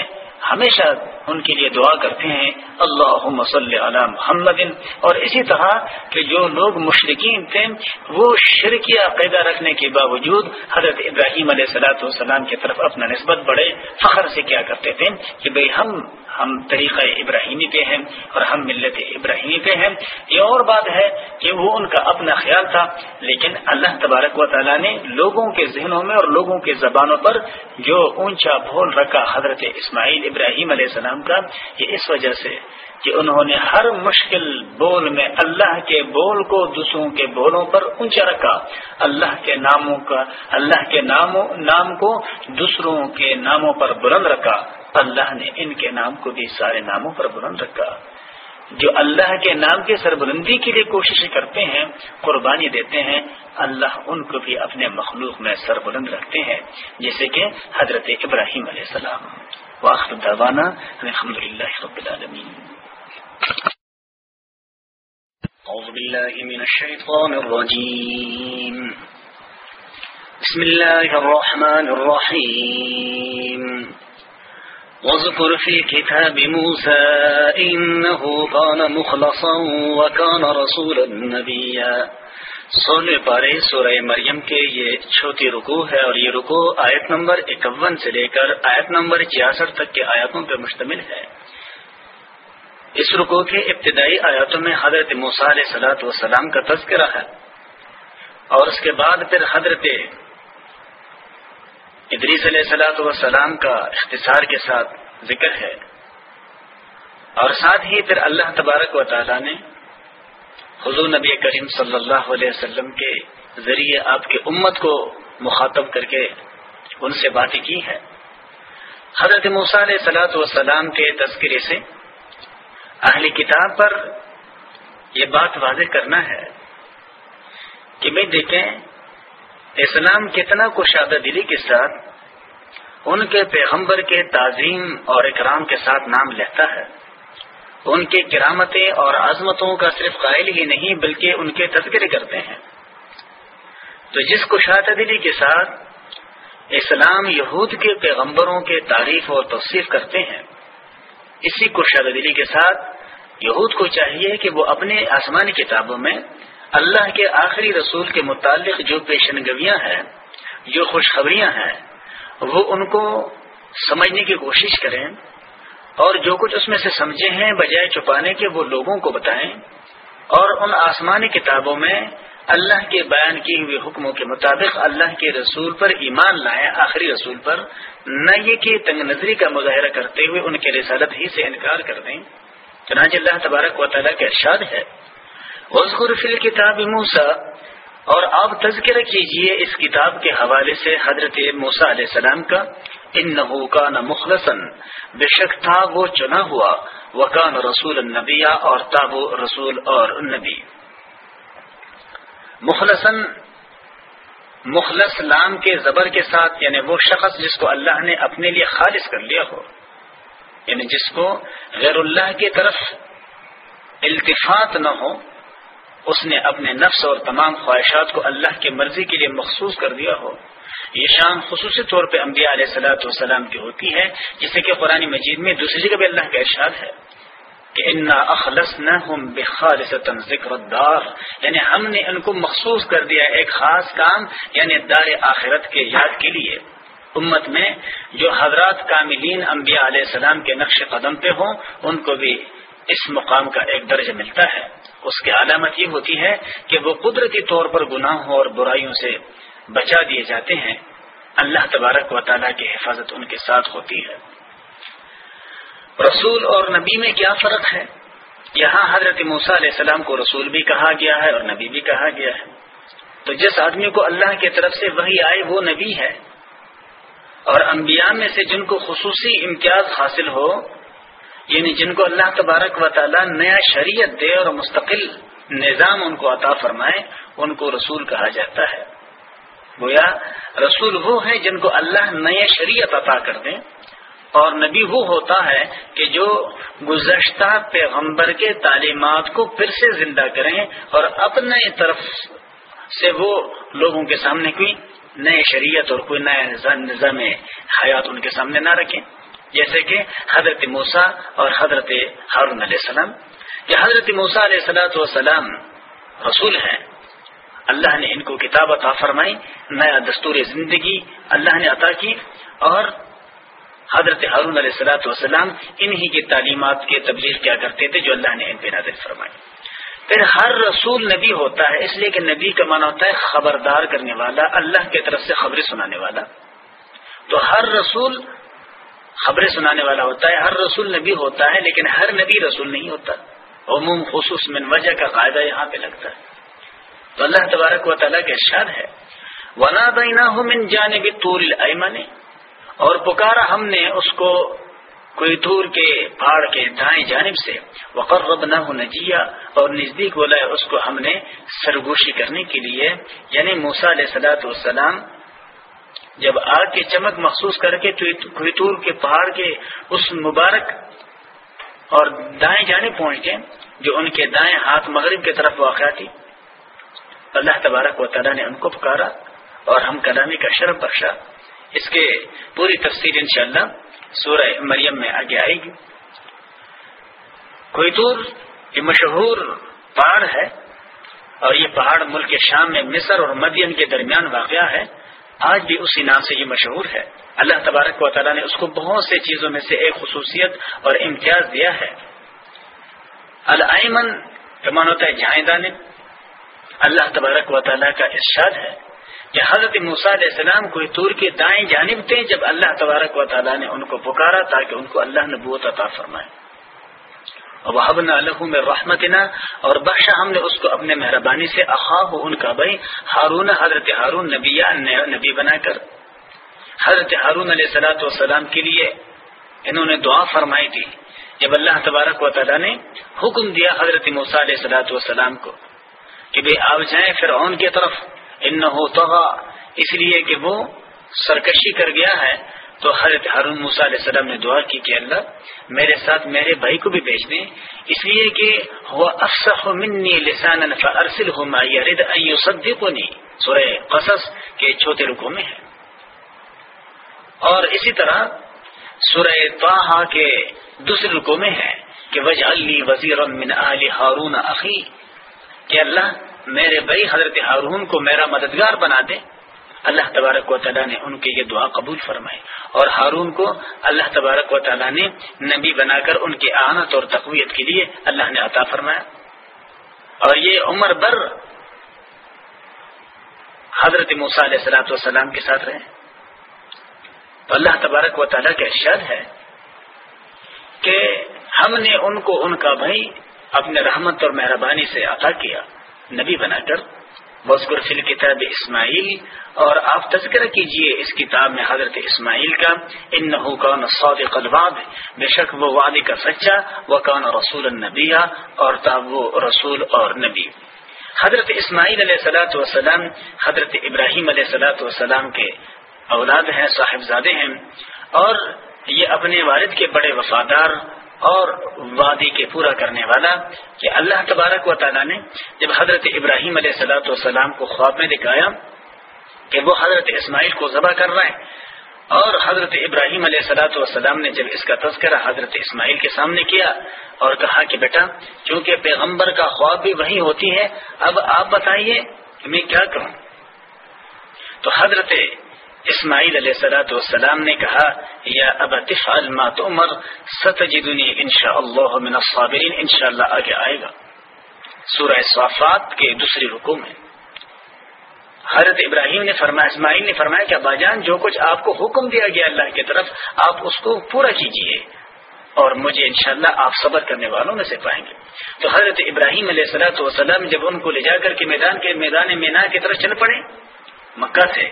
S2: ہمیشہ ان کے لیے دعا کرتے ہیں اللہ مسل علی محمد۔ اور اسی طرح کہ جو لوگ مشرقین تھے، وہ شرکی عقیدہ رکھنے کے باوجود حضرت ابراہیم علیہ صلاۃ والسلام کی طرف اپنا نسبت بڑے فخر سے کیا کرتے تھے کہ بھئی ہم ہم طریقہ ابراہیمی پہ ہیں اور ہم ملت ابراہیمی پہ ہیں۔ یہ اور بات ہے کہ وہ ان کا اپنا خیال تھا، لیکن اللہ تبارک و تعالیٰ نے لوگوں کے ذہنوں میں اور لوگوں کے زبانوں پر جو اونچا بھول رکھا حضرت اسماعیل ابراہیم علیہ السلام کا یہ اس وجہ سے کہ انہوں نے ہر مشکل بول میں اللہ کے بول کو، دوسروں کے بولوں پر اونچا رکھا۔ اللہ کے ناموں کا، اللہ کے ناموں، نام کو دوسروں کے ناموں پر بلند رکھا۔ اللہ نے ان کے نام کو بھی سارے ناموں پر بلند رکھا۔ جو اللہ کے نام کی سربلندی کے لیے کوشش کرتے ہیں، قربانی دیتے ہیں، اللہ ان کو بھی اپنے مخلوق میں سر بلند رکھتے ہیں۔ جیسے کہ حضرت ابراہیم علیہ السلام۔ واخر دعوانا الحمد للہ رب العالمین
S1: أعوذ بالله من الشيطان الرجيم. بسم الله الرحمن الرحيم. واذكر في كتاب موسى إنه كان مخلصا وكان رسولا نبيا. سولہ پارے سورہ مریم کے یہ چھوٹی رکو ہے اور یہ رکو آیت نمبر اکون سے لے کر آیت نمبر چھیاسٹھ تک کے آیاتوں پر مشتمل ہے۔ اس رکو کے ابتدائی آیاتوں میں حضرت موسال سلاۃ وسلام کا تذکرہ ہے اور اس کے بعد پھر حضرت ادریس علیہ سلاۃ وسلام کا اختصار کے ساتھ ذکر ہے۔ اور ساتھ ہی پھر اللہ تبارک و تعالی نے حضور نبی کریم صلی اللہ علیہ وسلم کے ذریعے آپ کی امت کو مخاطب کر کے ان سے باتیں کی ہے حضرت علیہ سلاۃ والسلام کے تذکرے سے اہلی کتاب پر یہ بات واضح کرنا ہے کہ میں دیکھیں، اسلام کتنا کشادہ دلی کے ساتھ ان کے پیغمبر کے تعظیم اور اکرام کے ساتھ نام لیتا ہے۔ ان کے کرامتیں اور عظمتوں کا صرف قائل ہی نہیں بلکہ ان کے تذکرے کرتے ہیں۔ تو جس کشاد دلی کے ساتھ اسلام یہود کے پیغمبروں کے تعریف اور توصیف کرتے ہیں، اسی کشاد دلی کے ساتھ یہود کو چاہیے کہ وہ اپنے آسمانی کتابوں میں اللہ کے آخری رسول کے متعلق جو پیشن گویاں ہیں، جو خوشخبریاں ہیں، وہ ان کو سمجھنے کی کوشش کریں۔
S2: اور جو کچھ اس میں سے سمجھے ہیں، بجائے چھپانے کے، وہ لوگوں کو بتائیں۔ اور ان آسمانی کتابوں میں اللہ کے بیان کی ہوئے حکموں کے مطابق اللہ کے رسول پر ایمان لائیں، آخری رسول پر، نہ یہ کہ تنگ نظری کا مظاہرہ کرتے ہوئے ان کے رسالت ہی سے انکار کر دیں۔ چنانچہ اللہ تبارک و تعالیٰ کے ارشاد ہے فل کتاب موسا اور آپ تذکر کیجیے اس کتاب کے حوالے سے حضرت موسا علیہ السلام کا۔ ان نحو کا نہ مخلصن بے شک تھا وہ چنا ہوا، وکان رسول النبیہ اور تاب رسول اور نبی۔ مخلصن مخلص لام کے زبر کے ساتھ یعنی وہ شخص جس کو اللہ نے اپنے لیے خالص کر لیا ہو یعنی جس کو غیر اللہ کی طرف التفات نہ ہو، اس نے اپنے نفس اور تمام خواہشات کو اللہ کی مرضی کے لیے مخصوص کر دیا ہو۔ یہ شان خصوصی طور پہ انبیاء علیہ صلاحت والسلام کی ہوتی ہے جسے کہ قرآن مجید میں دوسری جگہ بھی اللہ کا ارشاد ہے کہ انا اخلص نہ ہوں ذکر دار یعنی ہم نے ان کو مخصوص کر دیا ایک خاص کام یعنی دار آخرت کے یاد کے لیے۔ امت میں جو حضرات کاملین انبیاء علیہ السلام کے نقش قدم پہ ہوں، ان کو بھی اس مقام کا ایک درجہ ملتا ہے۔ اس کی علامت یہ ہوتی ہے کہ وہ قدرتی طور پر گناہوں اور برائیوں سے بچا دیے جاتے ہیں، اللہ تبارک و تعالیٰ کی حفاظت ان کے ساتھ ہوتی ہے۔ رسول اور نبی میں کیا فرق ہے؟ یہاں حضرت موسیٰ علیہ السلام کو رسول بھی کہا گیا ہے اور نبی بھی کہا گیا ہے۔ تو جس آدمی کو اللہ کی طرف سے وہی آئے، وہ نبی ہے۔ اور انبیاء میں سے جن کو خصوصی امتیاز حاصل ہو یعنی جن کو اللہ تبارک و تعالیٰ نیا شریعت دے اور مستقل نظام ان کو عطا فرمائے، ان کو رسول کہا جاتا ہے۔ گویا رسول وہ ہے جن کو اللہ نئے شریعت عطا کر دیں اور نبی وہ ہوتا ہے کہ جو گزشتہ پیغمبر کے تعلیمات کو پھر سے زندہ کریں اور اپنے طرف سے وہ لوگوں کے سامنے کوئی نئے شریعت اور کوئی نیا نظام حیات ان کے سامنے نہ رکھیں۔ جیسے کہ حضرت موسا اور حضرت ہارون علیہ السلام۔ کہ حضرت موسا علیہ السلاۃ والسلام رسول ہیں۔ اللہ نے ان کو کتاب عطا فرمائی، نیا دستور زندگی اللہ نے عطا کی اور حضرت ہارون علیہ السلاۃ والسلام انہی کی تعلیمات کے تبلیغ کیا کرتے تھے جو اللہ نے ان پہ نازل فرمائی۔ پھر ہر رسول نبی ہوتا ہے، اس لیے کہ نبی کا مانا ہوتا ہے خبردار کرنے والا، اللہ کی طرف سے خبریں سنانے والا۔ تو ہر رسول خبریں سنانے والا ہوتا ہے، ہر رسول نبی ہوتا ہے، لیکن ہر نبی رسول نہیں ہوتا۔ عموم خصوص من وجہ کا قاعدہ یہاں پہ لگتا ہے۔ تو اللہ تبارک و تعالیٰ کے ارشاد ہے۔ ونا بینا من جانب طول الایمن اور پکارا ہم نے اس کو کوئی دور کے پہاڑ کے دائیں جانب سے۔ وقرب نہ نجیا اور نزدیک بولا ہے اس کو ہم نے سرگوشی کرنے کے لیے۔ یعنی موسا علیہ سلاۃ والسلام جب آگ کی چمک محسوس کر کے کوئتور کے پہاڑ کے اس مبارک اور دائیں جانب پہنچ گئے جو ان کے دائیں ہاتھ مغرب کی طرف واقع تھی۔ اللہ تبارک و تعالیٰ نے ان کو پکارا اور ہم کلامی کا شرف بخشا۔ اس کے پوری تفصیل انشاءاللہ سورہ مریم میں آگے آئے گی۔ کوئی دور یہ مشہور پہاڑ ہے اور یہ پہاڑ ملک شام میں مصر اور مدین کے درمیان واقع ہے۔ آج بھی اسی نام سے یہ مشہور ہے۔ اللہ تبارک و تعالیٰ نے اس کو بہت سے چیزوں میں سے ایک خصوصیت اور امتیاز دیا ہے۔ الائمن کا ہوتا ہے جائیں دانے اللہ تبارک و تعالیٰ کا ارشاد ہے کہ حضرت علیہ السلام کو تور کے دائیں جانب تھے جب اللہ تبارک و تعالیٰ نے ان کو پکارا تاکہ ان کو اللہ نبوت عطا فرمائے۔ اور وہ میں رحمت اور بخشا ہم نے اس کو اپنے مہربانی سے۔ اخاہ ان کا بھائی ہارون، حضرت ہارون نبی نبی بنا کر۔ حضرت ہارون علیہ سلاۃ والسلام کے لیے انہوں نے دعا فرمائی تھی۔ جب اللہ تبارک و تعالیٰ نے حکم دیا حضرت علیہ سلاۃ والسلام کو۔ کہ بھائی آپ جائیں پھر اون کی طرف۔ ان اس لیے کہ وہ سرکشی کر گیا ہے۔ تو حضرت ہارون موسا علیہ السلام نے دعا کی کہ اللہ میرے ساتھ میرے بھائی کو بھی بھیج دیں۔ اس لیے کہ وہ افسح منی لسان ارسل ہو رد سدی کو نہیں سورہ قصص کے چھوٹے رکو میں ہے۔ اور اسی طرح سورہ طاہا کے دوسرے رکو میں ہے کہ وج علی وزیر من اہل ہارون عقی کہ اللہ میرے بھائی حضرت ہارون کو میرا مددگار بنا دے۔
S1: اللہ تبارک و تعالیٰ نے ان کے یہ دعا قبول فرمائے اور ہارون کو اللہ تبارک و تعالیٰ نے نبی بنا کر ان کی آنت اور تقویت کے لیے اللہ نے عطا فرمایا۔ اور یہ عمر بر حضرت موسیٰ علیہ السلاۃ والسلام کے ساتھ رہے۔ تو اللہ تبارک و تعالیٰ کا ارشاد ہے کہ ہم نے ان کو ان کا بھائی اپنے رحمت اور مہربانی سے عطا کیا۔ نبی بنا کر بزگر فل کتاب اسماعیل، اور آپ تذکرہ کیجیے اس کتاب میں حضرت اسماعیل کا ان نہ صادق الواد بے شک وہ وادی کا سچا وہ کون رسول النبیہ اور تاب وہ رسول اور نبی۔ حضرت اسماعیل علیہ سلاۃ وسلام حضرت ابراہیم علیہ سلاۃ وسلام کے اولاد ہیں، صاحبزادے ہیں، اور یہ اپنے والد کے بڑے وفادار اور وادی کے پورا کرنے والا کہ اللہ تبارک و تعالیٰ نے جب حضرت ابراہیم علیہ سلاۃ والسلام کو خواب میں دکھایا کہ وہ حضرت اسماعیل کو ذبح کر رہے ہیں، اور حضرت ابراہیم علیہ سلاۃ والسلام نے جب اس کا تذکرہ حضرت اسماعیل کے سامنے کیا اور کہا کہ بیٹا، چونکہ پیغمبر کا خواب بھی وہی ہوتی ہے، اب آپ بتائیے کہ میں کیا کروں؟ تو حضرت اسماعیل علیہ سلاۃ والسلام نے کہا، یا اب عمر ست ان شاء اللہ صابرین ان شاء اللہ آگے آئے گا. سورہ صافات کے دوسری رکو میں۔ حضرت ابراہیم نے فرمایا، اسماعیل نے فرمایا کہ، ابا جان، جو کچھ آپ کو حکم دیا گیا اللہ کی طرف، آپ اس کو پورا کیجیے اور مجھے انشاءاللہ شاء آپ صبر کرنے والوں میں سے پائیں گے. تو حضرت ابراہیم علیہ صلاحت وسلم جب ان کو لے جا کر کے میدان کے میدان مینا کی طرف چل پڑے، مکہ سے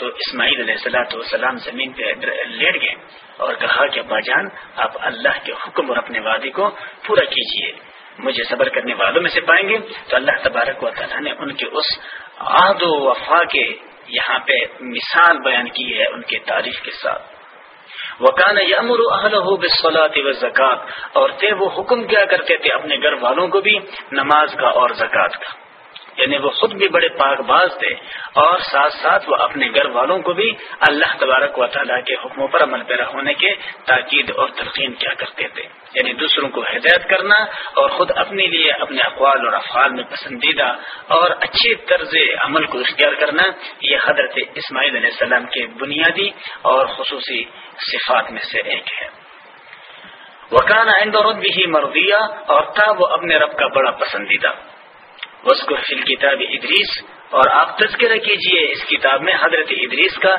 S1: تو اسماعیل علیہ السلاۃ والسلام زمین پہ لیٹ گئے اور کہا کہ ابا جان، آپ اللہ کے حکم اور اپنے وعدے کو پورا کیجیے مجھے صبر کرنے والوں میں سے پائیں گے۔ تو اللہ تبارک و تعالیٰ نے ان کے اس عہد و وفا کے یہاں پہ مثال بیان کی ہے ان کے تعریف کے ساتھ۔ وکان یمر اہل ہو بسلاط و زکات اور تھے وہ حکم کیا کرتے تھے اپنے گھر والوں کو بھی نماز کا اور زکوٰۃ کا۔ یعنی وہ خود بھی بڑے پاک باز تھے اور ساتھ ساتھ وہ اپنے گھر والوں کو بھی اللہ تبارک و تعالیٰ کے حکموں پر عمل پیرا ہونے کے تاکید اور تلقین کیا کرتے تھے۔ یعنی دوسروں کو ہدایت کرنا اور خود اپنے لیے اپنے اقوال اور افعال میں پسندیدہ اور اچھے طرز عمل کو اختیار کرنا، یہ حضرت اسماعیل علیہ السلام کے بنیادی اور خصوصی صفات میں سے ایک ہے۔ وکانا رب بھی مردیا اور تھا وہ اپنے رب کا بڑا پسندیدہ۔ وسکر فل کتاب ادریس اور آپ تذکرہ کیجیے اس کتاب میں حضرت ادریس کا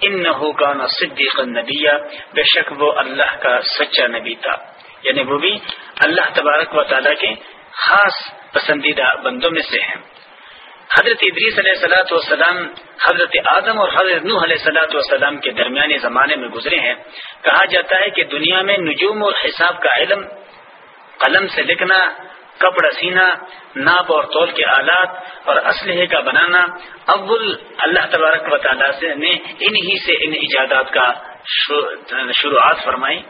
S1: ان نہ صدیق نبیہ بے شک وہ اللہ کا سچا نبی تھا۔ یعنی وہ بھی اللہ تبارک و تعالیٰ کے خاص پسندیدہ بندوں میں سے ہیں۔ حضرت ادریس علیہ سلاۃ والسلام حضرت آدم اور حضرت نوح علیہ سلاۃ والسلام کے درمیانی زمانے میں گزرے ہیں۔ کہا جاتا ہے کہ دنیا میں نجوم اور حساب کا علم، قلم سے لکھنا کپڑا سینا، ناپ اور تول کے آلات اور اسلحے کا بنانا اول اللہ تبارک و تعالیٰ سے نے انہی سے ان ایجادات کا شروعات فرمائی۔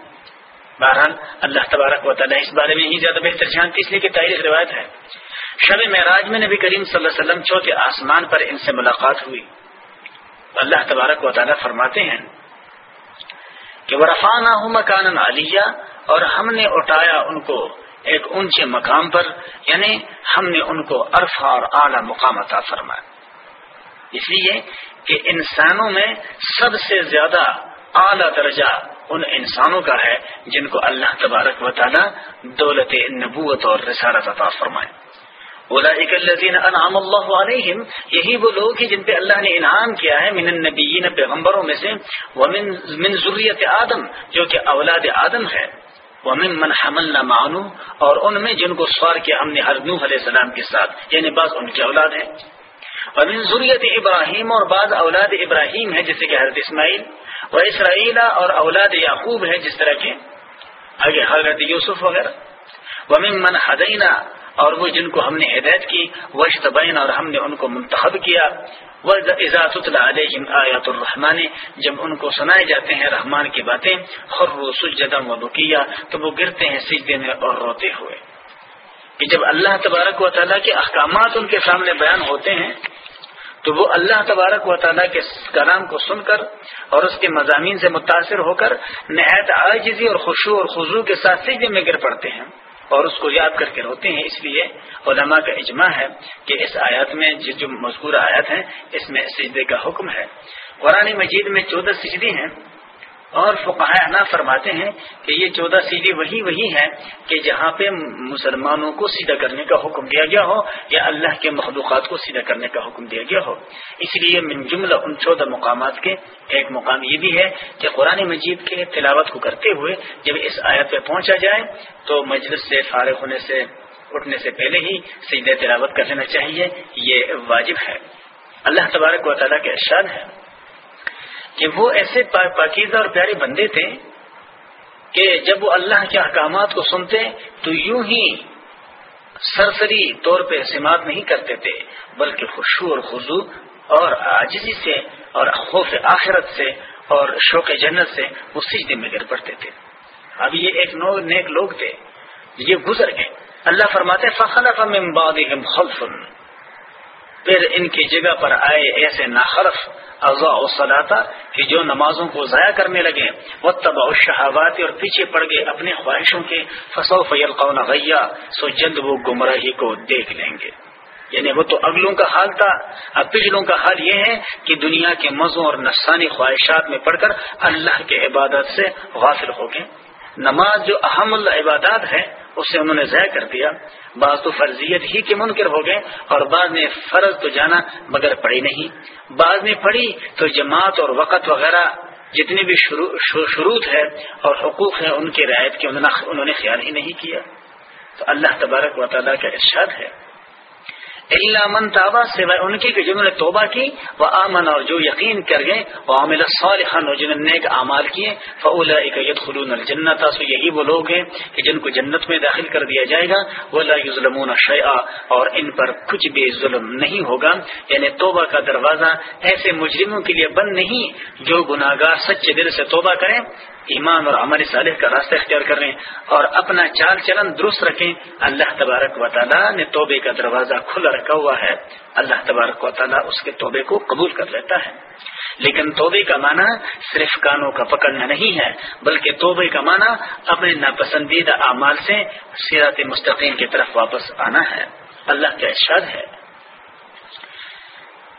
S1: بہرحال اللہ تبارک و تعالیٰ اس بارے میں ہی زیادہ بہتر جانتی اس لیے کہ تاریخ روایت ہے۔ شب معراج میں نبی کریم صلی اللہ علیہ وسلم چوتھے آسمان پر ان سے ملاقات ہوئی۔ اللہ تبارک و تعالیٰ فرماتے ہیں کہ وہ رفانہ مکان علیہ اور ہم نے اٹھایا ان کو ایک اونچے مقام پر یعنی ہم نے ان کو عرفہ اور اعلیٰ مقام عطا فرمایا۔ اس لیے کہ انسانوں میں سب سے زیادہ اعلیٰ درجہ ان انسانوں کا ہے جن کو اللہ تبارک و تعالی دولت نبوت اور رسالت عطا فرمائے۔ انعام اللہ علیہم، یہی وہ لوگ ہیں جن پہ اللہ نے انعام کیا ہے من النبیین، پیغمبروں میں سے من ذریت آدم، جو کہ اولاد آدم ہے۔ ومن من حملنا معانو، اور ان میں جن کو سوار کیا ہم نے ہر نوح علیہ السلام کے ساتھ یعنی بعض ان کی اولاد ہیں۔ ومن ضروریت ابراہیم، اور بعض اولاد ابراہیم ہے جیسے کہ حضرت اسماعیل و اسرائیلا اور اولاد یعقوب ہے جس طرح کے۔ آگے حضرت یوسف وغیرہ۔ ومن من حدینہ اور وہ جن کو ہم نے ہدایت کی وشتبین اور ہم نے ان کو منتخب کیا۔ آیات الرحمان جب ان کو سنائے جاتے ہیں رحمان کی باتیں سجدم و بکیا تو وہ گرتے ہیں سجدے میں اور روتے ہوئے۔ کہ جب اللہ تبارک و تعالیٰ کے احکامات ان کے سامنے بیان ہوتے ہیں، تو وہ اللہ تبارک و تعالیٰ کے کلام کو سن کر اور اس کے مضامین سے متاثر ہو کر نہایت عاجزی اور خوشو اور خضو کے ساتھ سجدے میں گر پڑتے ہیں۔
S2: اور اس کو یاد کر کے روتے ہیں اس لیے علماء کا اجماع ہے کہ اس آیات میں جو مذکور آیات ہیں، اس میں سجدے کا حکم ہے۔ قرآن مجید میں چودہ سجدے ہیں۔ اور فقہ فرماتے ہیں کہ یہ چودہ سیڑھی وہی وہی ہے کہ جہاں پہ مسلمانوں کو سیدھا کرنے کا حکم دیا گیا ہو یا اللہ کے مخلوقات کو سیدھا کرنے کا حکم دیا گیا ہو۔ اس لیے من جملہ ان چودہ مقامات کے ایک مقام یہ بھی ہے کہ قرآن مجید کے تلاوت کو کرتے ہوئے جب اس آیت پہ پہنچا جائے تو مجلس سے فارغ ہونے سے، اٹھنے سے پہلے ہی سیدھے تلاوت کر لینا چاہیے، یہ واجب ہے۔ اللہ تبارک و تعالیٰ کے ارشاد ہے۔ کہ وہ ایسے پاکیزہ اور پیارے بندے تھے کہ جب وہ اللہ کے احکامات کو سنتے تو یوں ہی سرسری طور پہ سماعت نہیں کرتے تھے، بلکہ خوشو اور خزو اور آجزی سے اور خوف آخرت سے اور شوق جنت سے وہ سجدے میں گر پڑتے تھے۔ اب یہ ایک نو نیک لوگ تھے، یہ گزر گئے۔ اللہ فرماتے فخلف من بعدهم خلف۔ پھر ان کی جگہ پر آئے ایسے ناخرف اضاء و کہ جو نمازوں کو ضائع کرنے لگے وہ تبا شہابات اور پیچھے پڑ گئے اپنے خواہشوں کے فصو فیل غیا، سو جلد وہ گمراہی کو دیکھ لیں گے۔ یعنی وہ تو اگلوں کا حال تھا۔ اب پچھلوں کا حال یہ ہے کہ دنیا کے مزوں اور نفسانی خواہشات میں پڑھ کر اللہ کے عبادت سے غافل ہو گئے۔ نماز جو اہم العبادات ہے اسے انہوں نے ضائع کر دیا۔ بعض تو فرضیت ہی کے منکر ہو گئے اور بعض نے فرض تو جانا مگر پڑھی نہیں۔ بعض نے پڑھی تو جماعت اور وقت وغیرہ جتنی بھی شروط ہے اور حقوق ہیں ان کی رعایت کے انہوں نے خیال ہی نہیں کیا۔ تو اللہ تبارک و تعالیٰ کا ارشاد ہے۔ اللہ من تابا سوائے ان کی کہ جنہوں نے توبہ کی، وہ آمن اور جو یقین کر گئے، وہ عامل صالحان اور جنہوں نے اعمال کیے فولا خلون الجنت سو یہی وہ لوگ ہیں کہ جن کو جنت میں داخل کر دیا جائے گا، وہ ظلم شیا اور ان پر کچھ بھی ظلم نہیں ہوگا۔ یعنی توبہ کا دروازہ ایسے مجرموں کے لیے بند نہیں جو گناہ گار سچے دل سے توبہ کریں۔ ایمان اور عمل صالح کا راستہ اختیار کریں اور اپنا چال چلن درست رکھیں۔ اللہ تبارک و تعالیٰ نے توبے کا دروازہ کھلا رکھا ہوا ہے۔ اللہ تبارک و تعالیٰ اس کے توبے کو قبول کر لیتا ہے۔ لیکن توبے کا معنی صرف کانوں کا پکڑنا نہیں ہے، بلکہ توبے کا معنی اپنے ناپسندیدہ اعمال سے سیرات مستقیم کی طرف واپس آنا ہے۔ اللہ کا ارشاد ہے۔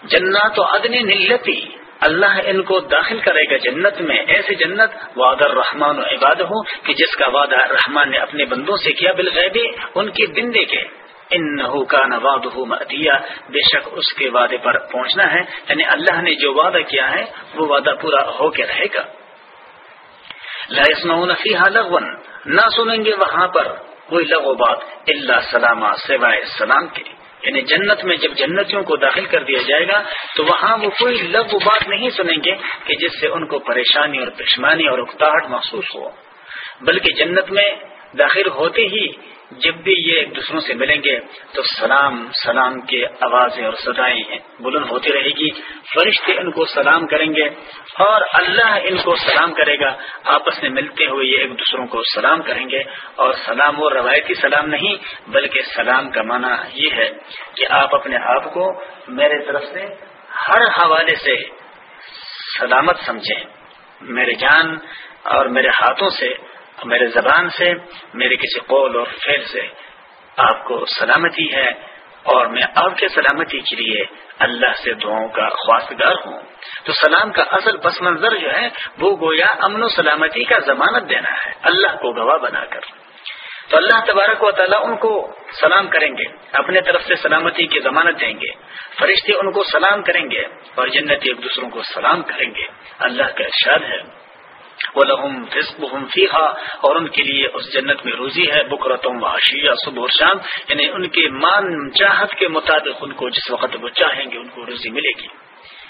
S2: جنات و ادنی نلتی اللہ ان کو داخل کرے گا جنت میں۔ ایسے جنت، وعد الرحمان و عباد ہو کہ جس کا وعدہ رحمان نے اپنے بندوں سے کیا بالغیبی، ان کے دن دیکھے ان کا نواد ہو بے شک اس کے وعدے پر پہنچنا ہے۔ یعنی اللہ نے جو وعدہ کیا ہے، وہ وعدہ پورا ہو کے رہے گا۔ فیحا لغون نہ سنیں گے وہاں پر کوئی لغو بات اللہ سلامہ سوائے سلام کے۔ یعنی جنت میں جب جنتیوں کو داخل کر دیا جائے گا، تو وہاں وہ کوئی لغ بات نہیں سنیں گے کہ جس سے ان کو پریشانی اور پشمانی اور اکتاہٹ محسوس ہو۔ بلکہ جنت میں داخل ہوتے ہی جب بھی یہ ایک دوسروں سے ملیں گے تو سلام سلام کے آوازیں اور سدائیں بلند ہوتی رہے گی۔ فرشتے ان کو سلام کریں گے اور اللہ ان کو سلام کرے گا۔ آپس میں ملتے ہوئے یہ ایک دوسروں کو سلام کریں گے۔ اور سلام وہ روایتی سلام نہیں، بلکہ سلام کا معنی یہ ہے کہ آپ اپنے آپ کو میرے طرف سے ہر حوالے سے سلامت سمجھیں۔ میرے جان اور میرے ہاتھوں سے میرے زبان سے، میرے کسی قول اور فیل سے آپ کو سلامتی ہے اور میں آپ کے سلامتی کے لیے اللہ سے دعاؤں کا خواستگار ہوں۔ تو سلام کا اصل پس منظر جو ہے، وہ گویا امن و سلامتی کا ضمانت دینا ہے۔ اللہ کو گواہ بنا کر۔ تو اللہ تبارک و تعالیٰ ان کو سلام کریں گے، اپنے طرف سے سلامتی کی ضمانت دیں گے۔ فرشتے ان کو سلام کریں گے اور جنتی ایک دوسروں کو سلام کریں گے۔ اللہ کا ارشاد ہے۔ وہ لہم فسب فیحا اور ان کے لیے اس جنت میں روزی ہے بکرتم و حشیہ صبح اور شام یعنی ان کے مان چاہت کے مطابق ان کو جس وقت وہ چاہیں گے ان کو روزی ملے گی۔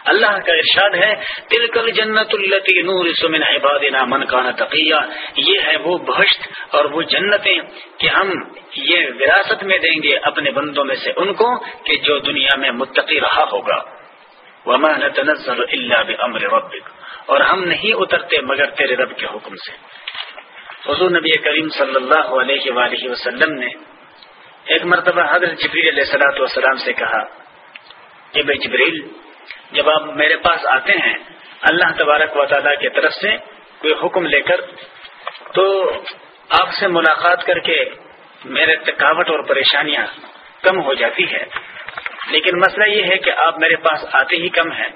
S2: اللہ کا ارشاد ہے تلکل جنت التی نور سمن عبادنا من کان تقیہ۔ یہ ہے وہ بہشت اور وہ جنتیں کہ ہم یہ وراثت میں دیں گے اپنے بندوں میں سے ان کو کہ جو دنیا میں متقی رہا ہوگا۔ وما نتنزل الا بامر ربک اور ہم نہیں اترتے مگر تیرے رب کے حکم سے۔ حضور نبی کریم صلی اللہ علیہ وآلہ وسلم نے ایک مرتبہ حضرت جبریل علیہ سلاۃ والسلام سے کہا کہ بھائی جبریل، جب آپ میرے پاس آتے ہیں، اللہ تبارک و تعالیٰ کی طرف سے کوئی حکم لے کر، تو آپ سے ملاقات کر کے
S1: میرے تھکاوٹ اور پریشانیاں کم ہو جاتی ہے لیکن مسئلہ یہ ہے کہ آپ میرے پاس آتے ہی کم ہیں۔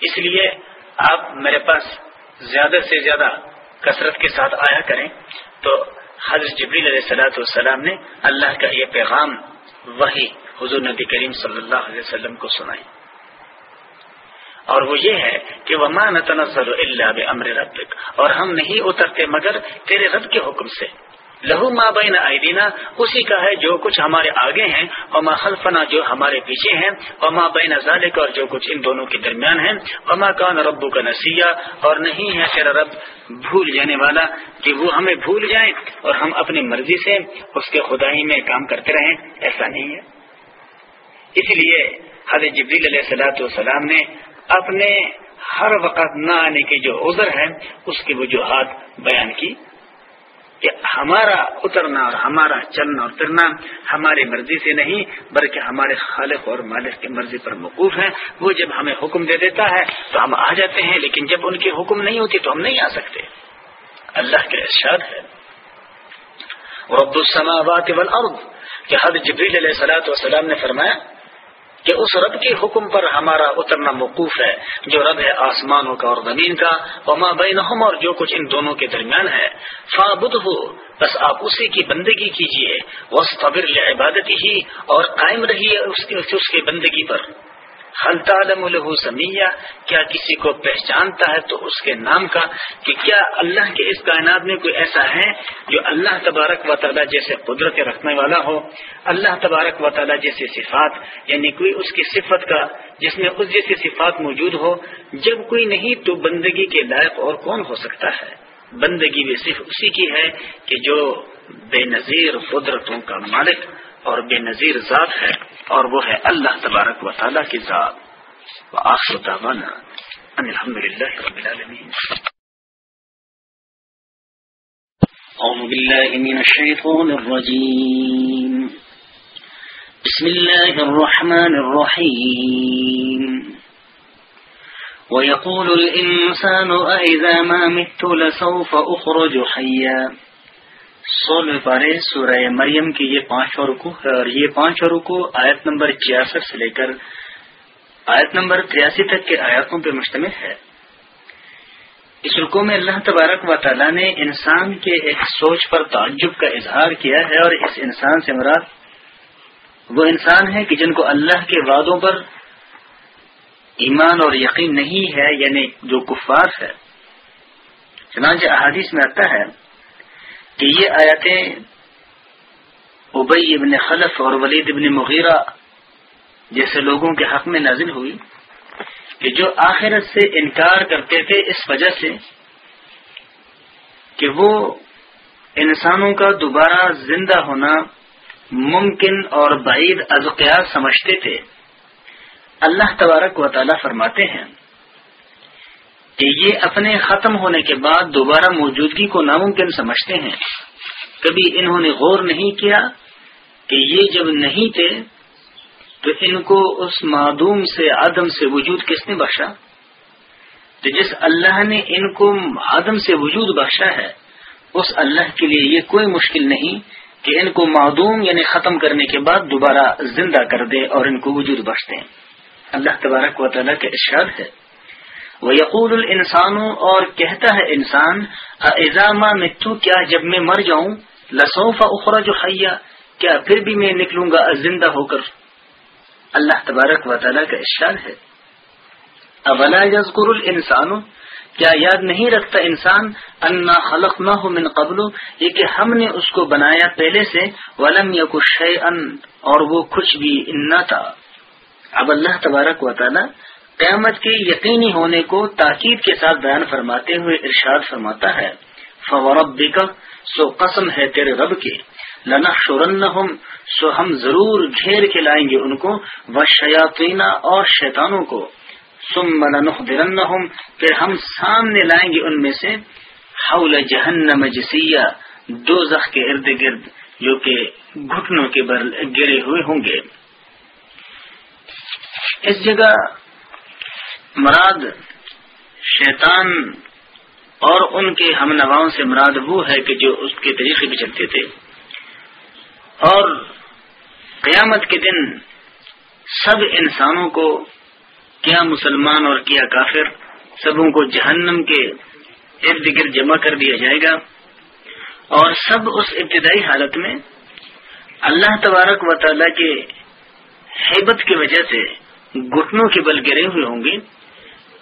S1: اس لیے آپ میرے پاس زیادہ سے زیادہ کثرت کے ساتھ آیا کریں تو حضرت جبریل علیہ صلاحت والسلام نے اللہ کا یہ پیغام وہی حضور نبی کریم صلی اللہ علیہ وسلم کو سنائی۔ اور وہ یہ ہے کہ وہ مان تنظر اللہ امر رب اور ہم نہیں اترتے مگر تیرے رب کے حکم سے۔ لہو ما بین آئیدینا اسی کا ہے جو کچھ ہمارے آگے ہیں اور ما خلفنا جو ہمارے پیچھے ہیں اور ماں بین ذالک اور جو کچھ ان دونوں کے درمیان ہیں اور ماں کان ربو کا نسیہ، اور نہیں ہے تیرا رب بھول جانے والا کہ وہ ہمیں بھول جائیں اور ہم اپنی مرضی سے اس کے خدائی میں کام کرتے رہیں، ایسا نہیں ہے۔ اس لیے حضرت جبریل علیہ السلاۃ والسلام نے اپنے ہر وقت نہ آنے کے جو عذر ہیں، اس کی وجوہات بیان کی۔ کہ ہمارا اترنا اور ہمارا چلنا اور پھرنا ہماری مرضی سے نہیں، بلکہ ہمارے خالق اور مالک کی مرضی پر موقوف ہے وہ جب ہمیں حکم دے دیتا ہے تو ہم آ جاتے ہیں، لیکن جب ان کی حکم نہیں ہوتی تو ہم نہیں آ سکتے۔ اللہ کے ارشاد ہے۔ رب السماوات والارض، کہ حد جبریل علیہ سلاۃ والسلام نے فرمایا کہ اس رب کے حکم پر ہمارا اترنا موقوف ہے، جو رب ہے آسمانوں کا اور زمین کا، وما بینہم اور جو کچھ ان دونوں کے درمیان ہے۔ فابد ہو بس آپ اسی کی بندگی کیجیے وسطر عبادت ہی اور قائم رہیے اس کی بندگی پر۔ تعلم له سمیہ کیا کسی کو پہچانتا ہے تو اس کے نام کا؟ کہ کیا اللہ کے اس کائنات میں کوئی ایسا ہے جو اللہ تبارک و تعالیٰ جیسے قدرت رکھنے والا ہو؟ اللہ تبارک و تعالیٰ جیسے صفات یعنی کوئی اس کی صفت کا جس میں اس جیسی صفات موجود ہو؟ جب کوئی نہیں تو بندگی کے لائق اور کون ہو سکتا ہے؟ بندگی بھی صرف اسی کی ہے کہ جو بے نظیر قدرتوں کا مالک اور بے نظیر ذات ہے اور وہ ہے اللہ تبارک و تعالیٰ کی ذات۔ وآخر دعوانا ان الحمد للہ رب العالمین۔
S2: أعوذ بالله من الشيطان الرجيم بسم الله الرحمن الرحيم ويقول الإنسان أئذا ما مت لسوف أخرج حيا سولہ پارے سورہ مریم کی یہ پانچ رکو ہے اور یہ پانچ رکو آیت نمبر چھیاسٹھ سے لے کر آیت نمبر تریاسی تک کے آیاتوں پہ مشتمل ہے۔ اس رکو میں اللہ تبارک و تعالیٰ نے انسان کے ایک سوچ پر تعجب کا اظہار کیا ہے اور اس انسان سے مراد وہ انسان ہے کہ جن کو اللہ کے وعدوں پر ایمان اور یقین نہیں ہے یعنی جو کفار ہے۔ چنانچہ احادیث میں آتا ہے کہ یہ آیتیں ابئی ابن خلف اور ولید ابن مغیرہ جیسے لوگوں کے حق میں نازل ہوئی کہ جو آخرت سے انکار کرتے تھے اس وجہ سے کہ وہ انسانوں کا دوبارہ زندہ ہونا ممکن اور بعید ازقیات سمجھتے تھے۔ اللہ تبارک و تعالی فرماتے ہیں کہ یہ اپنے ختم ہونے کے بعد دوبارہ موجودگی کو ناممکن سمجھتے ہیں۔ کبھی انہوں نے غور نہیں کیا کہ یہ جب نہیں تھے تو ان کو اس معدوم سے عدم سے وجود کس نے بخشا؟ تو جس اللہ نے ان کو عدم سے وجود بخشا ہے، اس اللہ کے لیے یہ کوئی مشکل نہیں کہ ان کو معدوم یعنی ختم کرنے کے بعد دوبارہ زندہ کر دے اور ان کو وجود بخش دیں اللہ تبارک و تعالیٰ کے ارشاد ہے۔ وہ یقول الانسانوں اور کہتا ہے انسان ایزامہ متو کیا جب میں مر جاؤں لسوفا اخرا جو حیا کیا پھر بھی میں نکلوں گا زندہ ہو کر? اللہ تبارک و تعالیٰ کا ارشاد ہے۔ اولا یزکر الانسان کیا یاد نہیں رکھتا انسان انا خلق نہ ہو من قبل، یہ کہ ہم نے اس کو بنایا پہلے سے، ولم یا کچھ اور وہ کچھ بھی نہ تھا. اب اللہ تبارک و تعالیٰ قیامت کے یقینی ہونے کو تاکید کے ساتھ بیان فرماتے ہوئے ارشاد فرماتا ہے فورب سو قسم ہے تیرے رب کے لنا شورن سو ہم ضرور گھیر کے لائیں گے ان کو و شیاطینہ اور شیطانوں کو سم درن پھر ہم سامنے لائیں گے ان میں سے، حول جہنم جسیہ دو کے ارد گرد، جو کہ گھٹنوں کے بر گرے ہوئے ہوں گے۔ اس جگہ مراد شیطان اور ان کے ہم نواؤں سے مراد وہ ہے کہ جو اس کے طریقے بھی چلتے تھے۔
S1: اور قیامت کے دن سب انسانوں کو، کیا مسلمان اور کیا کافر، سبوں کو جہنم کے ارد گرد جمع کر دیا جائے گا۔ اور سب اس ابتدائی حالت میں اللہ تبارک و تعالی کے حیبت کی وجہ سے گھٹنوں کے بل گرے ہوئے ہوں گے۔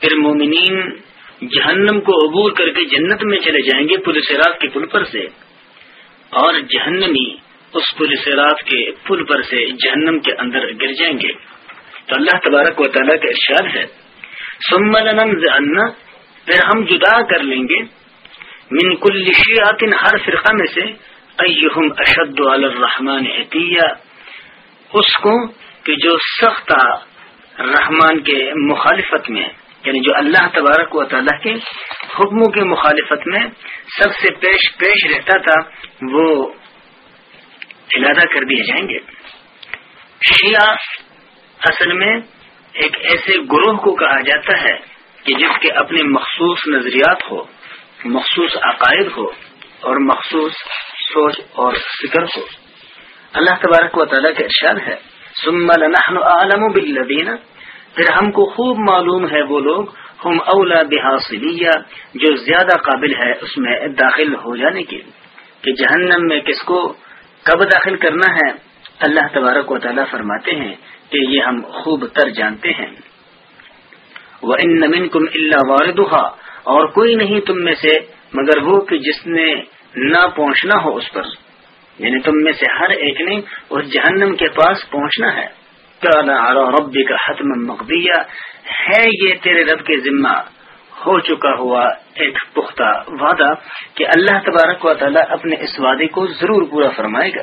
S1: پھر مومنین جہنم کو عبور کر کے جنت میں چلے جائیں گے پولیس رات کے پل پر سے۔ اور جہنمی اس پولیس رات کے پل پر سے جہنم کے اندر گر جائیں گے۔ تو اللہ تبارک و تعالیٰ کا ارشاد ہے۔ پھر ہم جدا کر لیں گے۔ من کل شیعت، ہر فرقہ میں سے ایہم اشد الرحمن عطیہ اس کو کہ جو سخت رحمان کے مخالفت میں یعنی جو اللہ تبارک و تعالیٰ کے حکموں کے مخالفت میں سب سے پیش پیش رہتا تھا، وہ علادہ کر دیے جائیں گے۔ شیعہ اصل میں ایک ایسے گروہ کو کہا جاتا ہے کہ جس کے اپنے مخصوص نظریات ہو، مخصوص عقائد ہو اور مخصوص سوچ اور فکر ہو۔ اللہ تبارک و تعالیٰ کا ارشاد ہے عالم بالذین پھر ہم کو خوب معلوم ہے وہ لوگ، ہم اولا بحاصلیہ جو زیادہ قابل ہے اس میں داخل ہو جانے کے کہ جہنم میں کس کو کب داخل کرنا ہے، اللہ تبارک و تعالیٰ فرماتے ہیں کہ یہ ہم خوب تر جانتے ہیں۔ وہ ان نمین کم اللہ واردہ اور کوئی نہیں تم میں سے، مگر وہ کہ جس نے نہ پہنچنا ہو اس پر۔ یعنی تم میں سے ہر ایک نے اس جہنم کے پاس پہنچنا ہے۔ ربی کا حتم مقبیہ ہے یہ تیرے رب کے ذمہ؟ ہو چکا ہوا ایک پختہ وعدہ کہ اللہ تبارک و تعالیٰ اپنے اس وعدے کو ضرور پورا فرمائے گا۔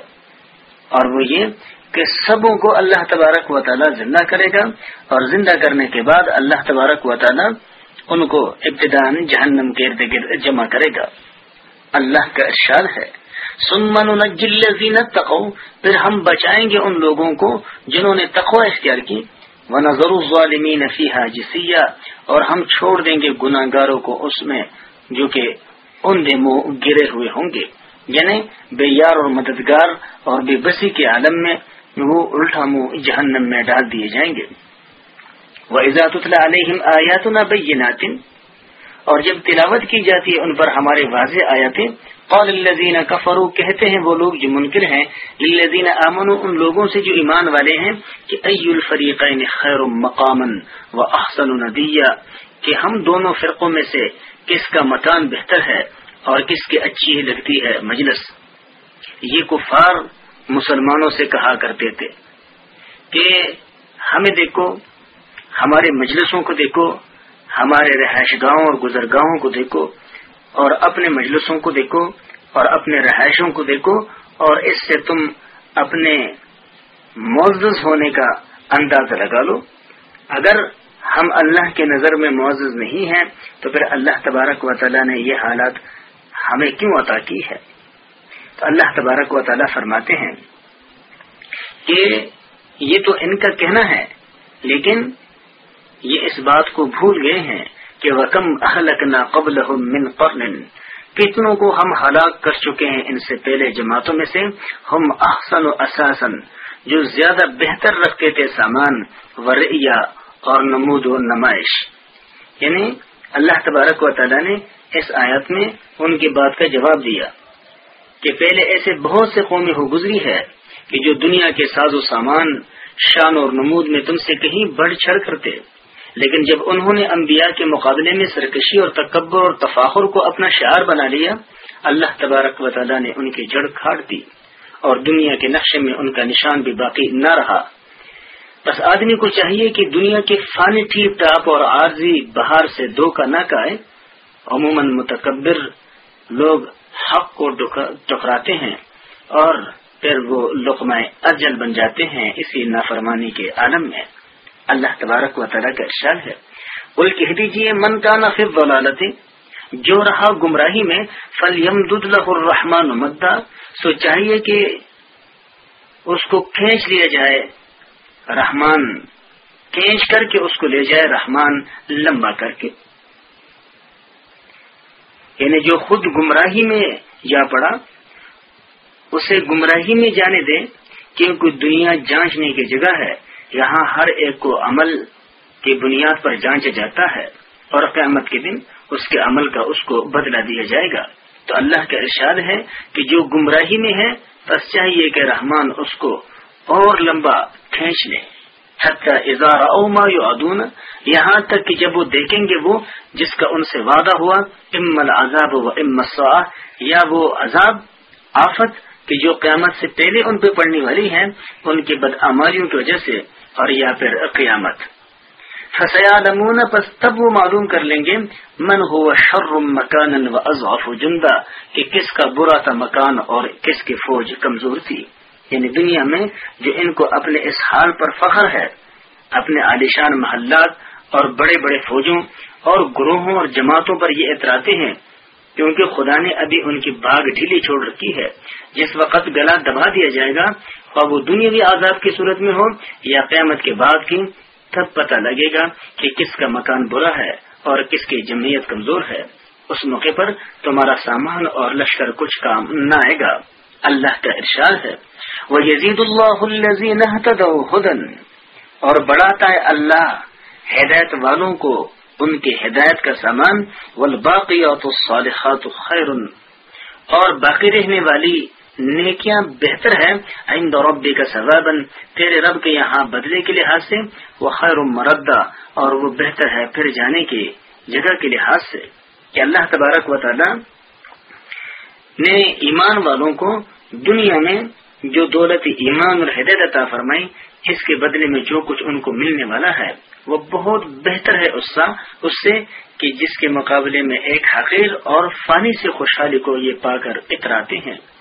S1: اور وہ یہ کہ سبوں کو اللہ تبارک و تعالیٰ زندہ کرے گا اور زندہ کرنے کے بعد اللہ تبارک و تعالیٰ ان کو ابتدان جہنم کے ارد گرد جمع کرے گا۔ اللہ کا ارشاد ہے۔ سنمن زینت تقو پھر ہم بچائیں گے ان لوگوں کو جنہوں نے تقوی اختیار کی۔ وہ نظر ظالمین فیحا جسیہ اور ہم چھوڑ دیں گے گناہ گاروں کو اس میں جو کہ ان منہ گرے ہوئے ہوں گے۔ یعنی بے یار اور مددگار اور بے بسی کے عالم میں وہ الٹا منہ جہنم میں ڈال دیے جائیں گے۔ وہ عزات علیہم آیات نہ اور جب تلاوت کی جاتی ہے، ان پر ہمارے واضح آیاتیں قول الذین کفروا کہتے ہیں وہ لوگ جو منکر ہیں، للذین آمنوا، ان لوگوں سے جو ایمان والے ہیں، کہ ای الفریقین خیر مقاما و احسن ندیا، کہ ہم دونوں فرقوں میں سے کس کا مکان بہتر ہے اور کس کی اچھی لگتی ہے مجلس۔ یہ کفار مسلمانوں سے کہا کرتے تھے کہ ہمیں دیکھو، ہمارے مجلسوں کو دیکھو، ہمارے رہائش گاہوں اور گزرگاہوں کو دیکھو اور اپنے مجلسوں کو دیکھو اور اپنے رہائشوں کو دیکھو اور اس سے تم اپنے معزز ہونے کا اندازہ لگا لو۔ اگر ہم اللہ کے نظر میں معزز نہیں ہیں، تو پھر اللہ تبارک و تعالیٰ نے یہ حالات ہمیں کیوں عطا کی ہے؟ تو اللہ تبارک و تعالیٰ فرماتے ہیں کہ یہ تو ان کا کہنا ہے، لیکن یہ اس بات کو بھول گئے ہیں کہ وکم اہلکنا قبل من قرن۔ کتنوں کو ہم ہلاک کر چکے ہیں ان سے پہلے جماعتوں میں سے۔ ہم احسن و اساسن جو زیادہ بہتر رکھتے تھے سامان وریا اور نمود و نمائش۔ یعنی اللہ تبارک و تعالیٰ نے اس آیت میں ان کی بات کا جواب دیا کہ پہلے ایسے بہت سے قومی ہو گزری ہے کہ جو دنیا کے ساز و سامان، شان اور نمود میں تم سے کہیں بڑھ چڑھ کرتے لیکن جب انہوں نے انبیاء کے مقابلے میں سرکشی اور تکبر اور تفاخر کو اپنا شعار بنا لیا، اللہ تبارک و تعالیٰ نے ان کی جڑ کھاڑ دی اور دنیا کے نقشے میں ان کا نشان بھی باقی نہ رہا۔ بس آدمی کو چاہیے کہ دنیا کے فانی ٹھیک ٹاپ اور عارضی بہار سے دو کا نہ کہے عموماً متکبر لوگ حق کو ٹکراتے ہیں اور پھر وہ لقمائے اجل بن جاتے ہیں اسی نافرمانی کے عالم میں۔ اللہ تبارک و تعالیٰ کا ارشاد ہے۔ بول کہہ دیجیے من کا نفر ضلالت جو رہا گمراہی میں فل یم الرحمان مدا۔ سو چاہیے کہ اس کو کھینچ لیا جائے۔ رحمان، کھینچ کر کے اس کو لے جائے۔ رحمان، لمبا کر کے۔ یعنی جو خود گمراہی میں جا پڑا، اسے گمراہی میں جانے دیں، کیونکہ دنیا جانچنے کی جگہ ہے۔ یہاں ہر ایک کو عمل کی بنیاد پر جانچا جاتا ہے اور قیامت کے دن اس کے عمل کا اس کو بدلا دیا جائے گا۔ تو اللہ کا ارشاد ہے کہ جو گمراہی میں ہے، بس چاہیے کہ رحمان اس کو اور لمبا کھینچ لے۔ اظہار اوما ادون یہاں تک کہ جب وہ دیکھیں گے وہ جس کا ان سے وعدہ ہوا ام العذاب و ام یا وہ عذاب، آفت کہ جو قیامت سے پہلے ان پہ پڑنے والی ہیں، ان کی بدعماریوں کی وجہ سے اور یا پھر قیامت۔ فسیالمون پس تب وہ معلوم کر لیں گے، من ہو شر مکان و اضعف جندہ کہ کس کا برا تھا مکان اور کس کی فوج کمزور تھی۔ یعنی دنیا میں جو ان کو اپنے اس حال پر فخر ہے، اپنے عالیشان محلات اور بڑے بڑے فوجوں اور گروہوں اور جماعتوں پر یہ اتراتے ہیں کیونکہ خدا نے ابھی ان کی باغ ڈھیلی چھوڑ رکھی ہے۔ جس وقت گلا دبا دیا جائے گا اور وہ دنیاوی آزاد کی صورت میں ہو یا قیامت کے بعد کی، تب پتہ لگے گا کہ کس کا مکان برا ہے اور کس کی جمعیت کمزور ہے۔ اس موقع پر تمہارا سامان اور لشکر کچھ کام نہ آئے گا۔ اللہ کا ارشاد ہے۔ وہ یزید اللہ ہدن اور بڑھاتا ہے اللہ ہدایت والوں کو، ان کے ہدایت کا سامان۔ والباقیات الصالحات خیر اور باقی رہنے والی نیکیاں بہتر ہے عند ربی کا ثوابا، تیرے رب کے یہاں بدلے کے لحاظ سے وہ خیر مردہ اور وہ بہتر ہے پھر جانے کی جگہ کے لحاظ سے۔ کہ اللہ تبارک و تعالی نے ایمان والوں کو دنیا میں جو دولت ایمان اور ہدایت عطا فرمائی، اس کے بدلے میں جو کچھ ان کو ملنے والا ہے، وہ بہت بہتر ہے اس اس سے کہ جس کے مقابلے میں ایک حقیق اور فانی سے خوشحالی کو یہ پا کر اتراتے ہیں۔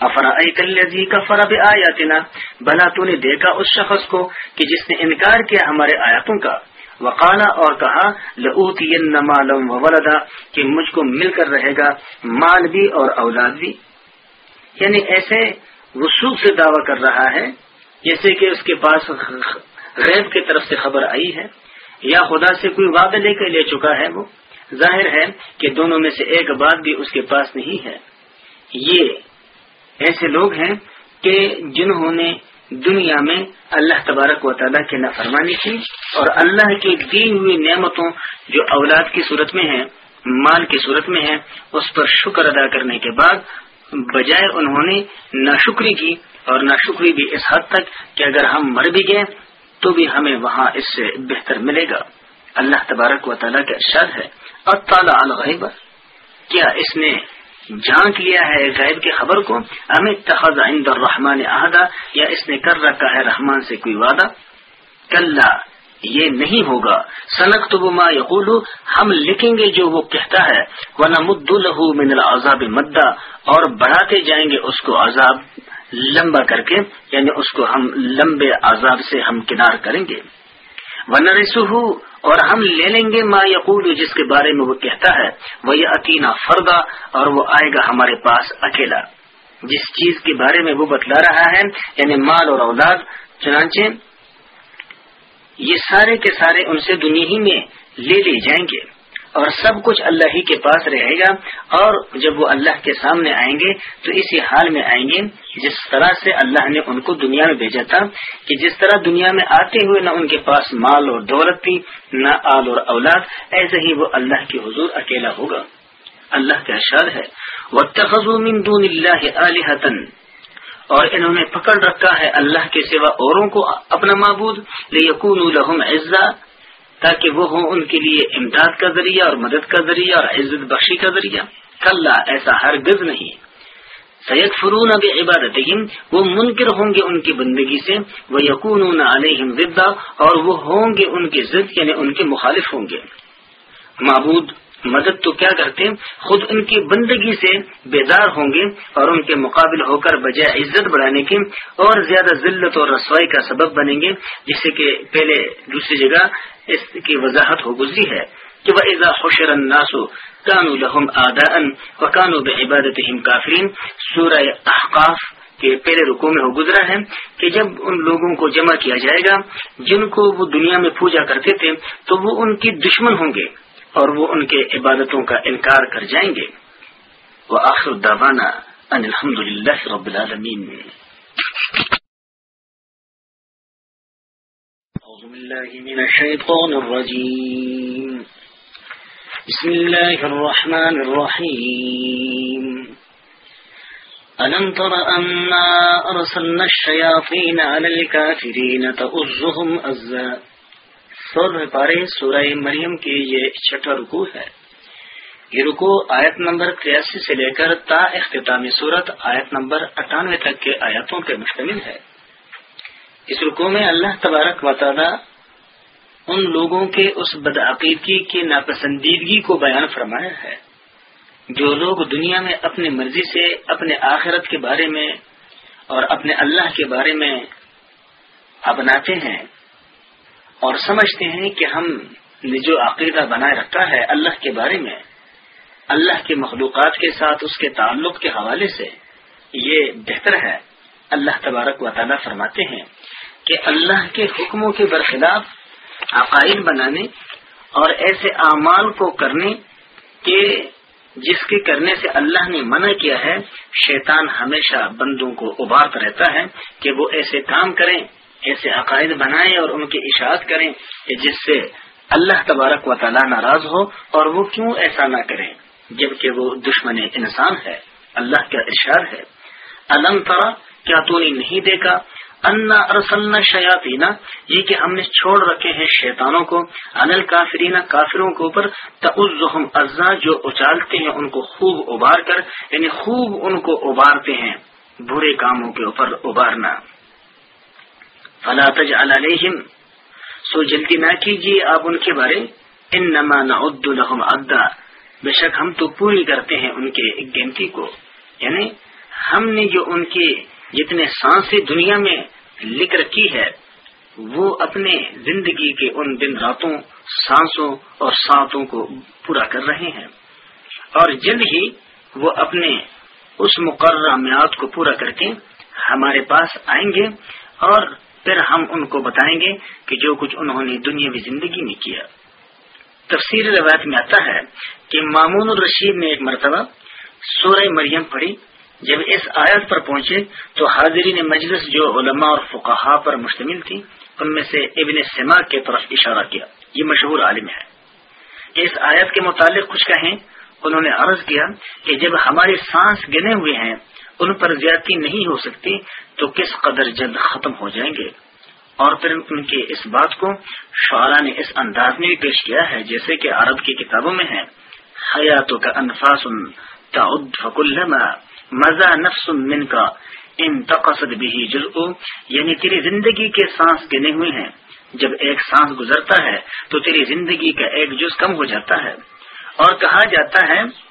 S1: افرا کلزی کا فرب آیاتنا بھلا تو نے دیکھا اس شخص کو کہ جس نے انکار کیا ہمارے آیاتوں کا۔ وقالا اور کہا لوتی مالم ولدا، کہ مجھ کو مل کر رہے گا مال بھی اور اولاد بھی۔ یعنی ایسے وسوخ سے دعویٰ کر رہا ہے، جیسے کہ اس کے پاس غیب کی طرف سے خبر آئی ہے۔ یا خدا سے کوئی وعدہ لے کر لے چکا ہے وہ۔ ظاہر ہے کہ دونوں میں سے ایک بات بھی اس کے پاس نہیں ہے۔ یہ ایسے لوگ ہیں کہ جنہوں نے دنیا میں اللہ تبارک و تعالیٰ کی نافرمانی کی اور اللہ کی دی ہوئی نعمتوں جو اولاد کی صورت میں ہے مال کی صورت میں ہے اس پر شکر ادا کرنے کے بعد بجائے انہوں نے ناشکری کی اور ناشکری بھی اس حد تک کہ اگر ہم مر بھی گئے تو بھی ہمیں وہاں اس سے بہتر ملے گا۔ اللہ تبارک و تعالیٰ کا ارشاد ہے اطلاع الغیب کیا اس نے جھانک لیا ہے غیب کی خبر کو؟ ہمیں تخذ عند الرحمن عہدہ یا اس نے کر رکھا ہے رحمان سے کوئی وعدہ؟ کل یہ نہیں ہوگا۔ سنک تو ما یقول ہم لکھیں گے جو وہ کہتا ہے۔ وہ نمد الحو من العذاب مدہ اور بڑھاتے جائیں گے اس کو عذاب لمبا کر کے یعنی اس کو ہم لمبے عذاب سے ہم کنار کریں گے۔ وہ اور ہم لے لیں گے ما یقول، جس کے بارے میں وہ کہتا ہے وہ یہ عطینہ فردا، اور وہ آئے گا ہمارے پاس اکیلا۔ جس چیز کے بارے میں وہ بتلا رہا ہے یعنی مال اور اولاد، چنانچہ یہ سارے کے سارے ان سے دنیا ہی میں لے لی جائیں گے۔ اور سب کچھ اللہ ہی کے پاس رہے گا، اور جب وہ اللہ کے سامنے آئیں گے تو اسی حال میں آئیں گے جس طرح سے اللہ نے ان کو دنیا میں بھیجا تھا، کہ جس طرح دنیا میں آتے ہوئے نہ ان کے پاس مال اور دولت تھی، نہ آل اور اولاد، ایسے ہی وہ اللہ کے حضور اکیلا ہوگا۔ اللہ کا اشار ہے وہ دون اللہ اور انہوں نے پکڑ رکھا ہے اللہ کے سوا اوروں کو اپنا معبود لہم عزا۔ تاکہ وہ ہوں ان کے لیے امداد کا ذریعہ اور مدد کا ذریعہ اور عزت بخشی کا ذریعہ۔ کل ایسا ہرگز نہیں۔ سید فرون اب عبادت وہ منکر ہوں گے ان کی بندگی سے وہ یقون علیہم ضدہ اور وہ ہوں گے ان کی ضد یعنی ان کے مخالف ہوں گے۔ معبود مدد تو کیا کرتے خود ان کی بندگی سے بیدار ہوں گے اور ان کے مقابل ہو کر بجائے عزت بڑھانے کے اور زیادہ ذلت اور رسوائی کا سبب بنیں گے، جس سے کہ پہلے دوسری جگہ اس کی وضاحت ہو گزری ہے۔ کہ وہ ایزا خوشر الناسو کانو لہم آدا و کانو بعبادت کافرین۔ سورہ احقاف کے پہلے رکو میں ہو گزرا ہے کہ جب ان لوگوں کو جمع کیا جائے گا، جن کو وہ دنیا میں پوجا کرتے تھے، تو وہ ان کی دشمن ہوں گے۔ اور وہ ان کے عبادتوں کا انکار کر جائیں گے۔ وہ آخر دبانا ان الحمد لله رب العالمين أعوذ بالله من الشيطان الرجيم بسم الله الرحمن الرحيم ألم تر أنا أرسلنا الشياطين على الكافرين تؤزهم أزا؟ سورہ پارے سورہ مریم کی یہ چھٹا رکو ہے۔ یہ رکو آیت نمبر تریاسی سے لے کر تا اختتامی صورت آیت نمبر اٹھانوے تک کے آیاتوں پر مشتمل ہے۔ اس رکو میں اللہ تبارک و تعالی ان لوگوں کے اس بدعقیدگی کی ناپسندیدگی کو بیان فرمایا ہے، جو لوگ دنیا میں اپنی مرضی سے اپنے آخرت کے بارے میں اور اپنے اللہ کے بارے میں اپناتے ہیں۔ اور سمجھتے ہیں کہ ہم نے جو عقیدہ بنائے رکھا ہے اللہ کے بارے میں، اللہ کے مخلوقات کے ساتھ، اس کے تعلق کے حوالے سے، یہ بہتر ہے۔ اللہ تبارک و تعالیٰ فرماتے ہیں کہ اللہ کے حکموں کے برخلاف عقائد بنانے اور ایسے اعمال کو کرنے کے، جس کے کرنے سے اللہ نے منع کیا ہے، شیطان ہمیشہ بندوں کو ابارتا رہتا ہے کہ وہ ایسے کام کریں۔ ایسے عقائد بنائیں اور ان کی اشاعت کریں کہ جس سے اللہ تبارک و تعالیٰ ناراض ہو اور وہ کیوں ایسا نہ کریں، جبکہ وہ دشمن انسان ہے، اللہ کا ارشاد ہے۔ علم ترا، کیا تو نے نہیں دیکھا؟ انا ارسلنا شیاطینا یہ کہ ہم نے چھوڑ رکھے ہیں شیطانوں کو انل کافرین کافروں کے اوپر، تعزہم ازا جو اچالتے ہیں ان کو خوب ابار کر یعنی خوب ان کو ابارتے ہیں، برے کاموں کے اوپر ابارنا فلا تجعل علیہم. سو جلدی نہ کیجیے آپ ان کے بارے. ان نما نعد لهم عدا بے شک ہم تو پوری کرتے ہیں ان کے گنتی کو. یعنی ہم نے جو ان کی جتنے سانسیں دنیا میں لکھ رکھی ہے، وہ اپنے زندگی کے ان دن راتوں سانسوں اور ساتوں کو پورا کر رہے ہیں۔ اور جلد ہی وہ اپنے اس مقررہ میعاد کو پورا کر کے ہمارے پاس آئیں گے اور پھر ہم ان کو بتائیں گے کہ جو کچھ انہوں نے دنیاوی زندگی میں کیا۔ تفصیل روایت میں آتا ہے کہ مامون الرشید نے ایک مرتبہ سورہ مریم پڑھی۔ جب اس آیت پر پہنچے تو حاضرین مجلس جو علماء اور فقہا پر مشتمل تھی ان میں سے ابن سما کی طرف اشارہ کیا۔ یہ مشہور عالم ہے۔ کہ اس آیت کے متعلق کچھ کہیں، انہوں نے عرض کیا کہ جب ہمارے سانس گنے ہوئے ہیں، ان پر زیادتی نہیں ہو سکتی تو کس قدر جلد ختم ہو جائیں گے؟ اور پھر ان کی اس بات کو شعرا نے اس انداز میں بھی پیش کیا ہے، جیسے کہ عرب کی کتابوں میں ہے حیاتوں کا انفاس مزہ نفس من کا ان تقصد بھی جزو یعنی تیری زندگی کے سانس گنے ہوئے ہیں۔ جب ایک سانس گزرتا ہے، تو تیری زندگی کا ایک جز کم ہو جاتا ہے۔ اور کہا جاتا ہے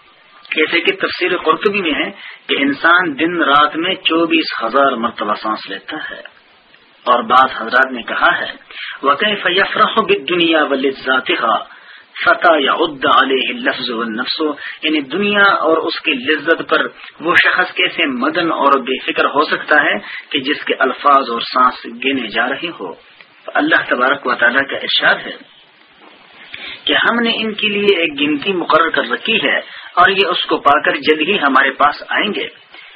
S1: جیسے کہ تفسیر قرطبی میں ہے کہ انسان دن رات میں چوبیس ہزار مرتبہ سانس لیتا ہے۔ اور بعض حضرات نے کہا ہے وہ فیفرح دنیا ولی فتح یا علیہ لفظ نفسو یعنی دنیا اور اس کی لذت پر وہ شخص کیسے مدن اور بے فکر ہو سکتا ہے کہ جس کے الفاظ اور سانس گنے جا رہے ہو اللہ تبارک و تعالیٰ کا ارشاد ہے۔ کہ ہم نے ان کے لیے ایک گنتی مقرر کر رکھی ہے اور یہ اس کو پا کر جلد ہی ہمارے پاس آئیں گے۔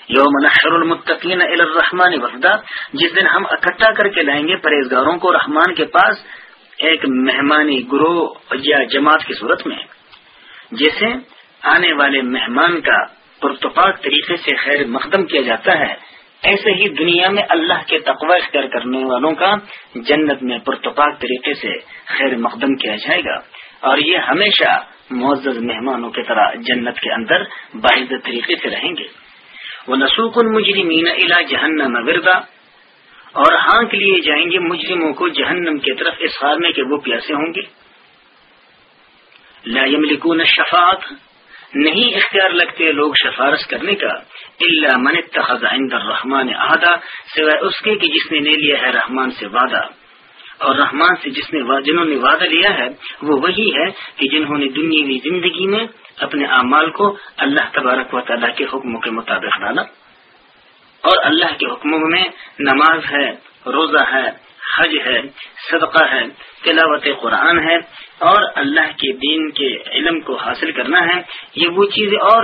S1: یوم نحر المتقین الرحمان وفدا جس دن ہم اکٹھا کر کے لائیں گے پرہیزگاروں کو رحمان کے پاس ایک مہمانی گروہ یا جماعت کی صورت میں۔ جیسے آنے والے مہمان کا پرتپاک طریقے سے خیر مقدم کیا جاتا ہے، ایسے ہی دنیا میں اللہ کے تقوی اختیار کرنے والوں کا جنت میں پرتپاک طریقے سے خیر مقدم کیا جائے گا۔ اور یہ ہمیشہ معزز مہمانوں کی طرح جنت کے اندر باعث طریقے سے رہیں گے۔ وہ نسوخ المجرمین الا جہنم وردا۔ اور ہانک لیے جائیں گے مجرموں کو جہنم کی طرف اس حال میں کہ وہ پیاسے ہوں گے۔ لا شفاعت نہیں اختیار لگتے لوگ سفارش کرنے کا۔ اللہ من اتخذ عند الرحمن عہدہ سوائے اس کے کہ جس نے لے لیا ہے رحمان سے وعدہ۔ اور رحمان سے جس نے جنہوں نے وعدہ لیا ہے، وہ وہی ہے کہ جنہوں نے دنیاوی زندگی میں اپنے اعمال کو اللہ تبارک و تعالیٰ کے حکموں کے مطابق ڈالا۔ اور اللہ کے حکموں میں نماز ہے، روزہ ہے، حج ہے، صدقہ ہے، تلاوت قرآن ہے، اور اللہ کے دین کے علم کو حاصل کرنا ہے، یہ وہ چیزیں اور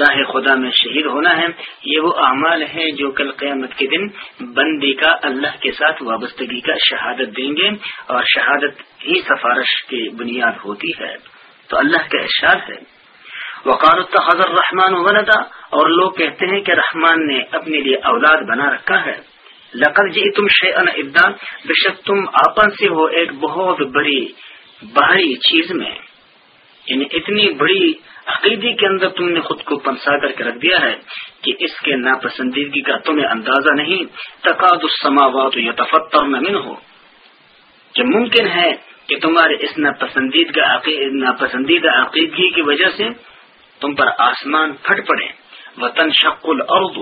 S1: راہ خدا میں شہید ہونا ہے۔ یہ وہ اعمال ہیں جو کل قیامت کے دن بندی کا اللہ کے ساتھ وابستگی کا شہادت دیں گے اور شہادت ہی سفارش کی بنیاد ہوتی ہے۔ تو اللہ کا احساس ہے۔ وقار التخذ الرحمن ولدا۔ اور لوگ کہتے ہیں کہ رحمان نے اپنے لیے اولاد بنا رکھا ہے۔ لقد جی تم شیئن ابدا بے شک تم آپن سے ہو ایک بہت بڑی باہری چیز میں۔ یعنی اتنی بڑی عقیدی کے اندر تم نے خود کو پنسا کر کے رکھ دیا ہے کہ اس کے ناپسندیدگی کا تمہیں اندازہ نہیں، تقاد السماوات یا تفتر ہو جو ممکن ہے کہ تمہارے اس ناپسندیدہ ناپسندیدہ عقیدگی کی وجہ سے تم پر آسمان پھٹ پڑے۔ وطن شق الارض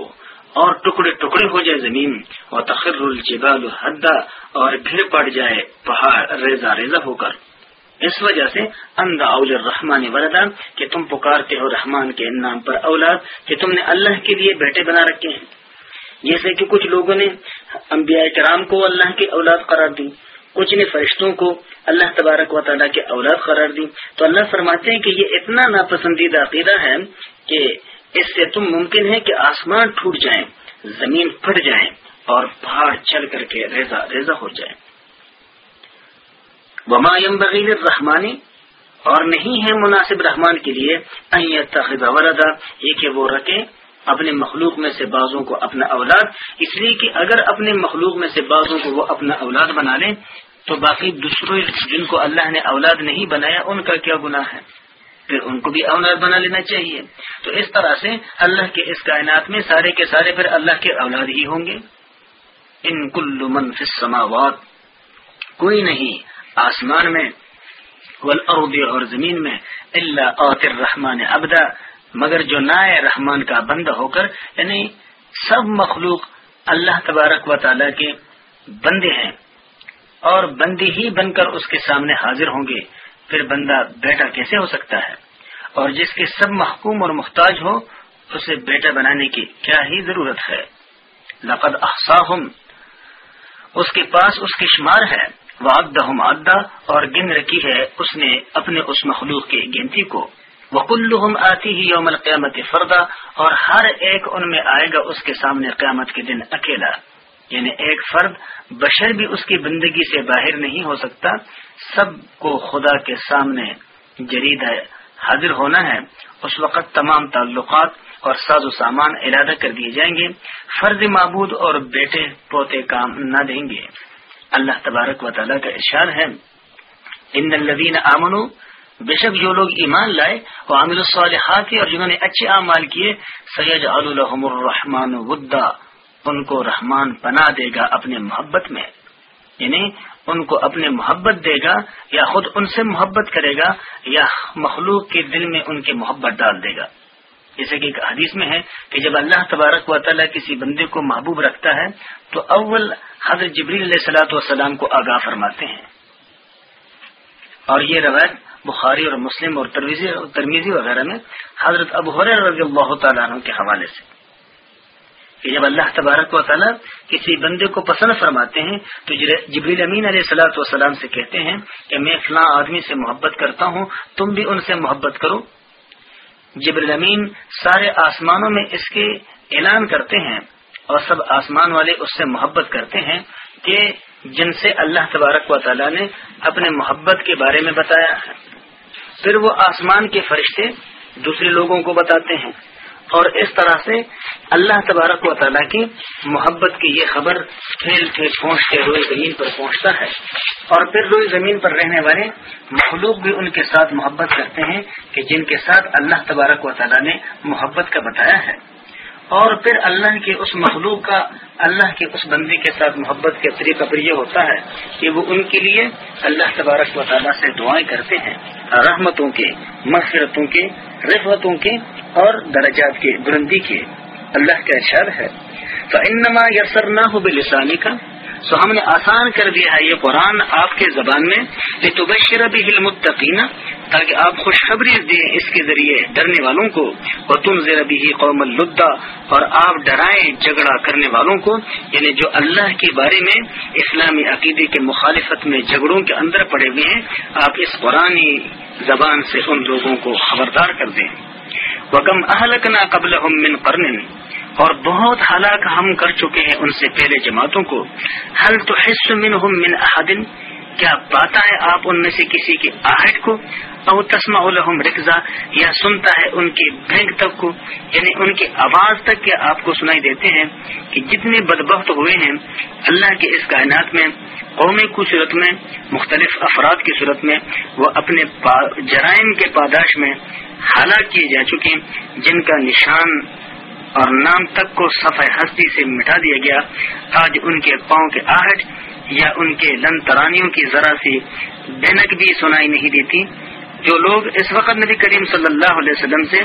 S1: اور ٹکڑے ٹکڑے ہو جائے زمین۔ اور تخر الجبال حدا، اور گھر پڑ جائے پہاڑ ریزا ریزا ہو کر۔ اس وجہ سے اندا اول رحمان وردا کہ تم پکارتے ہو رحمان کے نام پر اولاد کہ تم نے اللہ کے لیے بیٹے بنا رکھے ہیں۔ جیسے کہ کچھ لوگوں نے انبیاء کرام کو اللہ کی اولاد قرار دی، کچھ نے فرشتوں کو اللہ تبارک و تعالیٰ کے اولاد قرار دی۔ تو اللہ فرماتے ہیں کہ یہ اتنا ناپسندیدہ عقیدہ ہے کہ اس سے تم ممکن ہے کہ آسمان ٹوٹ جائیں، زمین پھٹ جائیں اور پہاڑ چل کر کے ریزا ریزا ہو جائے وما بغیر رحمانی اور نہیں ہے مناسب رحمان کے لیے وردا یہ کہ وہ رکھے اپنے مخلوق میں سے بازوں کو اپنا اولاد، اس لیے کہ اگر اپنے مخلوق میں سے بازوں کو وہ اپنا اولاد بنا لیں تو باقی دوسروں جن کو اللہ نے اولاد نہیں بنایا، ان کا کیا گناہ ہے؟ پھر ان کو بھی اولاد بنا لینا چاہیے۔ تو اس طرح سے اللہ کے اس کائنات میں سارے کے سارے پھر اللہ کے اولاد ہی ہوں گے۔ ان کل من فی السماوات، کوئی نہیں آسمان میں، والارض اور زمین میں اللہ اوتر رحمان ابدا مگر جو نائے رحمان کا بند ہو کر یعنی سب مخلوق اللہ تبارک و تعالی کے بندے ہیں، اور بندی ہی بن کر اس کے سامنے حاضر ہوں گے، پھر بندہ بیٹا کیسے ہو سکتا ہے؟ اور جس کے سب محکوم اور محتاج ہو، اسے بیٹا بنانے کی کیا ہی ضرورت ہے؟ لقد احساہم اس کے پاس اس کی شمار ہے۔ وعدہم عدہ اور گن رکھی ہے اس نے اپنے اس مخلوق کی گنتی کو۔ وکلہم آتی ہی یوم القیامت فردا اور ہر ایک ان میں آئے گا اس کے سامنے قیامت کے دن اکیلا۔ یعنی ایک فرد بشر بھی اس کی بندگی سے باہر نہیں ہو سکتا، سب کو خدا کے سامنے جرید ہے حاضر ہونا ہے۔ اس وقت تمام تعلقات اور ساز و سامان ارادہ کر دیے جائیں گے۔ فرض معبود اور بیٹے پوتے کام نہ دیں گے۔ اللہ تبارک و تعالیٰ کا اشار ہے۔ ان الدین امن بے شک جو لوگ ایمان لائے وہ عامل الصالحات اور جنہوں نے اچھے اعمال کیے سید الحم الرحمان ودا، ان کو رحمان پناہ دے گا اپنے محبت میں۔ یعنی ان کو اپنے محبت دے گا یا خود ان سے محبت کرے گا یا مخلوق کے دل میں ان کی محبت ڈال دے گا۔ جیسے کہ ایک حدیث میں ہے کہ جب اللہ تبارک و تعالیٰ کسی بندے کو محبوب رکھتا ہے، تو اول حضرت جبری علیہ السلاۃ والسلام کو آگاہ فرماتے ہیں۔ اور یہ روایت بخاری اور مسلم اور ترمیزی وغیرہ میں حضرت ابو رضی اللہ تعالیٰ عنہ کے حوالے سے۔ کہ جب اللہ تبارک و تعالیٰ کسی بندے کو پسند فرماتے ہیں، تو جبریل امین علیہ السلاۃ والسلام سے کہتے ہیں کہ میں فلاں آدمی سے محبت کرتا ہوں، تم بھی ان سے محبت کرو۔ جبریل امین سارے آسمانوں میں اس کے اعلان کرتے ہیں اور سب آسمان والے اس سے محبت کرتے ہیں کہ جن سے اللہ تبارک و تعالیٰ نے اپنے محبت کے بارے میں بتایا ہے۔ پھر وہ آسمان کے فرشتے دوسرے لوگوں کو بتاتے ہیں۔ اور اس طرح سے اللہ تبارک و تعالیٰ کی محبت کی یہ خبر پھیل کے پہنچ کے روئی زمین پر پہنچتا ہے۔ اور پھر روئی زمین پر رہنے والے مخلوق بھی ان کے ساتھ محبت کرتے ہیں کہ جن کے ساتھ اللہ تبارک و تعالیٰ نے محبت کا بتایا ہے۔ اور پھر اللہ کے اس مخلوق کا اللہ کے اس بندے کے ساتھ محبت کے طریقہ پر یہ ہوتا ہے کہ وہ ان کے لیے اللہ تبارک و تعالیٰ سے دعائیں کرتے ہیں، رحمتوں کے، مغفرتوں کے رفوتوں کے اور درجات کے، بلندی کے۔ اللہ کا اشار ہے۔ تو انما یسر نہ ہو بے لسانی کا سو ہم نے آسان کر دیا ہے یہ قرآن آپ کے زبان میں یہ تو بشر بھی تاکہ آپ خوشخبری دیں اس کے ذریعے ڈرنے والوں کو اور تم بھی قوم الدا اور آپ ڈرائیں جھگڑا کرنے والوں کو یعنی جو اللہ کے بارے میں اسلامی عقیدے کے مخالفت میں جھگڑوں کے اندر پڑے ہوئے ہیں، آپ اس قرآن زبان سے ان لوگوں کو خبردار کر دیں۔ وکم اہلکنا قبل من قرن اور بہت ہلاک ہم کر چکے ہیں ان سے پہلے جماعتوں کو۔ حل تو حص من من احدن کیا پاتا ہے آپ ان میں سے کسی کی آہٹ کو؟ او تسما الحم رکزا، یا سنتا ہے ان کی بھینگ تک کو؟ یعنی ان کی آواز تک کیا آپ کو سنائی دیتے ہیں کہ جتنے بدبخت ہوئے ہیں اللہ کے اس کائنات میں قومی کی صورت میں، مختلف افراد کی صورت میں، وہ اپنے جرائم کے پاداش میں ہلاک کیے جا چکے جن کا نشان اور نام تک کو صفحہ ہستی سے مٹا دیا گیا۔ آج ان کے پاؤں کے آہٹ یا ان کے لن ترانیوں کی ذرا سی بینک بھی سنائی نہیں دیتی۔ جو لوگ اس وقت نبی کریم صلی اللہ علیہ وسلم سے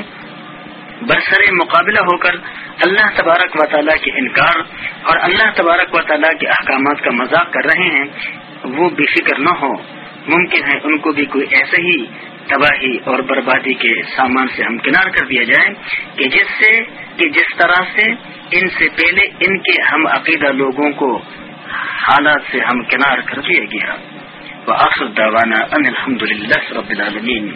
S1: برسر مقابلہ ہو کر اللہ تبارک و تعالیٰ کے انکار اور اللہ تبارک و تعالیٰ کے احکامات کا مذاق کر رہے ہیں، وہ بے فکر نہ ہو۔ ممکن ہے ان کو بھی کوئی ایسے ہی تباہی اور بربادی کے سامان سے ہمکنار کر دیا جائے کہ جس سے کہ جس طرح سے ان سے پہلے ان کے ہم عقیدہ لوگوں کو حالات سے ہمکنار کر دیا گیا۔ وہ آخر داوانہ ان الحمد للہ رب العالمین۔